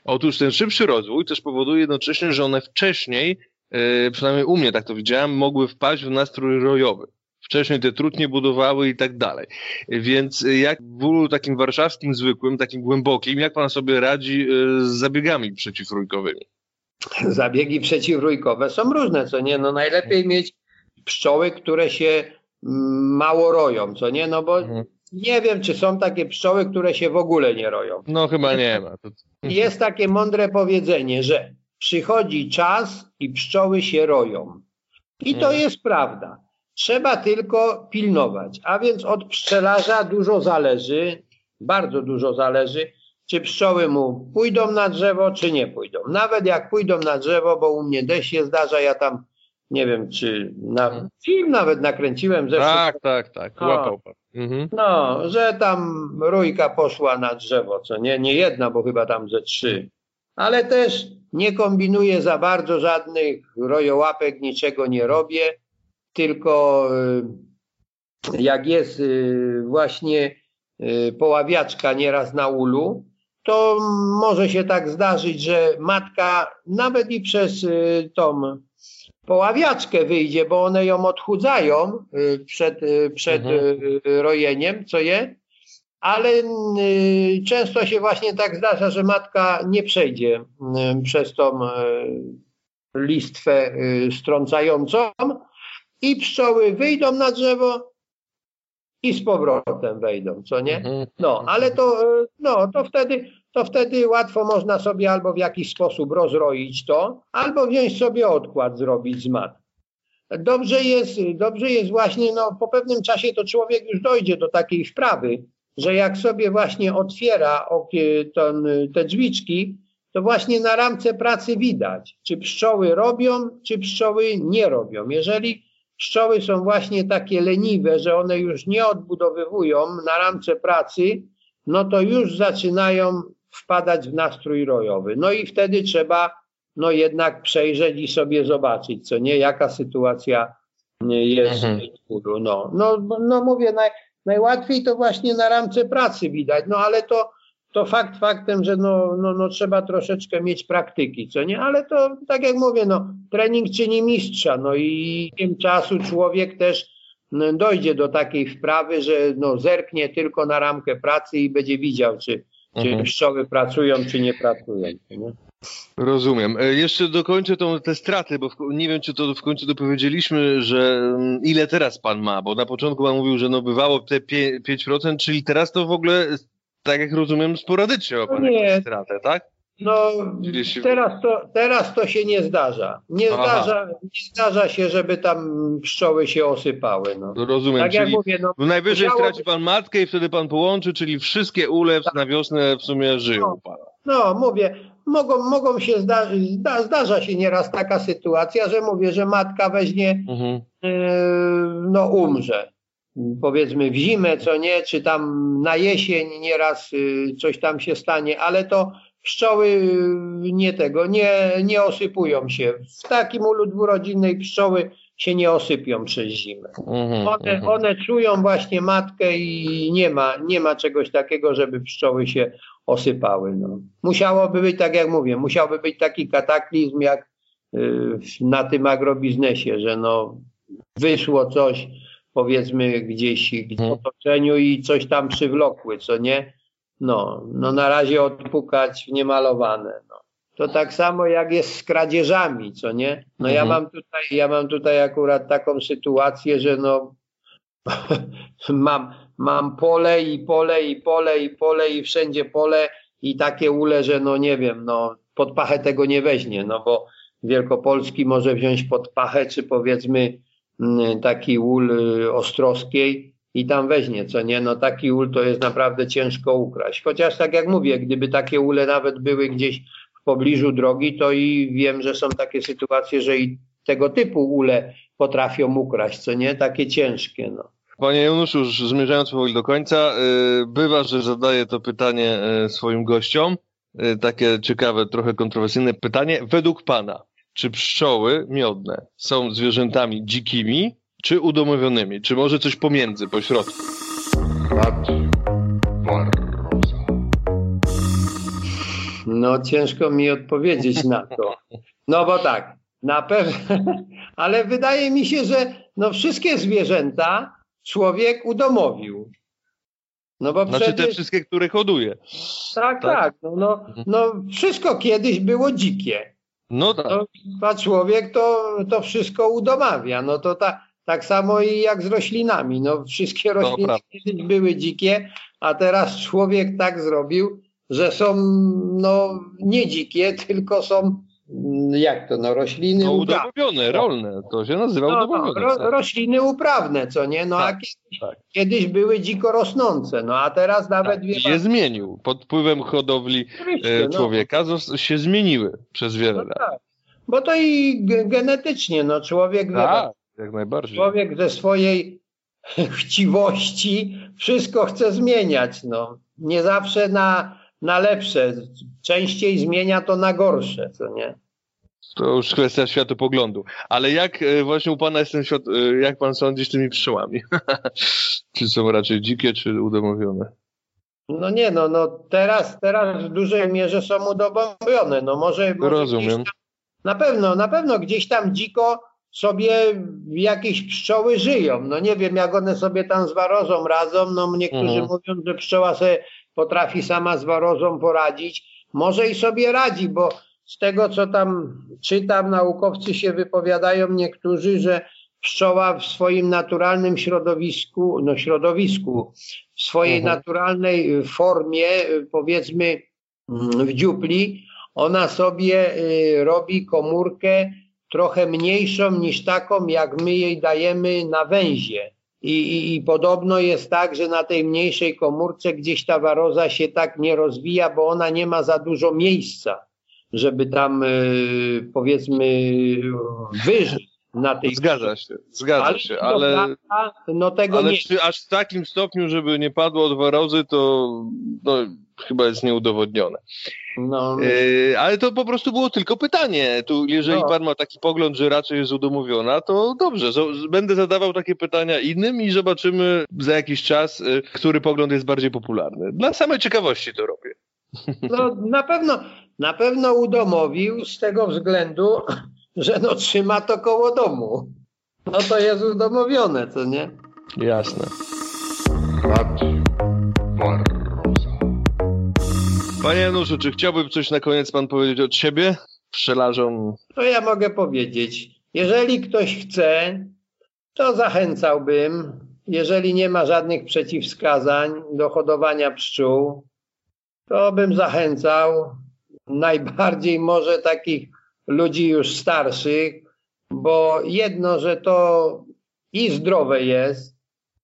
Otóż ten szybszy rozwój też powoduje jednocześnie, że one wcześniej, yy, przynajmniej u mnie tak to widziałem, mogły wpaść w nastrój rojowy. Wcześniej te trutnie budowały i tak dalej. Więc jak w bólu takim warszawskim zwykłym, takim głębokim, jak pan sobie radzi yy, z zabiegami przeciwrójkowymi? Zabiegi przeciwrójkowe są różne, co nie? No najlepiej mieć pszczoły, które się mm, mało roją, co nie? No bo mhm. nie wiem, czy są takie pszczoły, które się w ogóle nie roją. No chyba nie ma. Jest takie mądre powiedzenie, że przychodzi czas i pszczoły się roją. I to mhm. jest prawda. Trzeba tylko pilnować. A więc od pszczelarza dużo zależy, bardzo dużo zależy, czy pszczoły mu pójdą na drzewo, czy nie pójdą. Nawet jak pójdą na drzewo, bo u mnie deszcz się zdarza, ja tam nie wiem, czy na film nawet nakręciłem. Zresztą, tak, tak, tak, łapał pan. Mhm. No, że tam rójka poszła na drzewo, co nie, nie jedna, bo chyba tam ze trzy. Ale też nie kombinuję za bardzo żadnych rojołapek, niczego nie robię, tylko y, jak jest y, właśnie y, poławiaczka nieraz na ulu, to może się tak zdarzyć, że matka nawet i przez tą poławiaczkę wyjdzie, bo one ją odchudzają przed, przed mhm. rojeniem, co je, ale często się właśnie tak zdarza, że matka nie przejdzie przez tą listwę strącającą, i pszczoły wyjdą na drzewo i z powrotem wejdą, co nie? Mhm. No, ale to, e, no, to wtedy, to wtedy łatwo można sobie albo w jakiś sposób rozroić to, albo wziąć sobie odkład zrobić z mat. Dobrze jest, dobrze jest właśnie, no po pewnym czasie to człowiek już dojdzie do takiej wprawy, że jak sobie właśnie otwiera ten, te drzwiczki, to właśnie na ramce pracy widać, czy pszczoły robią, czy pszczoły nie robią. Jeżeli Pszczoły są właśnie takie leniwe, że one już nie odbudowywują na ramce pracy, no to już zaczynają wpadać w nastrój rojowy. No i wtedy trzeba no jednak przejrzeć i sobie zobaczyć, co nie, jaka sytuacja jest mhm. w no, no, no mówię, naj, najłatwiej to właśnie na ramce pracy widać, no ale to to fakt faktem, że no, no, no trzeba troszeczkę mieć praktyki, co nie? Ale to tak jak mówię, no trening czyni mistrza, no i tym czasu człowiek też no, dojdzie do takiej wprawy, że no zerknie tylko na ramkę pracy i będzie widział, czy, mhm. czy pszczoły pracują, czy nie pracują. Nie? Rozumiem. E, jeszcze dokończę tą, te straty, bo w, nie wiem, czy to w końcu dopowiedzieliśmy, że mm, ile teraz pan ma, bo na początku pan mówił, że no bywało te 5%, czyli teraz to w ogóle tak jak rozumiem, sporadycznie ma pan no nie. stratę, tak? No, Jeśli... teraz, to, teraz to się nie zdarza. Nie zdarza, nie zdarza się, żeby tam pszczoły się osypały. No. no rozumiem, tak czyli mówię, no, najwyżej musiało... straci pan matkę i wtedy pan połączy, czyli wszystkie ule tak. na wiosnę w sumie żyją no, pana. No, mówię, mogą, mogą się zda, zda, zdarza się nieraz taka sytuacja, że mówię, że matka weźmie, mhm. yy, no umrze powiedzmy w zimę, co nie, czy tam na jesień nieraz y, coś tam się stanie, ale to pszczoły y, nie tego, nie, nie osypują się. W takim ulu dwurodzinnej pszczoły się nie osypią przez zimę. Mhm, one, mhm. one czują właśnie matkę i nie ma, nie ma czegoś takiego, żeby pszczoły się osypały. No. Musiałoby być, tak jak mówię, musiałby być taki kataklizm jak y, na tym agrobiznesie, że no wyszło coś, powiedzmy gdzieś w mhm. otoczeniu i coś tam przywlokły, co nie? No, no na razie odpukać w niemalowane. No. To tak samo jak jest z kradzieżami, co nie? No ja mhm. mam tutaj, ja mam tutaj akurat taką sytuację, że no mam, mam pole i pole i pole i pole i wszędzie pole i takie ule, że no nie wiem, no pod pachę tego nie weźmie, no bo Wielkopolski może wziąć pod pachę, czy powiedzmy taki ul y, ostrowskiej i tam weźmie, co nie? No taki ul to jest naprawdę ciężko ukraść. Chociaż tak jak mówię, gdyby takie ule nawet były gdzieś w pobliżu drogi, to i wiem, że są takie sytuacje, że i tego typu ule potrafią ukraść, co nie? Takie ciężkie, no. Panie Januszu, już zmierzając powoli do końca, y, bywa, że zadaję to pytanie y, swoim gościom. Takie ciekawe, trochę kontrowersyjne pytanie. Według Pana, czy pszczoły miodne są zwierzętami dzikimi, czy udomowionymi? Czy może coś pomiędzy, po środku? No ciężko mi odpowiedzieć na to. No bo tak, na pewno, ale wydaje mi się, że no wszystkie zwierzęta człowiek udomowił. No bo znaczy przecież... te wszystkie, które hoduje. Tak, tak. tak. No, no, no wszystko kiedyś było dzikie. No tak. No, a człowiek to, to wszystko udomawia. No to ta, tak samo i jak z roślinami. No wszystkie rośliny kiedyś były dzikie, a teraz człowiek tak zrobił, że są no nie dzikie, tylko są jak to, no rośliny no, udomowione, rolne, to się nazywa no, udomowione. No, ro, rośliny uprawne, co nie? No tak, a kiedyś, tak. kiedyś, były dziko rosnące, no a teraz nawet... Tak, się zmienił, pod wpływem hodowli e, no. człowieka no. się zmieniły przez wiele no, lat. Tak. Bo to i genetycznie, no człowiek, tak, jak najbardziej. człowiek ze swojej chciwości wszystko chce zmieniać, no. Nie zawsze na, na lepsze, częściej zmienia to na gorsze, co nie? To już kwestia światopoglądu. Ale jak e, właśnie u pana jest ten świat, e, jak pan sądzi z tymi pszczołami? czy są raczej dzikie, czy udomowione? No nie, no, no teraz, teraz w dużej mierze są udomowione. No może, może Rozumiem. Tam, na pewno, na pewno gdzieś tam dziko sobie jakieś pszczoły żyją. No nie wiem, jak one sobie tam z warozą radzą. No niektórzy mhm. mówią, że pszczoła sobie potrafi sama z warozą poradzić. Może i sobie radzi, bo z tego, co tam czytam, naukowcy się wypowiadają niektórzy, że pszczoła w swoim naturalnym środowisku, no środowisku, w swojej mhm. naturalnej formie, powiedzmy w dziupli, ona sobie y, robi komórkę trochę mniejszą niż taką, jak my jej dajemy na węzie. I, i, I, podobno jest tak, że na tej mniejszej komórce gdzieś ta waroza się tak nie rozwija, bo ona nie ma za dużo miejsca żeby tam y, powiedzmy wyżyć na tej Zgadza się, zgadza ale się, ale, no tego ale nie. czy aż w takim stopniu, żeby nie padło od warozy, to no, chyba jest nieudowodnione. No. E, ale to po prostu było tylko pytanie. Tu, jeżeli no. pan ma taki pogląd, że raczej jest udomowiona, to dobrze. Będę zadawał takie pytania innym i zobaczymy za jakiś czas, e, który pogląd jest bardziej popularny. Dla samej ciekawości to robię. No na pewno, na pewno udomowił z tego względu, że no trzyma to koło domu. No to jest udomowione, co nie? Jasne. Panie Januszu, czy chciałby coś na koniec pan powiedzieć od siebie? Pszczelarzom. To ja mogę powiedzieć. Jeżeli ktoś chce, to zachęcałbym, jeżeli nie ma żadnych przeciwwskazań do hodowania pszczół, to bym zachęcał najbardziej może takich ludzi już starszych, bo jedno, że to i zdrowe jest,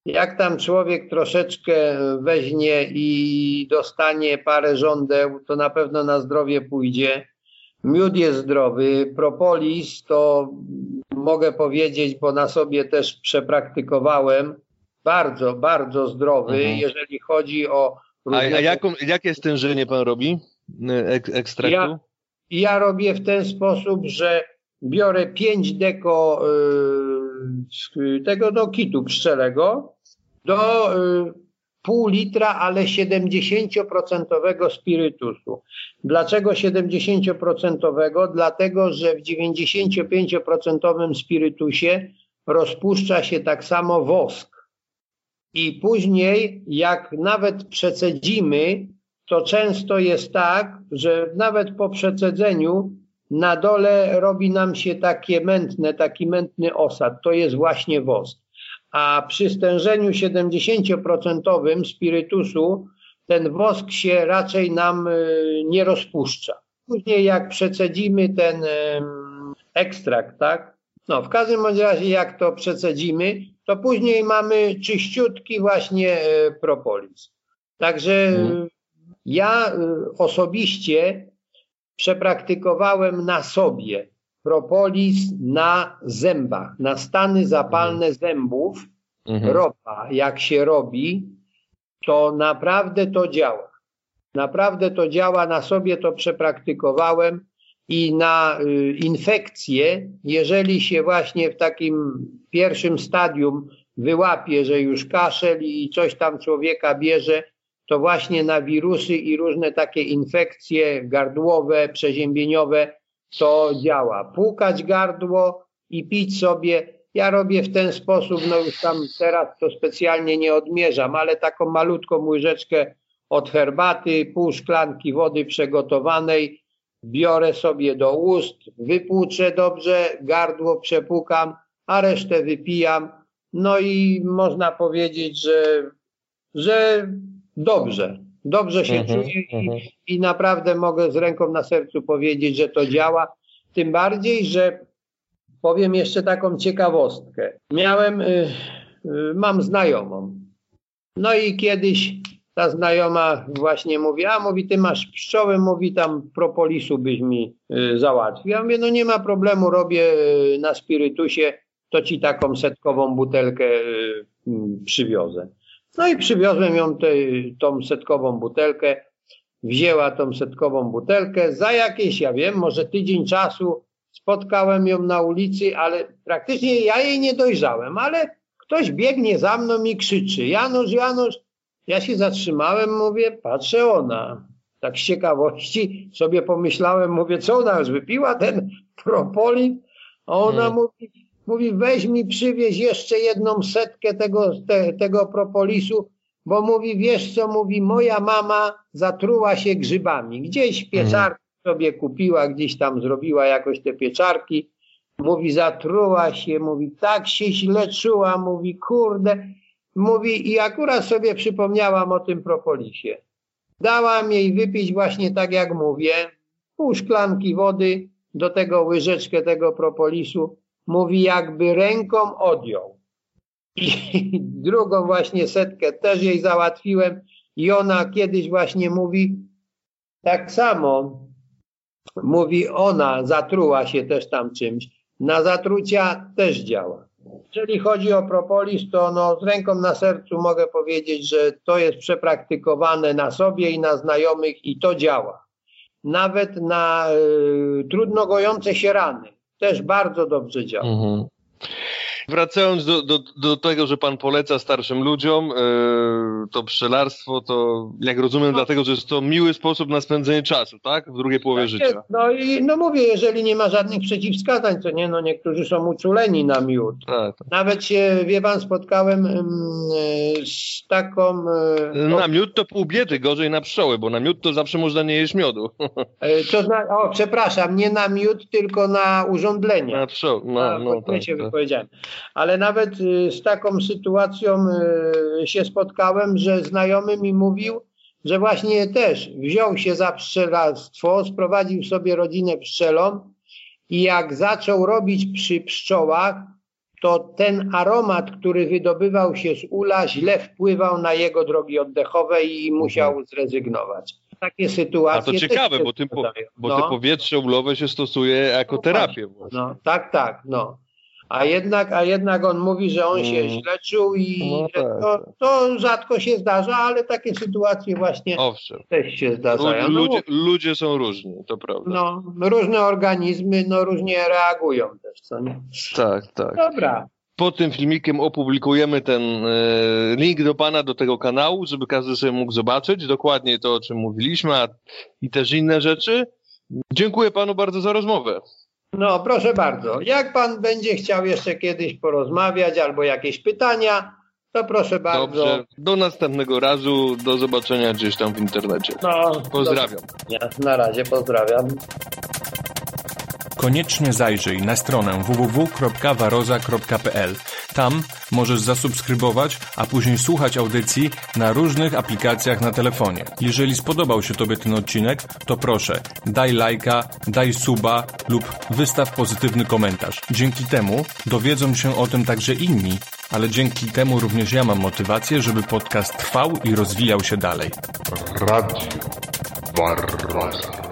jak tam człowiek troszeczkę weźmie i dostanie parę żądeł, to na pewno na zdrowie pójdzie. Miód jest zdrowy, propolis to mogę powiedzieć, bo na sobie też przepraktykowałem, bardzo, bardzo zdrowy, mhm. jeżeli chodzi o a, a jaką, jakie stężenie pan robi ek, ekstraktu? Ja, ja robię w ten sposób, że biorę 5 deko y, tego do kitu pszczelego do y, pół litra, ale 70% spirytusu. Dlaczego 70%? Dlatego, że w 95% spirytusie rozpuszcza się tak samo wosk. I później, jak nawet przecedzimy, to często jest tak, że nawet po przecedzeniu na dole robi nam się takie mętne, taki mętny osad. To jest właśnie wosk. A przy stężeniu 70% spirytusu ten wosk się raczej nam y, nie rozpuszcza. Później jak przecedzimy ten ekstrakt, tak? No, w każdym razie jak to przecedzimy, to później mamy czyściutki właśnie e, propolis. Także mhm. Ja e, osobiście przepraktykowałem na sobie propolis na zębach, na stany zapalne mhm. zębów, mhm. ropa, jak się robi, to naprawdę to działa. Naprawdę to działa, na sobie to przepraktykowałem i na y, infekcję, jeżeli się właśnie w takim pierwszym stadium wyłapie, że już kaszel i coś tam człowieka bierze, to właśnie na wirusy i różne takie infekcje gardłowe, przeziębieniowe to działa. Płukać gardło i pić sobie. Ja robię w ten sposób, no już tam teraz to specjalnie nie odmierzam, ale taką malutką łyżeczkę od herbaty, pół szklanki wody przygotowanej, biorę sobie do ust, wypłuczę dobrze, gardło przepukam, a resztę wypijam. No i można powiedzieć, że, że dobrze, dobrze się mhm, czuję i, mhm. i naprawdę mogę z ręką na sercu powiedzieć, że to działa. Tym bardziej, że powiem jeszcze taką ciekawostkę. Miałem, y, y, mam znajomą. No i kiedyś ta znajoma właśnie mówi, a mówi, ty masz pszczoły, mówi, tam propolisu byś mi y, załatwił. Ja mówię, no nie ma problemu, robię y, na spirytusie, to ci taką setkową butelkę y, mm, przywiozę. No i przywiozłem ją te, tą setkową butelkę, wzięła tą setkową butelkę, za jakieś, ja wiem, może tydzień czasu spotkałem ją na ulicy, ale praktycznie ja jej nie dojrzałem, ale ktoś biegnie za mną i krzyczy, Janusz, Janusz, ja się zatrzymałem, mówię, patrzę ona. Tak z ciekawości sobie pomyślałem, mówię, co ona już wypiła, ten propolis? A ona hmm. mówi, mówi, weź mi przywieź jeszcze jedną setkę tego, te, tego propolisu, bo mówi, wiesz co, mówi, moja mama zatruła się grzybami. Gdzieś pieczarki hmm. sobie kupiła, gdzieś tam zrobiła jakoś te pieczarki. Mówi, zatruła się, mówi, tak się źle czuła, mówi, kurde. Mówi, i akurat sobie przypomniałam o tym propolisie. Dałam jej wypić właśnie tak jak mówię, pół szklanki wody, do tego łyżeczkę tego propolisu. Mówi, jakby ręką odjął. I drugą właśnie setkę też jej załatwiłem i ona kiedyś właśnie mówi, tak samo mówi, ona zatruła się też tam czymś. Na zatrucia też działa. Jeżeli chodzi o propolis, to no, z ręką na sercu mogę powiedzieć, że to jest przepraktykowane na sobie i na znajomych i to działa. Nawet na y, trudno gojące się rany też bardzo dobrze działa. Mhm. Wracając do, do, do tego, że pan poleca starszym ludziom yy, to pszczelarstwo, to jak rozumiem, no. dlatego, że jest to miły sposób na spędzenie czasu, tak? W drugiej połowie tak życia. Jest. No i no mówię, jeżeli nie ma żadnych przeciwwskazań, to nie, no niektórzy są uczuleni na miód. Tak, tak. Nawet się, wie pan, spotkałem yy, z taką... Yy, na miód to pół biedy, gorzej na pszczoły, bo na miód to zawsze można nie jeść miodu. to zna, o, przepraszam, nie na miód, tylko na urządlenie. Na pszczoły, no, no, no tak, się tak. wypowiedziałem ale nawet y, z taką sytuacją y, się spotkałem, że znajomy mi mówił, że właśnie też wziął się za pszczelarstwo, sprowadził sobie rodzinę pszczelą i jak zaczął robić przy pszczołach, to ten aromat, który wydobywał się z ula, źle wpływał na jego drogi oddechowe i musiał mhm. zrezygnować. Takie sytuacje. A to ciekawe, bo, tym po, bo no. te powietrze ulowe się stosuje jako no terapię. Właśnie. No, tak, tak. No. A jednak, a jednak on mówi, że on się mm. źle czuł i no tak, to, tak. to, rzadko się zdarza, ale takie sytuacje właśnie Owszem. też się zdarzają. No, ludzie, ludzie są różni, to prawda. No, różne organizmy no, różnie reagują też, co nie? Tak, tak. Dobra. Pod tym filmikiem opublikujemy ten e, link do pana, do tego kanału, żeby każdy sobie mógł zobaczyć dokładnie to, o czym mówiliśmy, a, i też inne rzeczy. Dziękuję panu bardzo za rozmowę. No, proszę bardzo. Jak pan będzie chciał jeszcze kiedyś porozmawiać albo jakieś pytania, to proszę bardzo. Dobrze. Do następnego razu. Do zobaczenia gdzieś tam w internecie. No, pozdrawiam. Do... Na razie pozdrawiam. Koniecznie zajrzyj na stronę www.waroza.pl. Tam możesz zasubskrybować, a później słuchać audycji na różnych aplikacjach na telefonie. Jeżeli spodobał się Tobie ten odcinek, to proszę, daj lajka, daj suba lub wystaw pozytywny komentarz. Dzięki temu dowiedzą się o tym także inni, ale dzięki temu również ja mam motywację, żeby podcast trwał i rozwijał się dalej. Radio Barroza.